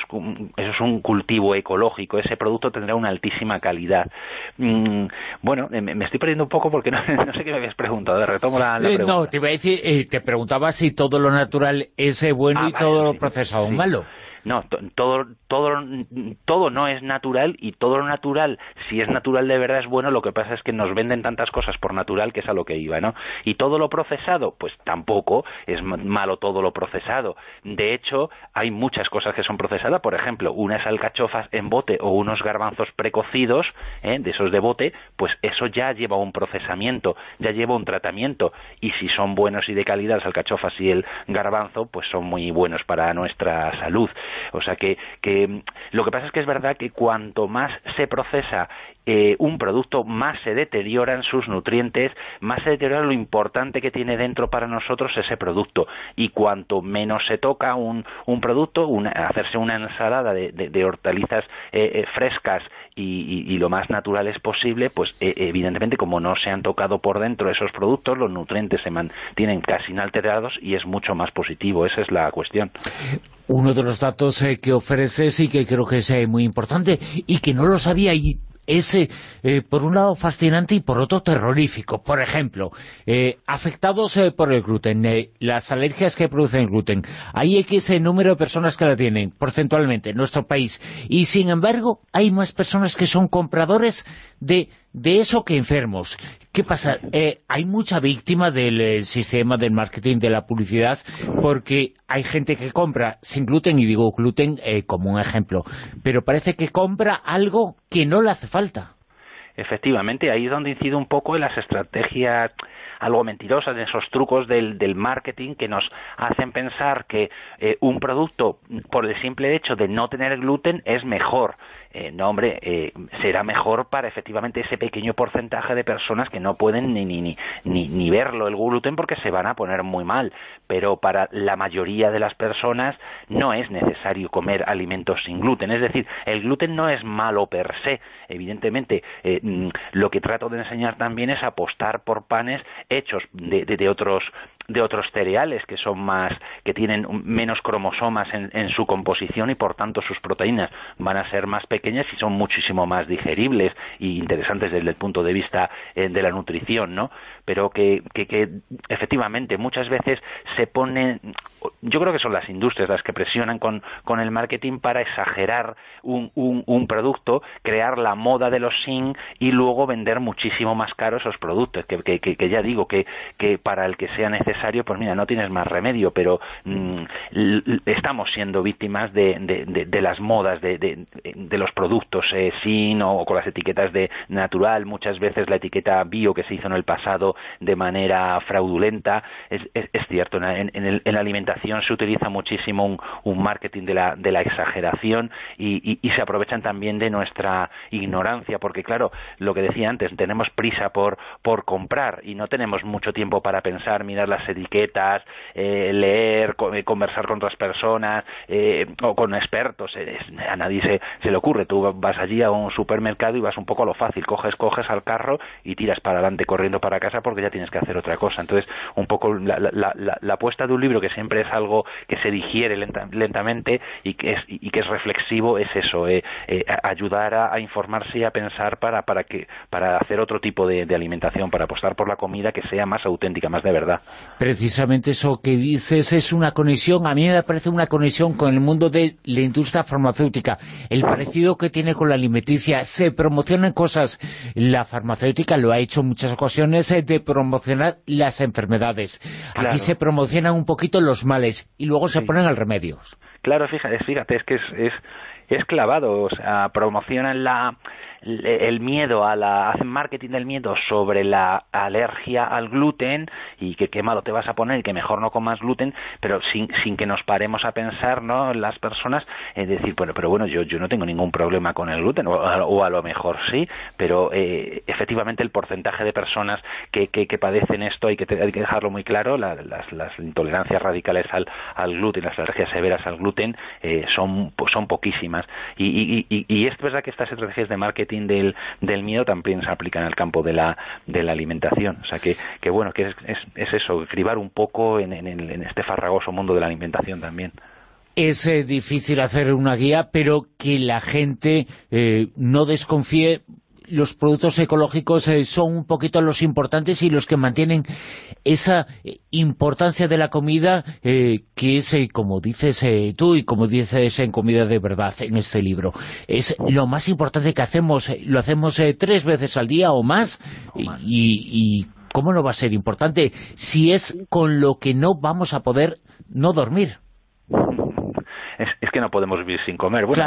eso es un cultivo ecológico, ese producto tendrá una altísima calidad. Mm, bueno, me, estoy perdiendo un poco porque no, sé qué me habías preguntado, retomo la, eh, pregunta. No, te iba a decir, eh, te preguntaba si todo lo natural es bueno ah, y todo lo procesado malo. No, todo, todo, todo no es natural y todo lo natural, si es natural de verdad es bueno, lo que pasa es que nos venden tantas cosas por natural que es a lo que iba, ¿no? Y todo lo procesado, pues tampoco es malo todo lo procesado. De hecho, hay muchas cosas que son procesadas, por ejemplo, unas alcachofas en bote o unos garbanzos precocidos, ¿eh? de esos de bote, pues eso ya lleva un procesamiento, ya lleva un tratamiento y si son buenos y de calidad las alcachofas y el garbanzo, pues son muy buenos para nuestra salud. O sea que, que lo que pasa es que es verdad que cuanto más se procesa eh, un producto, más se deterioran sus nutrientes, más se deteriora lo importante que tiene dentro para nosotros ese producto. Y cuanto menos se toca un, un producto, hacerse una ensalada de, de, hortalizas eh, eh, frescas y, lo más naturales posible, pues evidentemente como no se han tocado por dentro esos productos, los nutrientes se mantienen casi inalterados y es mucho más positivo. Esa es la cuestión uno de los datos que ofreces y que creo que es muy importante y que no lo sabía y es, eh, por un lado, fascinante y por otro terrorífico. Por ejemplo, eh, afectados eh, por el gluten, las alergias que producen el gluten. Hay X número de personas que la tienen, porcentualmente, en nuestro país. Y, sin embargo, hay más personas que son compradores de de eso que enfermos. ¿Qué pasa? Eh, hay mucha víctima del eh, sistema del marketing, de la publicidad, porque hay gente que compra sin gluten, y digo gluten eh, como un ejemplo, pero parece que compra algo que no le hace falta. Efectivamente, ahí es donde incide un poco en las estrategias algo mentirosas, en esos trucos del, del marketing que nos hacen pensar que un producto, por el simple hecho de no tener gluten, es mejor. Eh, no hombre, eh, será mejor para efectivamente ese pequeño porcentaje de personas que no pueden ni, ni, ni, ni, verlo el gluten porque se van a poner muy mal, pero para la mayoría de las personas no es necesario comer alimentos sin gluten, es decir, el gluten no es malo per se, evidentemente eh, mm, lo que trato de enseñar también es apostar por panes hechos de, de otros de otros cereales que son más que tienen menos cromosomas en, su composición y por tanto sus proteínas van a ser más pequeñas y son muchísimo más digeribles y interesantes desde el punto de vista eh, de la nutrición, ¿no? Pero que, que, efectivamente muchas veces se ponen, yo creo que son las industrias las que presionan con, con el marketing para exagerar un, un, un, producto, crear la moda de los sin y luego vender muchísimo más caro esos productos, que, que, que ya digo que, que para el que sea necesario, pues mira, no tienes más remedio, pero mm, estamos siendo víctimas de, de, de, las modas de, de, los productos eh, sin o con las etiquetas de natural, muchas veces la etiqueta bio que se hizo en el pasado de manera fraudulenta. Es, cierto, en, la alimentación se utiliza muchísimo un, marketing de la, de la exageración y, se aprovechan también de nuestra ignorancia, porque claro, lo que decía antes, tenemos prisa por, por comprar y no tenemos mucho tiempo para pensar, mirar las etiquetas, eh, leer, eh, conversar con otras personas eh, o con expertos. a nadie se, se le ocurre. Tú vas allí a un supermercado y vas un poco a lo fácil, coges, coges al carro y tiras para adelante corriendo para casa porque ya tienes que hacer otra cosa. Entonces, un poco la, la, la, apuesta de un libro que siempre es algo que se digiere lentamente y que es, y que es reflexivo es eso, eh, eh, ayudar a, informarse y a pensar para, para, que, para hacer otro tipo de, alimentación, para apostar por la comida que sea más auténtica, más de verdad. Precisamente eso que dices es una conexión, a mí me parece una conexión con el mundo de la industria farmacéutica, el parecido que tiene con la alimenticia, se promocionan cosas, la farmacéutica lo ha hecho en muchas ocasiones eh, de promocionar las enfermedades, aquí se promocionan un poquito los males y luego se ponen al remedio. Claro, fíjate, fíjate es que es, es, es clavado, o sea, promocionan la el miedo a la hacen marketing del miedo sobre la alergia al gluten y que qué malo te vas a poner y que mejor no comas gluten pero sin, sin que nos paremos a pensar no las personas es decir bueno pero bueno yo yo no tengo ningún problema con el gluten o, a lo mejor sí pero eh, efectivamente el porcentaje de personas que, que, padecen esto hay que, hay que dejarlo muy claro las, las intolerancias radicales al, al gluten las alergias severas al gluten eh, son son poquísimas. Y, y, y, y es verdad que estas estrategias de marketing del, del miedo también se aplica en el campo de la, de la alimentación. O sea que, que bueno, que es, es, eso, cribar un poco en, en, este farragoso mundo de la alimentación también es eh, difícil hacer una guía, pero que la gente eh, no desconfíe los productos ecológicos eh, son un poquito los importantes y los que mantienen esa eh, importancia de la comida eh, que es, como dices tú y como dices en Comida de Verdad en este libro, es lo más importante que hacemos, lo hacemos tres veces al día o más, y, y ¿cómo no va a ser importante si es con lo que no vamos a poder no dormir? Es, que no podemos vivir sin comer. Bueno,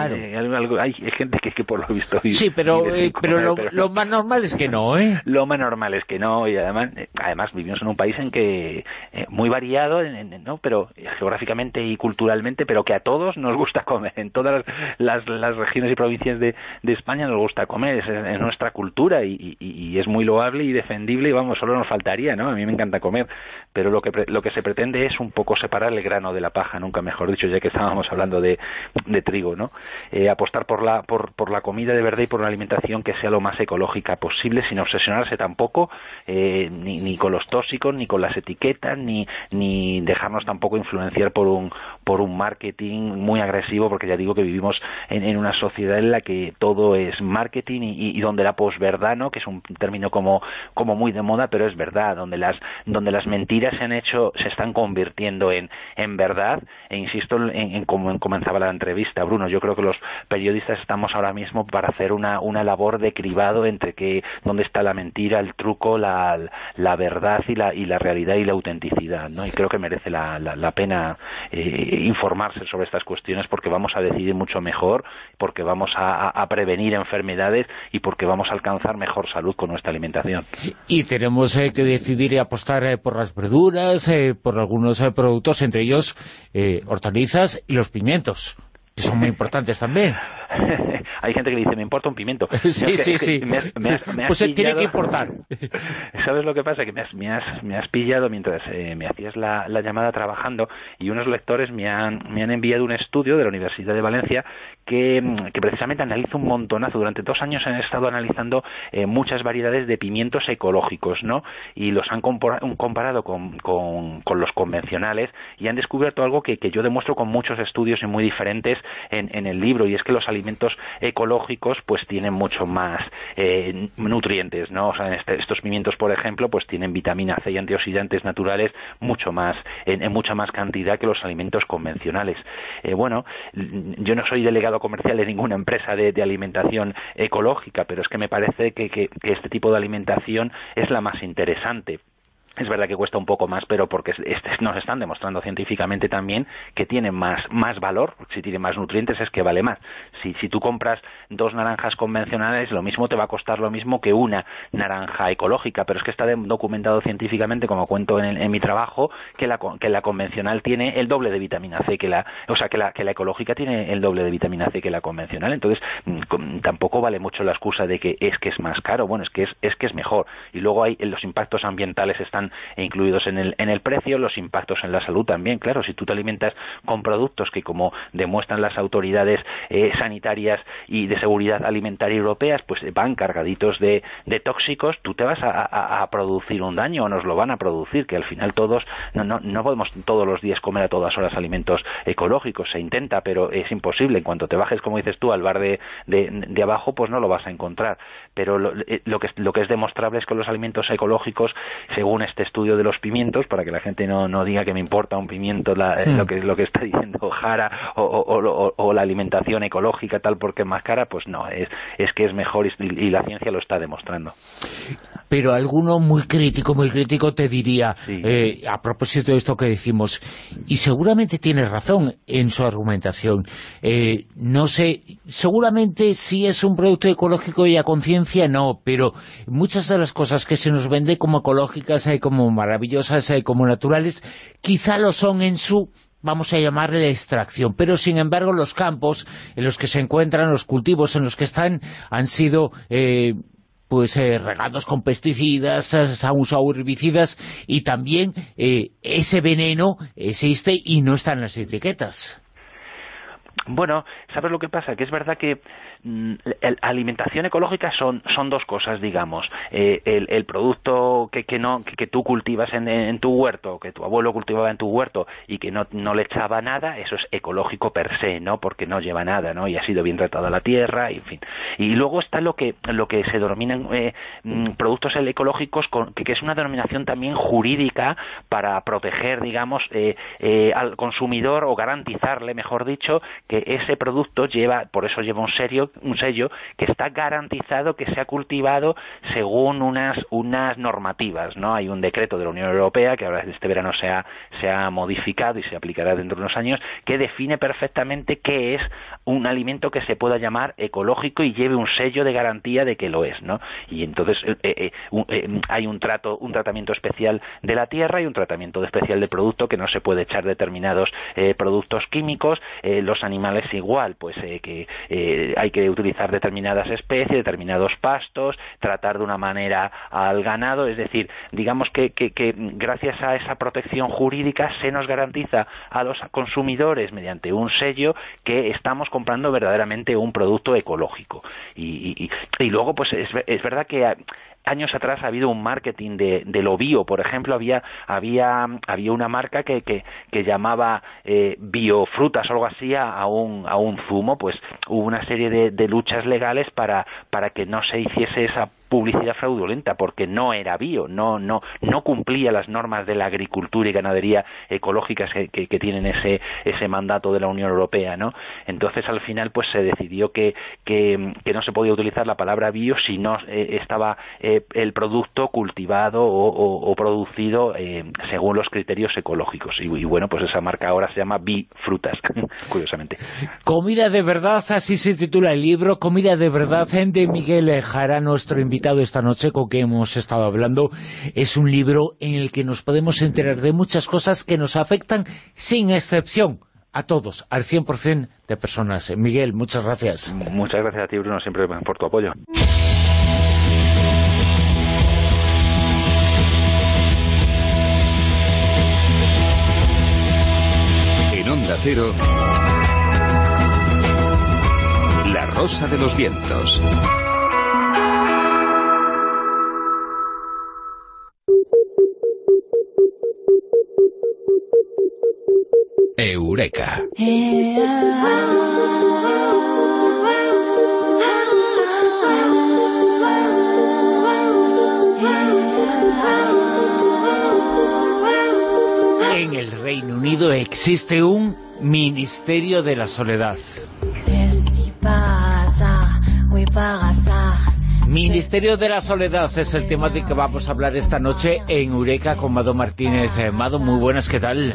hay, gente que, que, por lo visto vive, Sí, pero, eh, pero, lo, más normal es que no, ¿eh? Lo más normal es que no, y además eh, además vivimos en un país en que eh, muy variado, ¿no? pero geográficamente y culturalmente, pero que a todos nos gusta comer. En todas las, las regiones y provincias de, de, España nos gusta comer, es, nuestra cultura y, y, es muy loable y defendible y vamos, solo nos faltaría, ¿no? A mí me encanta comer, pero lo que, lo que se pretende es un poco separar el grano de la paja, nunca mejor dicho, ya que estábamos hablando de, de trigo, ¿no? Eh, apostar por la, por, por, la comida de verdad y por una alimentación que sea lo más ecológica posible, sin obsesionarse tampoco eh, ni, ni, con los tóxicos, ni con las etiquetas, ni, ni dejarnos tampoco influenciar por un, por un marketing muy agresivo, porque ya digo que vivimos en, en una sociedad en la que todo es marketing y, y donde la posverdad, ¿no? que es un término como, como muy de moda, pero es verdad, donde las, donde las mentiras se han hecho, se están convirtiendo en, en verdad, e insisto en, en como comenzaba la entrevista, Bruno, yo creo que los periodistas estamos ahora mismo para hacer una, una labor de cribado entre que dónde está la mentira, el truco, la, la verdad y la, y la realidad y la autenticidad, ¿no? Y creo que merece la, la, pena eh, informarse sobre estas cuestiones porque vamos a decidir mucho mejor, porque vamos a, a, prevenir enfermedades y porque vamos a alcanzar mejor salud con nuestra alimentación. Y tenemos eh, que decidir y apostar eh, por las verduras, por algunos productos, entre ellos hortalizas y los pimientos que son muy importantes también. Hay gente que dice, me importa un pimiento. sí, sí, sí. pues tiene que importar. ¿Sabes lo que pasa? Que me has, me has, me has pillado mientras eh, me hacías la, la, llamada trabajando y unos lectores me han, me han enviado un estudio de la Universidad de Valencia que, que precisamente analiza un montonazo. Durante dos años han estado analizando eh, muchas variedades de pimientos ecológicos, ¿no? Y los han comparado con, con, con los convencionales y han descubierto algo que, que yo demuestro con muchos estudios y muy diferentes en, en el libro y es que los alimentos ecológicos pues tienen mucho más eh, nutrientes, ¿no? O sea, este, estos pimientos, por ejemplo, pues tienen vitamina C y antioxidantes naturales mucho más, en, mucha más cantidad que los alimentos convencionales. Eh, bueno, yo no soy delegado comercial de ninguna empresa de, alimentación ecológica, pero es que me parece que este tipo de alimentación es la más interesante es verdad que cuesta un poco más, pero porque nos están demostrando científicamente también que tiene más, más valor, si tiene más nutrientes es que vale más. Si, si tú compras dos naranjas convencionales, lo mismo te va a costar lo mismo que una naranja ecológica, pero es que está documentado científicamente, como cuento en, mi trabajo, que la, que la convencional tiene el doble de vitamina C que la, o sea, que la, que la ecológica tiene el doble de vitamina C que la convencional. Entonces, mm, tampoco vale mucho la excusa de que es que es más caro, bueno, es que es, es que es mejor. Y luego hay los impactos ambientales están incluidos en el, en el precio, los impactos en la salud también, claro, si tú te alimentas con productos que como demuestran las autoridades eh, sanitarias y de seguridad alimentaria europeas, pues van cargaditos de, de tóxicos, tú te vas a, producir un daño o nos lo van a producir, que al final todos, no, no, no podemos todos los días comer a todas horas alimentos ecológicos, se intenta, pero es imposible, en cuanto te bajes, como dices tú, al bar de, de, abajo, pues no lo vas a encontrar, pero lo, eh, lo, que, lo que es demostrable es que los alimentos ecológicos, según este estudio de los pimientos, para que la gente no, no diga que me importa un pimiento eh, lo, que, lo que está diciendo Jara o, la alimentación ecológica tal porque es más cara, pues no, es, es que es mejor y, la ciencia lo está demostrando. Pero alguno muy crítico, muy crítico te diría, eh, a propósito de esto que decimos, y seguramente tiene razón en su argumentación, eh, no sé, seguramente si es un producto ecológico y a conciencia no, pero muchas de las cosas que se nos vende como ecológicas como maravillosas, eh, como naturales, quizá lo son en su vamos a llamarle extracción, pero sin embargo los campos en los que se encuentran, los cultivos en los que están, han sido eh, pues eh, regados con pesticidas, han usado herbicidas y también ese veneno existe y no está en las etiquetas. Bueno, ¿sabes lo que pasa? Que es verdad que alimentación ecológica son, son dos cosas, digamos. Eh, el, producto que, que, no, que, tú cultivas en, tu huerto, que tu abuelo cultivaba en tu huerto y que no, no le echaba nada, eso es ecológico per se, ¿no? Porque no lleva nada, ¿no? Y ha sido bien tratada la tierra, y en fin. Y luego está lo que, lo que se denominan eh, mm, productos ecológicos, que, es una denominación también jurídica para proteger, digamos, eh, al consumidor o garantizarle, mejor dicho, que ese producto lleva, por eso lleva un serio un sello que está garantizado que se ha cultivado según unas, unas normativas, ¿no? Hay un decreto de la Unión Europea que ahora este verano se ha, se ha modificado y se aplicará dentro de unos años que define perfectamente qué es un alimento que se pueda llamar ecológico y lleve un sello de garantía de que lo es, ¿no? Y entonces eh, eh, eh, hay un trato, un tratamiento especial de la tierra y un tratamiento especial del producto que no se puede echar determinados productos químicos, los animales igual, pues que hay que utilizar determinadas especies, determinados pastos, tratar de una manera al ganado, es decir, digamos que, que, gracias a esa protección jurídica se nos garantiza a los consumidores mediante un sello que estamos comprando verdaderamente un producto ecológico. Y, y, luego, pues es, es verdad que años atrás ha habido un marketing de, de lo bio, por ejemplo, había había había una marca que, que, que llamaba eh, biofrutas o algo así a, un a un zumo, pues hubo una serie de, de luchas legales para para que no se hiciese esa publicidad fraudulenta porque no era bio, no no no cumplía las normas de la agricultura y ganadería ecológicas que, que, tienen ese ese mandato de la Unión Europea, ¿no? Entonces al final pues se decidió que que, que no se podía utilizar la palabra bio si no eh, estaba eh, el producto cultivado o, producido eh, según los criterios ecológicos y, y, bueno pues esa marca ahora se llama Bifrutas curiosamente. Comida de verdad, así se titula el libro, Comida de verdad de Miguel Jara, nuestro invitado esta noche con que hemos estado hablando es un libro en el que nos podemos enterar de muchas cosas que nos afectan sin excepción a todos, al 100% de personas. Miguel, muchas gracias. Muchas gracias a ti, Bruno, siempre por tu apoyo. En Onda Cero, La Rosa de los Vientos. Eureka. En el Reino Unido existe un Ministerio de la Soledad. Ministerio de la Soledad es el tema del que vamos a hablar esta noche en Eureka con Mado Martínez. Eh, Mado, muy buenas, ¿qué tal?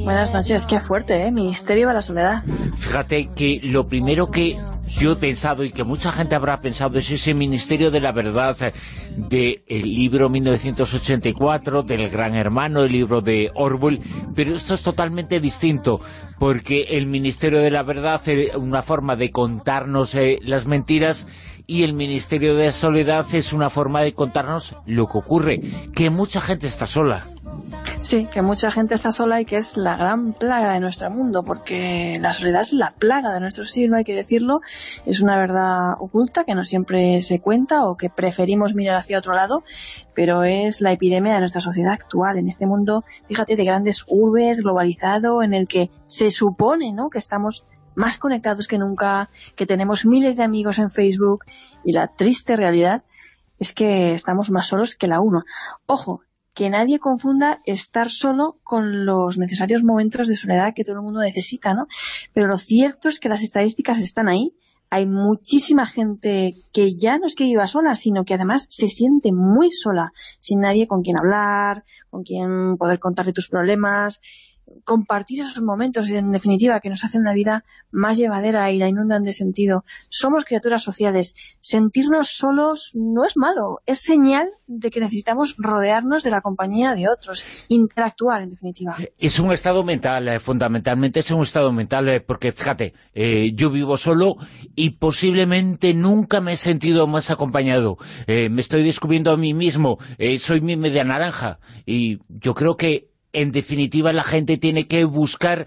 Buenas noches, qué fuerte, ¿eh? Ministerio de la Soledad. Fíjate que lo primero que yo he pensado y que mucha gente habrá pensado es ese Ministerio de la Verdad eh, del libro 1984, del Gran Hermano, el libro de Orwell, pero esto es totalmente distinto, porque el Ministerio de la Verdad es una forma de contarnos eh, las mentiras y el Ministerio de Soledad es una forma de contarnos lo que ocurre, que mucha gente está sola. Sí, que mucha gente está sola y que es la gran plaga de nuestro mundo, porque la soledad es la plaga de nuestro siglo, hay que decirlo. Es una verdad oculta que no siempre se cuenta o que preferimos mirar hacia otro lado, pero es la epidemia de nuestra sociedad actual, en este mundo, fíjate, de grandes urbes, globalizado, en el que se supone ¿no? que estamos más conectados que nunca, que tenemos miles de amigos en Facebook y la triste realidad es que estamos más solos que la uno. Ojo, que nadie confunda estar solo con los necesarios momentos de soledad que todo el mundo necesita, ¿no? Pero lo cierto es que las estadísticas están ahí. Hay muchísima gente que ya no es que viva sola, sino que además se siente muy sola, sin nadie con quien hablar, con quien poder contarle tus problemas, compartir esos momentos, en definitiva, que nos hacen la vida más llevadera y la inundan de sentido. Somos criaturas sociales. Sentirnos solos no es malo, es señal de que necesitamos rodearnos de la compañía de otros, interactuar, en definitiva. Es un estado mental, eh, fundamentalmente es un estado mental, eh, porque fíjate, eh, yo vivo solo y posiblemente nunca me he sentido más acompañado. me estoy descubriendo a mí mismo, soy mi media naranja, y yo creo que en definitiva la gente tiene que buscar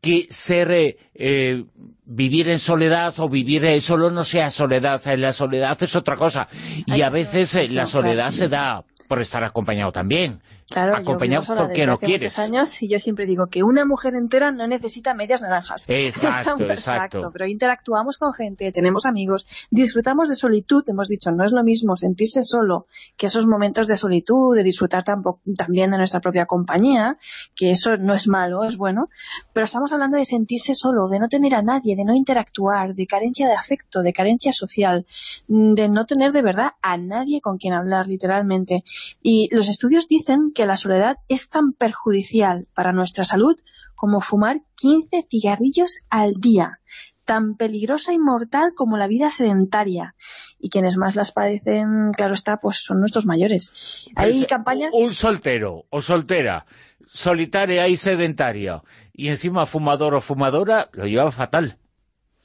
que ser eh, eh, vivir en soledad o vivir eh, solo no sea soledad, la soledad es otra cosa y a veces la soledad se da por estar acompañado también. Claro, acompañado porque no quieres. años y yo siempre digo que una mujer entera no necesita medias naranjas. Exacto, exacto. Pero interactuamos con gente, tenemos amigos, disfrutamos de solitud, hemos dicho, no es lo mismo sentirse solo que esos momentos de solitud, de disfrutar también de nuestra propia compañía, que eso no es malo, es bueno, pero estamos hablando de sentirse solo, de no tener a nadie, de no interactuar, de carencia de afecto, de carencia social, de no tener de verdad a nadie con quien hablar, literalmente. Y los estudios dicen que la soledad es tan perjudicial para nuestra salud como fumar 15 cigarrillos al día, tan peligrosa y mortal como la vida sedentaria. Y quienes más las padecen, claro está, pues son nuestros mayores. Hay campañas... Un soltero o soltera, solitaria y sedentaria, y encima fumador o fumadora, lo lleva fatal.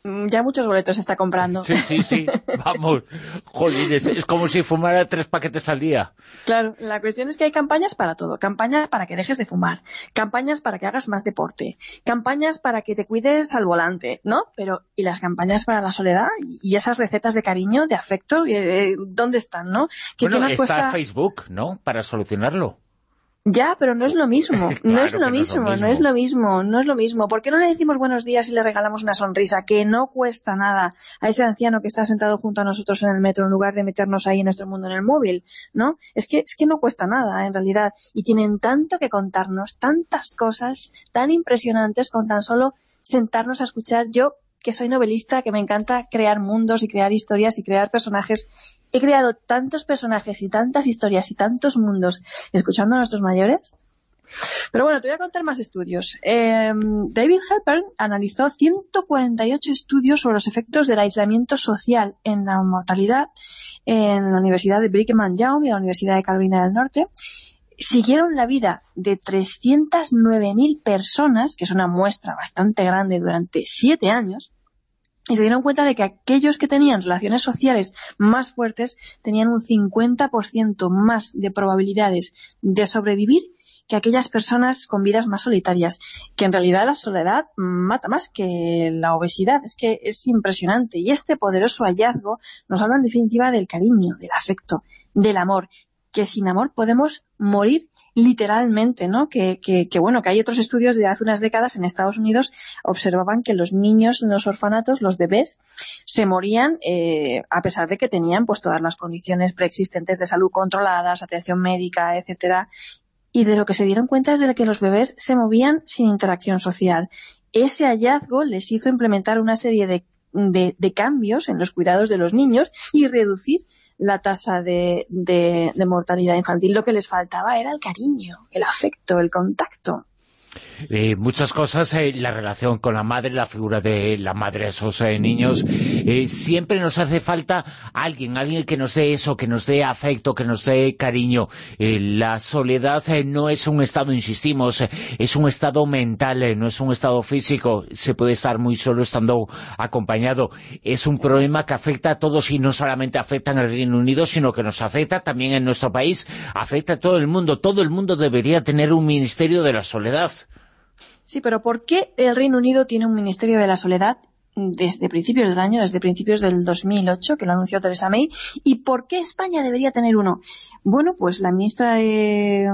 Mm, ya muchos boletos está comprando. Sí, sí, sí, vamos. Joder, es, como si fumara tres paquetes al día. Claro, la cuestión es que hay campañas para todo. Campañas para que dejes de fumar, campañas para que hagas más deporte, campañas para que te cuides al volante, ¿no? Pero, ¿y las campañas para la soledad? ¿Y esas recetas de cariño, de afecto? Eh, ¿Dónde están, no? ¿Qué, bueno, nos está Facebook, ¿no? Para solucionarlo. Ya, pero no es lo mismo, no es lo mismo, no es lo mismo, no es lo mismo. ¿Por qué no le decimos buenos días y le regalamos una sonrisa que no cuesta nada a ese anciano que está sentado junto a nosotros en el metro en lugar de meternos ahí en nuestro mundo en el móvil, ¿no? Es que, es que no cuesta nada, en realidad. Y tienen tanto que contarnos, tantas cosas tan impresionantes con tan solo sentarnos a escuchar. Yo que soy novelista, que me encanta crear mundos y crear historias y crear personajes. He creado tantos personajes y tantas historias y tantos mundos escuchando a nuestros mayores. Pero bueno, te voy a contar más estudios. Em, David Halpern analizó 148 estudios sobre los efectos del aislamiento social en la mortalidad en la Universidad de Brigham Young y la Universidad de Carolina del Norte siguieron la vida de 309.000 personas, que es una muestra bastante grande durante siete años, y se dieron cuenta de que aquellos que tenían relaciones sociales más fuertes tenían un 50% más de probabilidades de sobrevivir que aquellas personas con vidas más solitarias, que en realidad la soledad mata más que la obesidad, es que es impresionante. Y este poderoso hallazgo nos habla en definitiva del cariño, del afecto, del amor, que sin amor podemos morir literalmente, ¿no? Que, que, que, bueno, que hay otros estudios de hace unas décadas en Estados Unidos observaban que los niños en los orfanatos, los bebés, se morían eh, a pesar de que tenían pues todas las condiciones preexistentes de salud controladas, atención médica, etcétera, y de lo que se dieron cuenta es de que los bebés se movían sin interacción social. Ese hallazgo les hizo implementar una serie de de, cambios en los cuidados de los niños y reducir la tasa de, de, mortalidad infantil. Lo que les faltaba era el cariño, el afecto, el contacto. Eh, muchas cosas, eh, la relación con la madre, la figura de la madre de esos eh, niños, siempre nos hace falta alguien, alguien que nos dé eso, que nos dé afecto, que nos dé cariño. la soledad no es un estado, insistimos, es un estado mental, no es un estado físico, se puede estar muy solo estando acompañado. Es un problema que afecta a todos y no solamente afecta en el Reino Unido, sino que nos afecta también en nuestro país, afecta a todo el mundo. Todo el mundo debería tener un Ministerio de la Soledad. Sí, pero ¿por qué el Reino Unido tiene un Ministerio de la Soledad desde principios del año, desde principios del 2008, que lo anunció Theresa May, y por qué España debería tener uno. Bueno, pues la ministra de,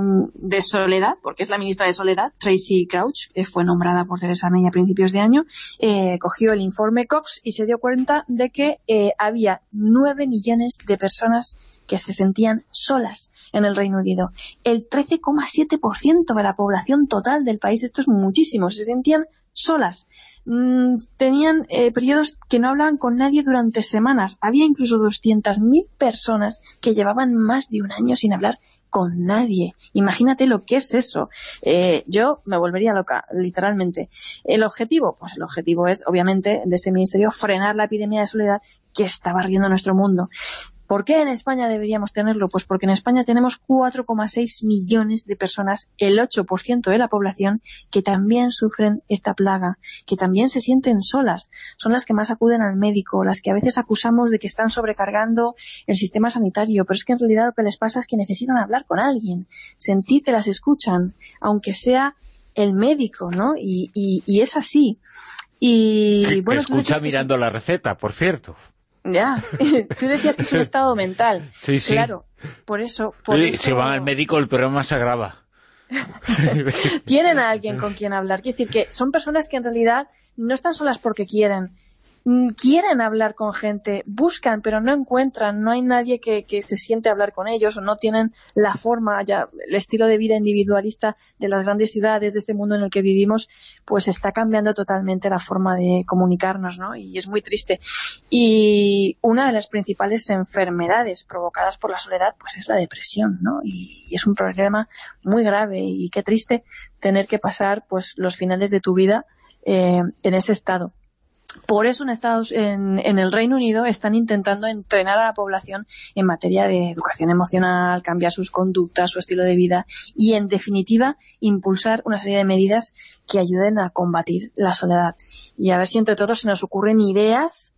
Soledad, porque es la ministra de Soledad, Tracy Crouch, que fue nombrada por Theresa May a principios de año, eh, cogió el informe Cox y se dio cuenta de que eh, había nueve millones de personas que se sentían solas en el Reino Unido. El 13,7% de la población total del país, esto es muchísimo, se sentían solas. Mm, tenían eh, periodos que no hablaban con nadie durante semanas. Había incluso 200.000 personas que llevaban más de un año sin hablar con nadie. Imagínate lo que es eso. Eh, yo me volvería loca, literalmente. ¿El objetivo? Pues el objetivo es, obviamente, de este ministerio, frenar la epidemia de soledad que está barriendo nuestro mundo. ¿Por qué en España deberíamos tenerlo? Pues porque en España tenemos 4,6 millones de personas, el 8% de la población, que también sufren esta plaga, que también se sienten solas. Son las que más acuden al médico, las que a veces acusamos de que están sobrecargando el sistema sanitario, pero es que en realidad lo que les pasa es que necesitan hablar con alguien, sentir que las escuchan, aunque sea el médico, ¿no? Y, es así. Y, bueno, escucha mirando la receta, por cierto. Ya, tú decías que es un estado mental. Sí, sí. Claro, por eso... Si van al médico el problema se agrava. Tienen a alguien con quien hablar. Quiere decir que son personas que en realidad no están solas porque quieren, quieren hablar con gente, buscan, pero no encuentran, no hay nadie que, se siente a hablar con ellos o no tienen la forma, ya el estilo de vida individualista de las grandes ciudades, de este mundo en el que vivimos, pues está cambiando totalmente la forma de comunicarnos, ¿no? Y es muy triste. Y una de las principales enfermedades provocadas por la soledad, pues es la depresión, ¿no? Y, es un problema muy grave y qué triste tener que pasar, pues, los finales de tu vida eh, en ese estado. Por eso en, Estados, en, el Reino Unido están intentando entrenar a la población en materia de educación emocional, cambiar sus conductas, su estilo de vida y, en definitiva, impulsar una serie de medidas que ayuden a combatir la soledad. Y a ver si entre todos se nos ocurren ideas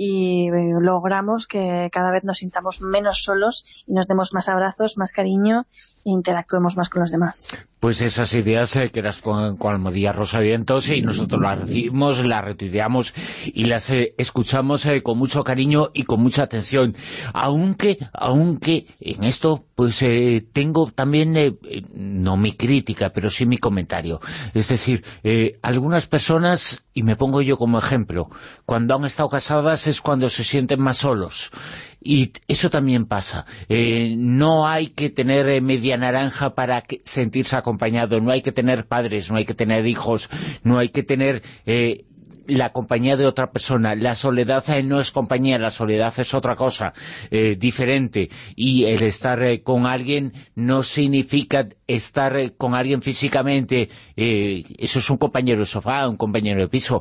y eh, logramos que cada vez nos sintamos menos solos y nos demos más abrazos, más cariño e interactuemos más con los demás. Pues esas ideas eh, que las ponen con Almodía Rosavientos y nosotros las recibimos, las retuiteamos y las eh, escuchamos con mucho cariño y con mucha atención. Aunque, aunque en esto pues tengo también, no mi crítica, pero sí mi comentario. Es decir, algunas personas, y me pongo yo como ejemplo, cuando han estado casadas es cuando se sienten más solos. Y eso también pasa. Eh, no hay que tener eh, media naranja para sentirse acompañado, no hay que tener padres, no hay que tener hijos, no hay que tener... Eh, la compañía de otra persona. La soledad no es compañía, la soledad es otra cosa diferente. Y el estar con alguien no significa estar con alguien físicamente. eso es un compañero de sofá, un compañero de piso.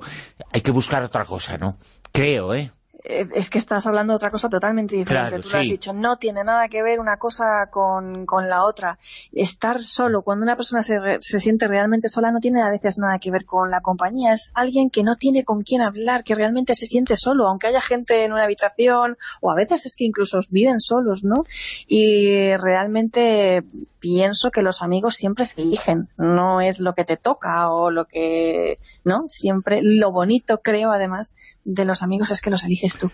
Hay que buscar otra cosa, ¿no? Creo, ¿eh? Eh, es que estás hablando de otra cosa totalmente diferente. Tú lo has dicho, no tiene nada que ver una cosa con, la otra. Estar solo, cuando una persona se, se, siente realmente sola, no tiene a veces nada que ver con la compañía. Es alguien que no tiene con quién hablar, que realmente se siente solo, aunque haya gente en una habitación, o a veces es que incluso viven solos, ¿no? Y realmente pienso que los amigos siempre se eligen, no es lo que te toca o lo que... ¿no? Siempre, lo bonito, creo, además, de los amigos es que los eliges tú.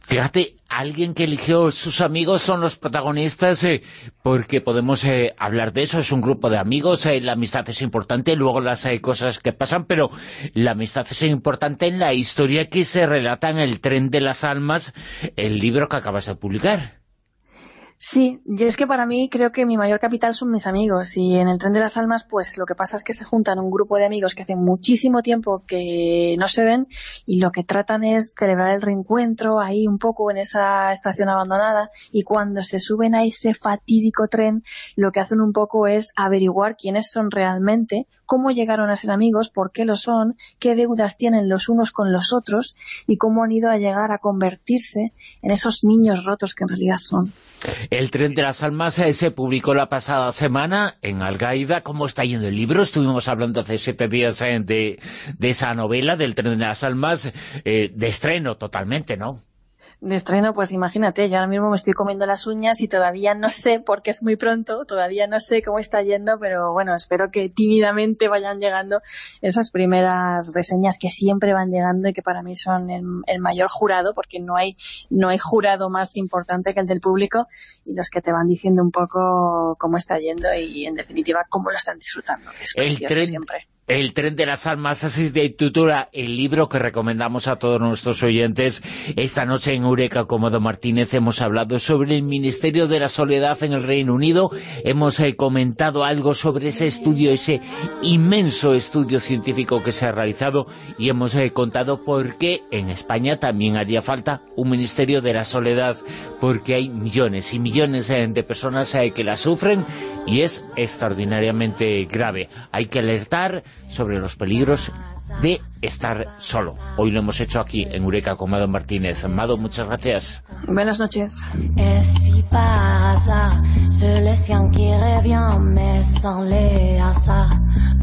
fíjate, alguien que eligió sus amigos son los protagonistas, eh, porque podemos eh, hablar de eso, es un grupo de amigos, eh, la amistad es importante, luego las hay cosas que pasan, pero la amistad es importante en la historia que se relata en El tren de las almas, el libro que acabas de publicar. Sí, y es que para mí creo que mi mayor capital son mis amigos y en el Tren de las Almas pues lo que pasa es que se juntan un grupo de amigos que hace muchísimo tiempo que no se ven y lo que tratan es celebrar el reencuentro ahí un poco en esa estación abandonada y cuando se suben a ese fatídico tren lo que hacen un poco es averiguar quiénes son realmente, cómo llegaron a ser amigos, por qué lo son, qué deudas tienen los unos con los otros y cómo han ido a llegar a convertirse en esos niños rotos que en realidad son. El Tren de las Almas eh, se publicó la pasada semana en Algaida. ¿Cómo está yendo el libro? Estuvimos hablando hace siete días eh, de, esa novela del Tren de las Almas, eh, de estreno totalmente, ¿no? De estreno, pues imagínate, yo ahora mismo me estoy comiendo las uñas y todavía no sé, porque es muy pronto, todavía no sé cómo está yendo, pero bueno, espero que tímidamente vayan llegando esas primeras reseñas que siempre van llegando y que para mí son el, el, mayor jurado, porque no hay, no hay jurado más importante que el del público y los que te van diciendo un poco cómo está yendo y en definitiva cómo lo están disfrutando. Es el siempre. El tren de las almas, así de titular el libro que recomendamos a todos nuestros oyentes. Esta noche en Eureka Comodo Martínez hemos hablado sobre el Ministerio de la Soledad en el Reino Unido. Hemos eh, comentado algo sobre ese estudio, ese inmenso estudio científico que se ha realizado y hemos eh, contado por qué en España también haría falta un Ministerio de la Soledad, porque hay millones y millones eh, de personas que la sufren y es extraordinariamente grave. Hay que alertar sobre los peligros de estar solo. Hoy lo hemos hecho aquí en Eureka con Mado Martínez. Mado, muchas gracias. Buenas noches.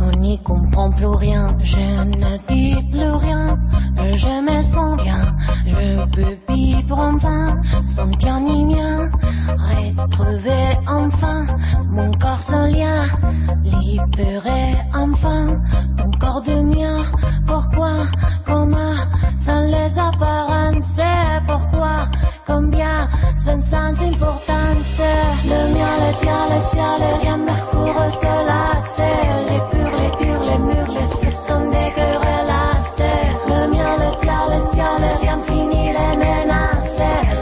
On n'y comprend plus rien, je ne dis plus rien, je me sens bien, je peux vivre enfin, sans tien ni mien, retrouver enfin mon corps sans lien, libérer enfin ton corps de mien, pourquoi, comment, sans les apparences, pourquoi, combien, sans importance, le mien, le tien, le ciel, rien mercure, cela, c'est les purs, les durs, les murs, les cils sont des relâchés. Le mien, le tien, le ciel, rien fini, les menaces.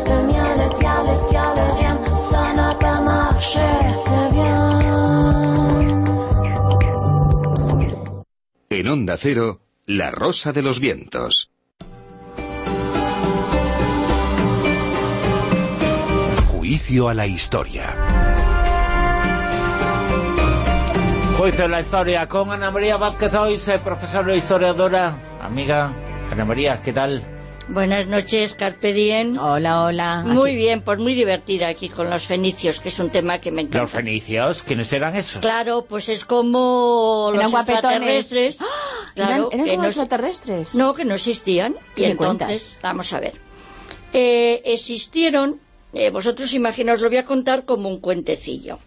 Le mien, le tien, le ciel, rien, ça n'a pas marché, c'est bien. En Onda Cero, La Rosa de los Vientos. Juicio a la historia. Juicio a la historia con Ana María Vázquez Hoy, profesora e historiadora. Amiga, Ana María, ¿qué tal? Buenas noches, Carpe Diem. Hola, hola. Muy bien, pues muy divertida aquí con los fenicios, que es un tema que me encanta. ¿Los fenicios? ¿Quiénes eran esos? Claro, pues es como los extraterrestres. ¡Ah! Claro, ¿Eran, eran como no, extraterrestres? No, que no existían. Y entonces, vamos a ver. Eh, existieron, eh, vosotros imaginaos, lo voy a contar como un cuentecillo.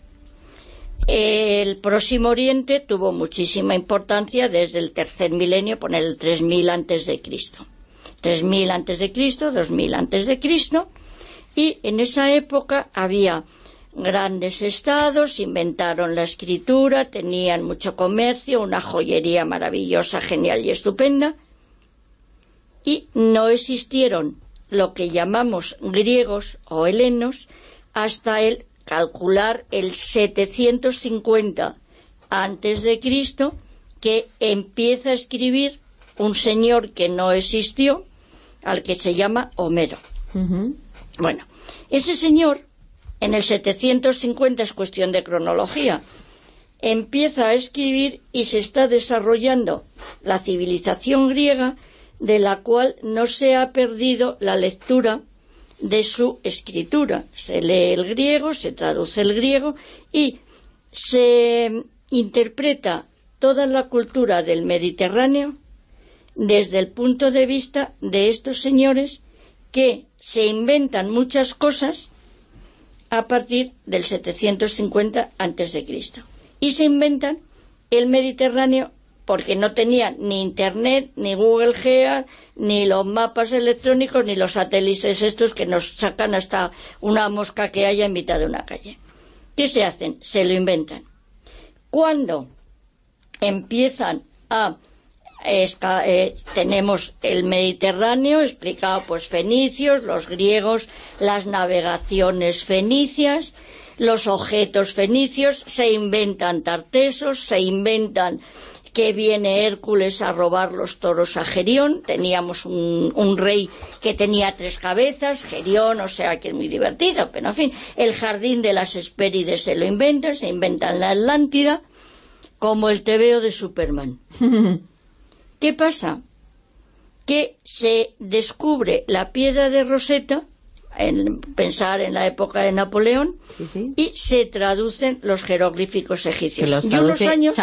El Próximo Oriente tuvo muchísima importancia desde el tercer milenio, poner el 3000 antes de Cristo. 3000 antes de Cristo, 2000 antes de Cristo, y en esa época había grandes estados, inventaron la escritura, tenían mucho comercio, una joyería maravillosa, genial y estupenda, y no existieron lo que llamamos griegos o helenos hasta el calcular el 750 antes de Cristo que empieza a escribir un señor que no existió al que se llama Homero. Bueno, ese señor en el 750 es cuestión de cronología empieza a escribir y se está desarrollando la civilización griega de la cual no se ha perdido la lectura de su escritura. Se lee el griego, se traduce el griego y se interpreta toda la cultura del Mediterráneo desde el punto de vista de estos señores que se inventan muchas cosas a partir del 750 a.C. Y se inventan el Mediterráneo porque no tenían ni Internet, ni Google Gea, ni los mapas electrónicos, ni los satélites estos que nos sacan hasta una mosca que haya en mitad de una calle. ¿Qué se hacen? Se lo inventan. Cuando empiezan a eh, tenemos el Mediterráneo explicado, pues fenicios, los griegos, las navegaciones fenicias, los objetos fenicios, se inventan tartesos, se inventan que viene Hércules a robar los toros a Gerión, teníamos un, rey que tenía tres cabezas, Gerión, o sea que es muy divertido, pero en fin, el jardín de las Hespérides se lo inventan, se inventan la Atlántida, como el tebeo de Superman. ¿Qué pasa? Que se descubre la piedra de Rosetta en pensar en la época de Napoleón y se traducen los jeroglíficos egipcios. y unos años,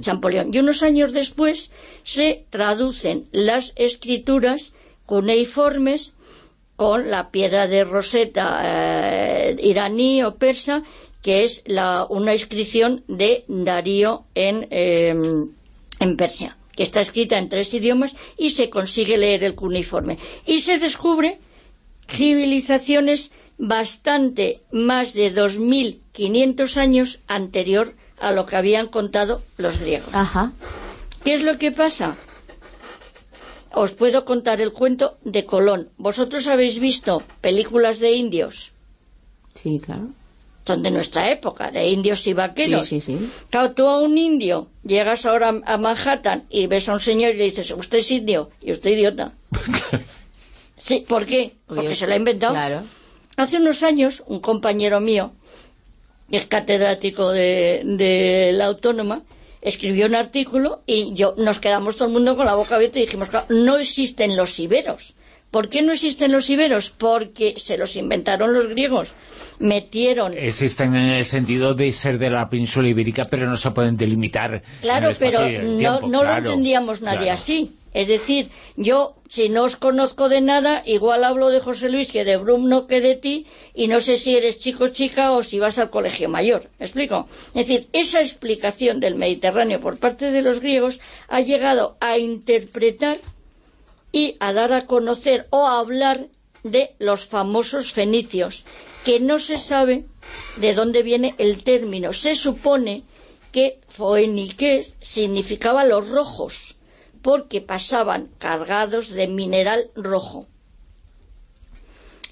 Champollion. Y unos años después se traducen las escrituras cuneiformes con la piedra de Rosetta eh, iraní o persa, que es la, una inscripción de Darío en, em, en Persia, que está escrita en tres idiomas y se consigue leer el cuneiforme. Y se descubre civilizaciones bastante más de 2.500 años anterior a lo que habían contado los griegos. ¿Qué es lo que pasa? Os puedo contar el cuento de Colón. ¿Vosotros habéis visto películas de indios? Sí, claro. Son de nuestra época, de indios y vaqueros. Sí, sí, sí. Claro, tú a un indio llegas ahora a Manhattan y ves a un señor y le dices, usted es indio, y usted idiota. Sí, ¿por qué? Porque se lo ha inventado. Hace unos años, un compañero mío, que es catedrático de, la Autónoma, escribió un artículo y yo nos quedamos todo el mundo con la boca abierta y dijimos, no existen los iberos. ¿Por qué no existen los iberos? Porque se los inventaron los griegos. Metieron... Existen en el sentido de ser de la península ibérica, pero no se pueden delimitar. Claro, pero no, lo entendíamos nadie así. Es decir, yo, si no os conozco de nada, igual hablo de José Luis que de Brumno que de ti, y no sé si eres chico o chica o si vas al colegio mayor. ¿Me explico? Es decir, esa explicación del Mediterráneo por parte de los griegos ha llegado a interpretar y a dar a conocer o a hablar de los famosos fenicios, que no se sabe de dónde viene el término. Se supone que foeniques significaba los rojos, porque pasaban cargados de mineral rojo.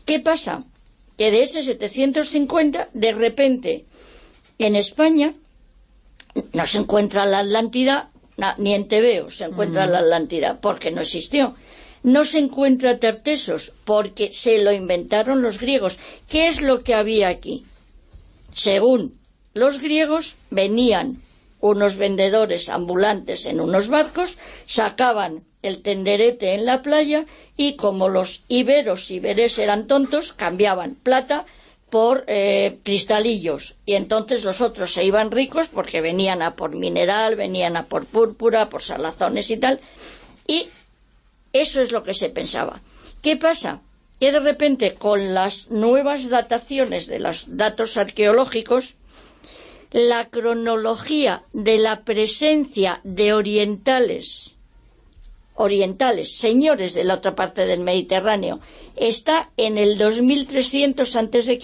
¿Qué pasa? Que de ese 750, de repente, en España no se encuentra la Atlántida, ni en Tebeo se encuentra la Atlántida, porque no existió. No se encuentra Tartesos, porque se lo inventaron los griegos. ¿Qué es lo que había aquí? Según los griegos, venían unos vendedores ambulantes en unos barcos, sacaban el tenderete en la playa y como los iberos iberes eran tontos, cambiaban plata por eh, cristalillos y entonces los otros se iban ricos porque venían a por mineral, venían a por púrpura, por salazones y tal y eso es lo que se pensaba. ¿Qué pasa? Que de repente con las nuevas dataciones de los datos arqueológicos la cronología de la presencia de orientales, orientales, señores de la otra parte del Mediterráneo, está en el 2300 a.C.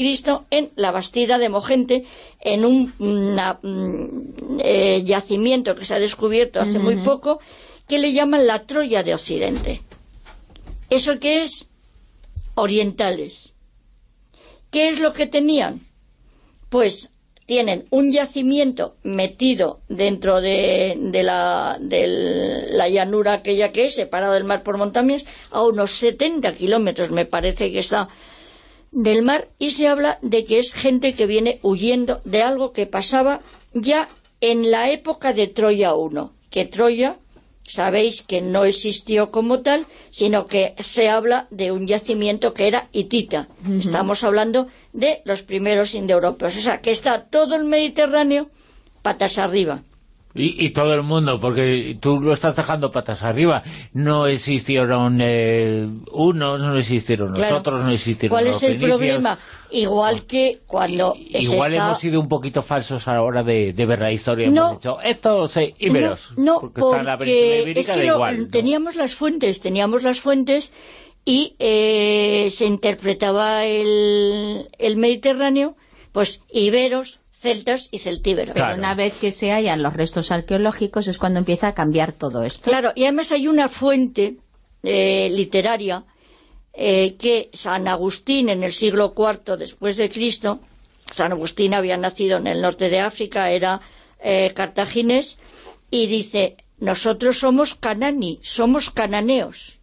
en la Bastida de Mogente, en un mm, eh, yacimiento que se ha descubierto hace muy poco, que le llaman la Troya de Occidente. ¿Eso qué es? Orientales. ¿Qué es lo que tenían? Pues tienen un yacimiento metido dentro de, la, la, llanura aquella que es, separado del mar por montañas, a unos 70 kilómetros me parece que está del mar, y se habla de que es gente que viene huyendo de algo que pasaba ya en la época de Troya I, que Troya sabéis que no existió como tal, sino que se habla de un yacimiento que era hitita. Estamos hablando de los primeros indoeuropeos. O sea, que está todo el Mediterráneo patas arriba. Y, todo el mundo, porque tú lo estás dejando patas arriba. No existieron eh, unos, no existieron nosotros, no existieron ¿Cuál es el problema? Igual que cuando... igual hemos sido un poquito falsos a la hora de, ver la historia. No, hemos dicho, estos sí, íberos. No, porque, es que teníamos las fuentes, teníamos las fuentes y eh, se interpretaba el, el Mediterráneo, pues iberos, celtas y celtíberos. Pero una vez que se hallan los restos arqueológicos es cuando empieza a cambiar todo esto. Claro, y además hay una fuente eh, literaria eh, que San Agustín en el siglo IV después de Cristo, San Agustín había nacido en el norte de África, era eh, cartaginés, y dice, nosotros somos canani, somos cananeos.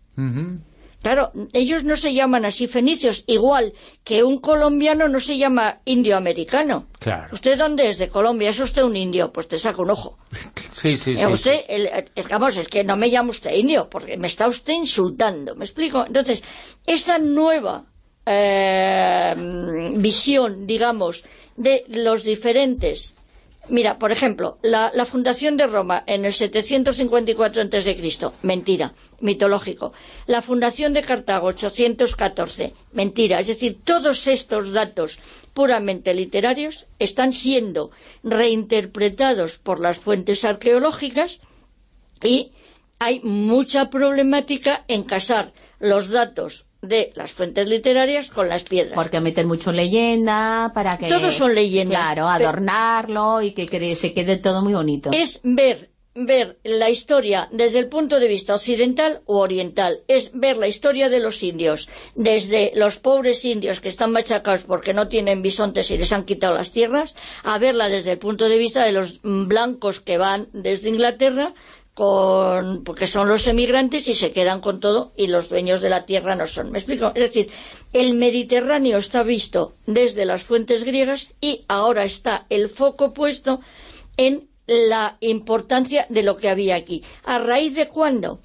Claro, ellos no se llaman así fenicios, igual que un colombiano no se llama indio-americano. Claro. ¿Usted dónde es? De Colombia. ¿Es usted un indio? Pues te saco un ojo. Sí, sí, sí. Eh, usted, sí. El, digamos, es que no me llama usted indio, porque me está usted insultando. ¿Me explico? Entonces, esta nueva eh, visión, digamos, de los diferentes Mira, por ejemplo, la, fundación de Roma en el 754 a.C., mentira, mitológico. La fundación de Cartago, 814, mentira. Es decir, todos estos datos puramente literarios están siendo reinterpretados por las fuentes arqueológicas y hay mucha problemática en casar los datos de las fuentes literarias con las piedras. Porque meten mucho leyenda para que... Todos son leyendas. Claro, adornarlo y que, que se quede todo muy bonito. Es ver ver la historia desde el punto de vista occidental u oriental, es ver la historia de los indios, desde los pobres indios que están machacados porque no tienen bisontes y les han quitado las tierras, a verla desde el punto de vista de los blancos que van desde Inglaterra con, porque son los emigrantes y se quedan con todo y los dueños de la tierra no son. ¿Me explico? Es decir, el Mediterráneo está visto desde las fuentes griegas y ahora está el foco puesto en la importancia de lo que había aquí. ¿A raíz de cuándo?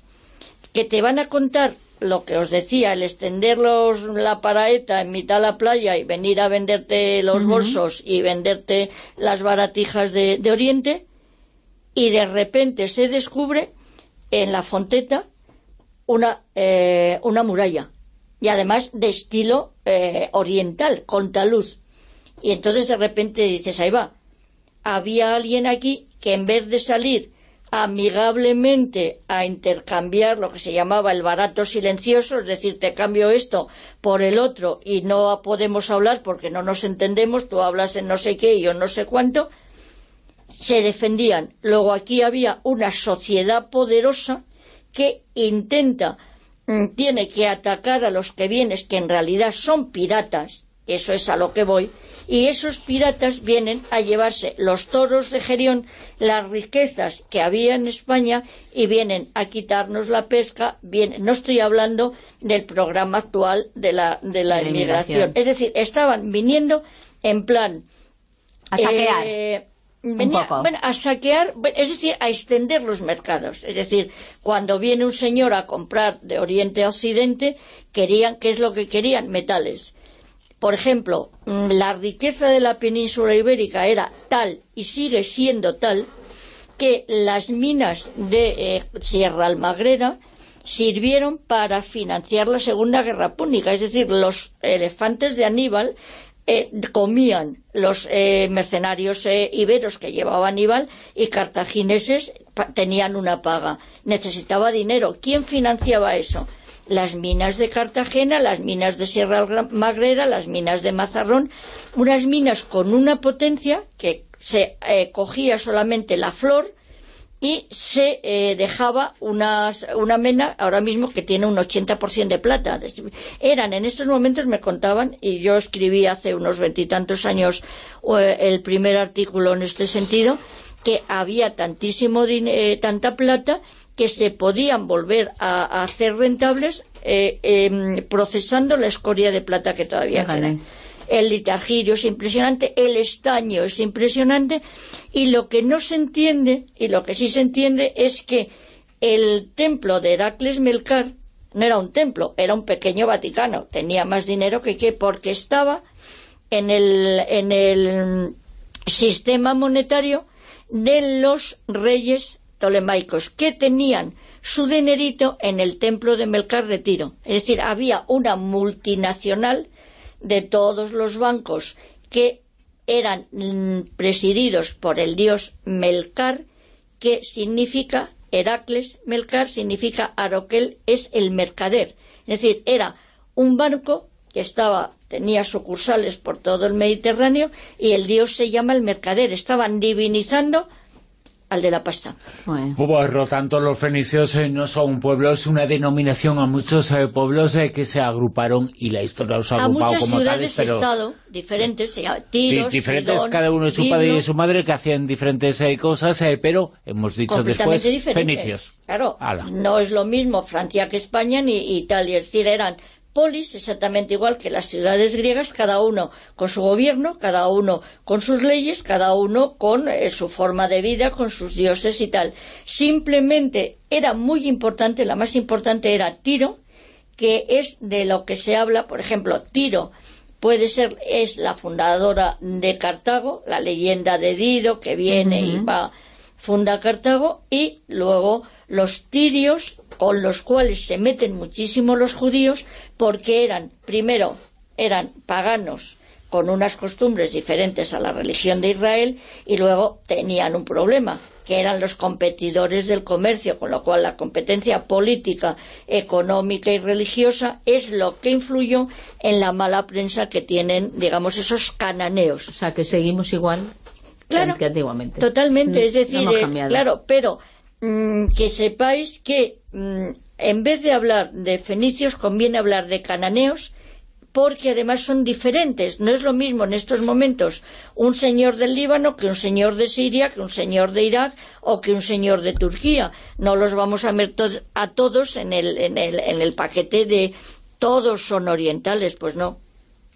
Que te van a contar lo que os decía, el extender la paraeta en mitad de la playa y venir a venderte los uh -huh. bolsos y venderte las baratijas de, de Oriente, y de repente se descubre en la fonteta una, eh, una muralla y además de estilo eh, oriental, con taluz y entonces de repente dices, ahí va había alguien aquí que en vez de salir amigablemente a intercambiar lo que se llamaba el barato silencioso, es decir, te cambio esto por el otro y no podemos hablar porque no nos entendemos, tú hablas en no sé qué y yo no sé cuánto, se defendían. Luego aquí había una sociedad poderosa que intenta, tiene que atacar a los que vienen, que en realidad son piratas, eso es a lo que voy, y esos piratas vienen a llevarse los toros de Gerión, las riquezas que había en España, y vienen a quitarnos la pesca, vienen, no estoy hablando del programa actual de la, de la, inmigración. Es decir, estaban viniendo en plan... A saquear. Eh, venía, bueno, a saquear, es decir, a extender los mercados. Es decir, cuando viene un señor a comprar de Oriente a Occidente, querían, ¿qué es lo que querían? Metales. Por ejemplo, la riqueza de la península ibérica era tal, y sigue siendo tal, que las minas de eh, Sierra Almagrera sirvieron para financiar la Segunda Guerra Púnica. Es decir, los elefantes de Aníbal eh, comían los eh, mercenarios eh, iberos que llevaba Aníbal y cartagineses tenían una paga. Necesitaba dinero. ¿Quién financiaba eso? Las minas de Cartagena, las minas de Sierra Magrera, las minas de Mazarrón, unas minas con una potencia que se cogía solamente la flor y se eh, dejaba unas, una mena ahora mismo que tiene un 80% de plata. Eran, en estos momentos me contaban, y yo escribí hace unos veintitantos años eh, el primer artículo en este sentido, que había tantísimo eh, tanta plata que se podían volver a, a hacer rentables procesando la escoria de plata que todavía queda el litargirio es impresionante, el estaño es impresionante, y lo que no se entiende, y lo que sí se entiende, es que el templo de Heracles Melcar no era un templo, era un pequeño Vaticano, tenía más dinero que qué, porque estaba en el, en el sistema monetario de los reyes tolemaicos, que tenían su dinerito en el templo de Melcar de Tiro. Es decir, había una multinacional de todos los bancos que eran presididos por el dios Melcar, que significa, Heracles Melcar significa Aroquel, es el mercader. Es decir, era un banco que estaba tenía sucursales por todo el Mediterráneo y el dios se llama el mercader. Estaban divinizando al de la pasta. Por lo tanto, los fenicios eh, no son un pueblo, es una denominación a muchos eh, pueblos eh, que se agruparon y la historia los ha agrupado como tales, pero... Estado, diferentes, tiros, diferentes, cada uno de su padre y su madre, que hacían diferentes cosas, pero hemos dicho después, fenicios. Claro, no es lo mismo Francia que España ni Italia, es decir, eran polis, exactamente igual que las ciudades griegas, cada uno con su gobierno, cada uno con sus leyes, cada uno con eh, su forma de vida, con sus dioses y tal. Simplemente era muy importante, la más importante era Tiro, que es de lo que se habla, por ejemplo, Tiro puede ser, es la fundadora de Cartago, la leyenda de Dido, que viene y va, funda Cartago, y luego los tirios con los cuales se meten muchísimo los judíos porque eran, primero, eran paganos con unas costumbres diferentes a la religión de Israel y luego tenían un problema, que eran los competidores del comercio, con lo cual la competencia política, económica y religiosa es lo que influyó en la mala prensa que tienen, digamos, esos cananeos. O sea, que seguimos igual que antiguamente. Totalmente, es decir, eh, claro, pero Mm, que sepáis que mm, en vez de hablar de fenicios conviene hablar de cananeos porque además son diferentes. No es lo mismo en estos momentos un señor del Líbano que un señor de Siria, que un señor de Irak o que un señor de Turquía. No los vamos a meter a todos en el, en el, en el paquete de todos son orientales, pues no.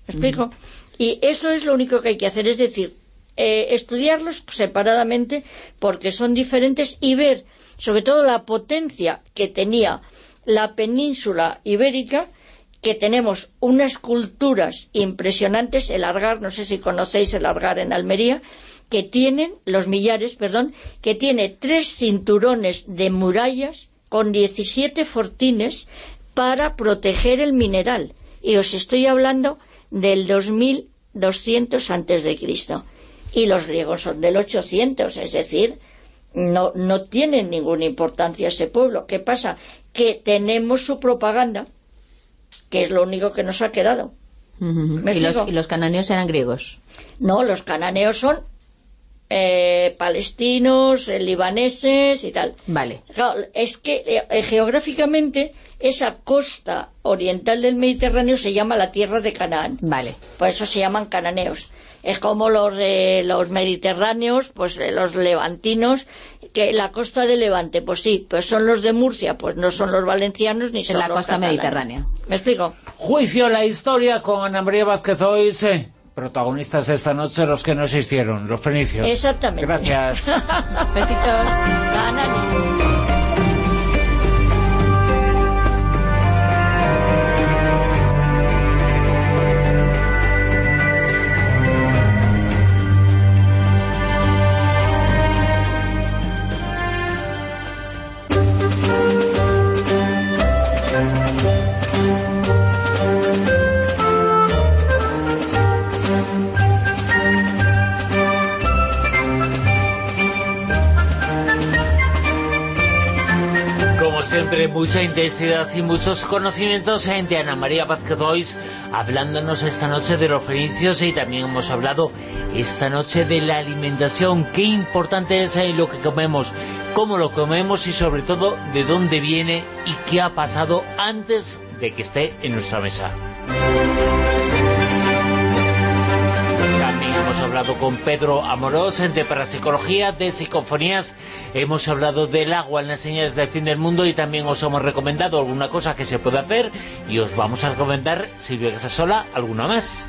¿Me explico? Y eso es lo único que hay que hacer, es decir, eh, estudiarlos separadamente porque son diferentes y ver sobre todo la potencia que tenía la península ibérica que tenemos unas culturas impresionantes, el Argar, no sé si conocéis el Argar en Almería, que tienen, los millares, perdón, que tiene tres cinturones de murallas con 17 fortines para proteger el mineral. Y os estoy hablando del 2200 antes de Cristo y los griegos son del 800, es decir, no, no tiene ninguna importancia ese pueblo. ¿Qué pasa? Que tenemos su propaganda, que es lo único que nos ha quedado. ¿Y, los, cananeos eran griegos? No, los cananeos son eh, palestinos, eh, libaneses y tal. Vale. es que eh, geográficamente esa costa oriental del Mediterráneo se llama la tierra de Canaán. Vale. Por eso se llaman cananeos es como los los mediterráneos, pues eh, los levantinos, que la costa de Levante, pues sí, pues son los de Murcia, pues no son los valencianos ni son la costa mediterránea. ¿Me explico? Juicio la historia con Ana María Vázquez Oise. Protagonistas esta noche los que no existieron, los fenicios. Exactamente. Gracias. Besitos. Mucha intensidad y muchos conocimientos de Ana María Vázquez hablándonos esta noche de los fenicios y también hemos hablado esta noche de la alimentación, qué importante es lo que comemos, cómo lo comemos y sobre todo de dónde viene y qué ha pasado antes de que esté en nuestra mesa. Hemos hablado con Pedro Amorós de parapsicología, de psicofonías, hemos hablado del agua en las señales del fin del mundo y también os hemos recomendado alguna cosa que se puede hacer y os vamos a recomendar, Silvia sola alguna más.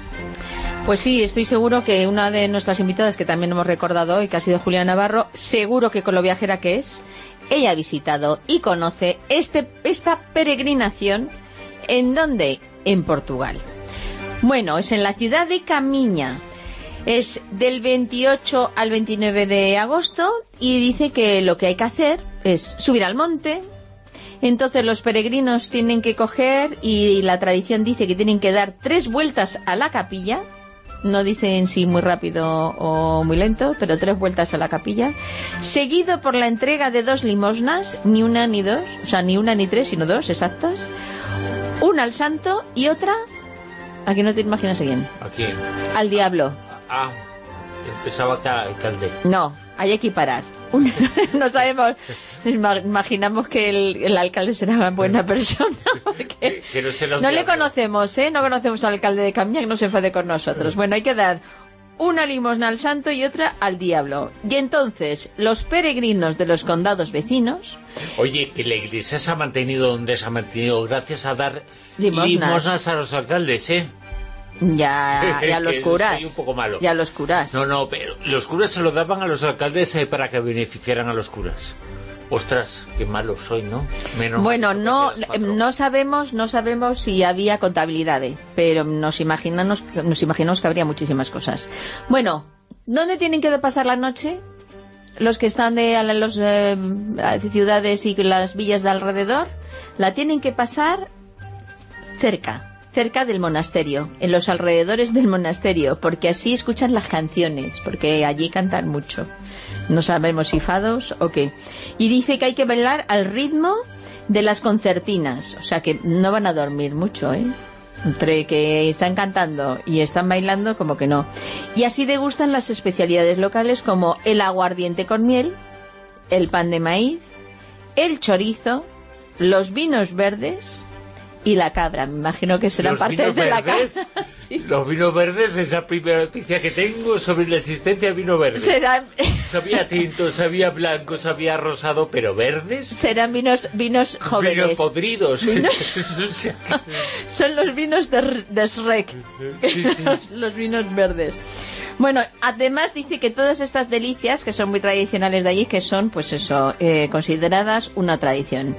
Pues sí, estoy seguro que una de nuestras invitadas, que también hemos recordado hoy, que ha sido Julia Navarro, seguro que con lo viajera que es, ella ha visitado y conoce este, esta peregrinación, ¿en dónde? En Portugal. Bueno, es en la ciudad de Camiña, es del 28 al 29 de agosto y dice que lo que hay que hacer es subir al monte, entonces los peregrinos tienen que coger y la tradición dice que tienen que dar tres vueltas a la capilla, no dicen si muy rápido o muy lento, pero tres vueltas a la capilla, seguido por la entrega de dos limosnas, ni una ni dos, o sea, ni una ni tres, sino dos exactas, una al santo y otra ¿A quién no te imaginas a quién? ¿A quién? Al diablo. Ah. No, hay que parar. no sabemos, imaginamos que el, alcalde será una buena persona. Porque no, le conocemos, ¿eh? No conocemos al alcalde de Camiñac, no se enfade con nosotros. Bueno, hay que dar una limosna al santo y otra al diablo. Y entonces, los peregrinos de los condados vecinos... Oye, que la iglesia se ha mantenido donde se ha mantenido gracias a dar limosnas, a los alcaldes, ¿eh? Ya, ya los curas. un poco malo. Ya los curas. No, no, pero los curas se lo daban a los alcaldes eh, para que beneficiaran a los curas. Ostras, qué malo soy, ¿no? Menos bueno, no, no sabemos no sabemos si había contabilidad, pero nos imaginamos, nos imaginamos que habría muchísimas cosas. Bueno, ¿dónde tienen que pasar la noche? Los que están de las eh, ciudades y las villas de alrededor, la tienen que pasar cerca, cerca del monasterio, en los alrededores del monasterio, porque así escuchan las canciones, porque allí cantan mucho no sabemos si fados o qué. Y dice que hay que bailar al ritmo de las concertinas, o sea que no van a dormir mucho, ¿eh? Entre que están cantando y están bailando, como que no. Y así degustan las especialidades locales como el aguardiente con miel, el pan de maíz, el chorizo, los vinos verdes y la cabra. Me imagino que serán partes de la casa. Los vinos verdes, esa primera noticia que tengo sobre la existencia de vino verde. Serán... Sabía tinto, sabía blanco, sabía rosado, pero verdes. Serán vinos vinos jóvenes. Vinos podridos. Son los vinos de, de Shrek. los vinos verdes. Bueno, además dice que todas estas delicias, que son muy tradicionales de allí, que son, pues eso, eh, consideradas una tradición.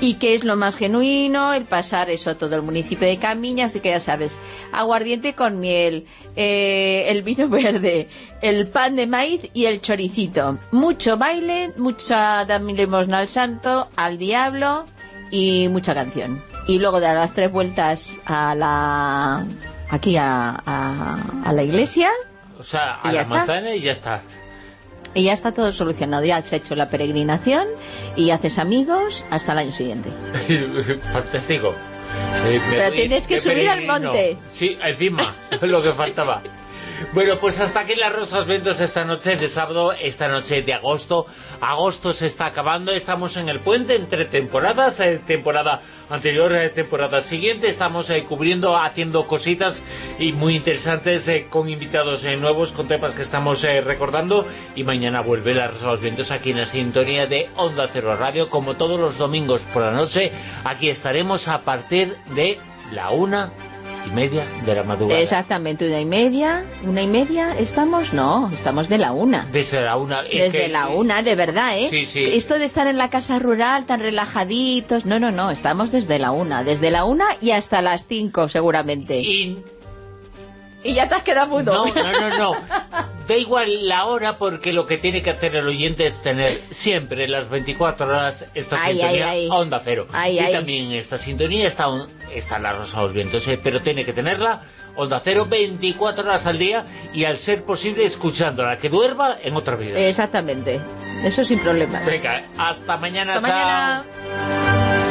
Y que es lo más genuino, el pasar eso todo el municipio de Camiña, así que ya sabes, aguardiente con miel, eh, el vino verde, el pan de maíz y el choricito. Mucho baile, mucha limosna al santo, al diablo y mucha canción. Y luego dar las tres vueltas a la aquí a, a la iglesia o sea, a la manzana y ya está. Y ya está todo solucionado, ya has hecho la peregrinación y haces amigos hasta el año siguiente. Fantástico. Eh, Pero tienes que subir al monte. Sí, encima, lo que faltaba. Bueno, pues hasta aquí las Rosas Ventos esta noche de sábado, esta noche de agosto. Agosto se está acabando, estamos en el puente entre temporadas, eh, temporada anterior, eh, temporada siguiente. Estamos eh, cubriendo, haciendo cositas y muy interesantes con invitados nuevos, con temas que estamos recordando. Y mañana vuelve las Rosas Ventos aquí en la sintonía de Onda Cero Radio, como todos los domingos por la noche. Aquí estaremos a partir de la una y media de la madrugada. Exactamente, una y media. ¿Una y media estamos? No, estamos de la una. Desde la una. Desde la una, de verdad, ¿eh? Sí, sí. Esto de estar en la casa rural tan relajaditos. No, no, no, estamos desde la una. Desde la una y hasta las cinco, seguramente. Y y ya te has quedado mudo. No, no, no, no. Da igual la hora porque lo que tiene que hacer el oyente es tener siempre las 24 horas esta sintonía a onda cero. y también esta sintonía está, está la Rosa los Vientos, eh, pero tiene que tenerla onda cero 24 horas al día y al ser posible escuchándola, que duerma en otra vida. Exactamente. Eso sin problema. Venga, hasta mañana. Hasta mañana.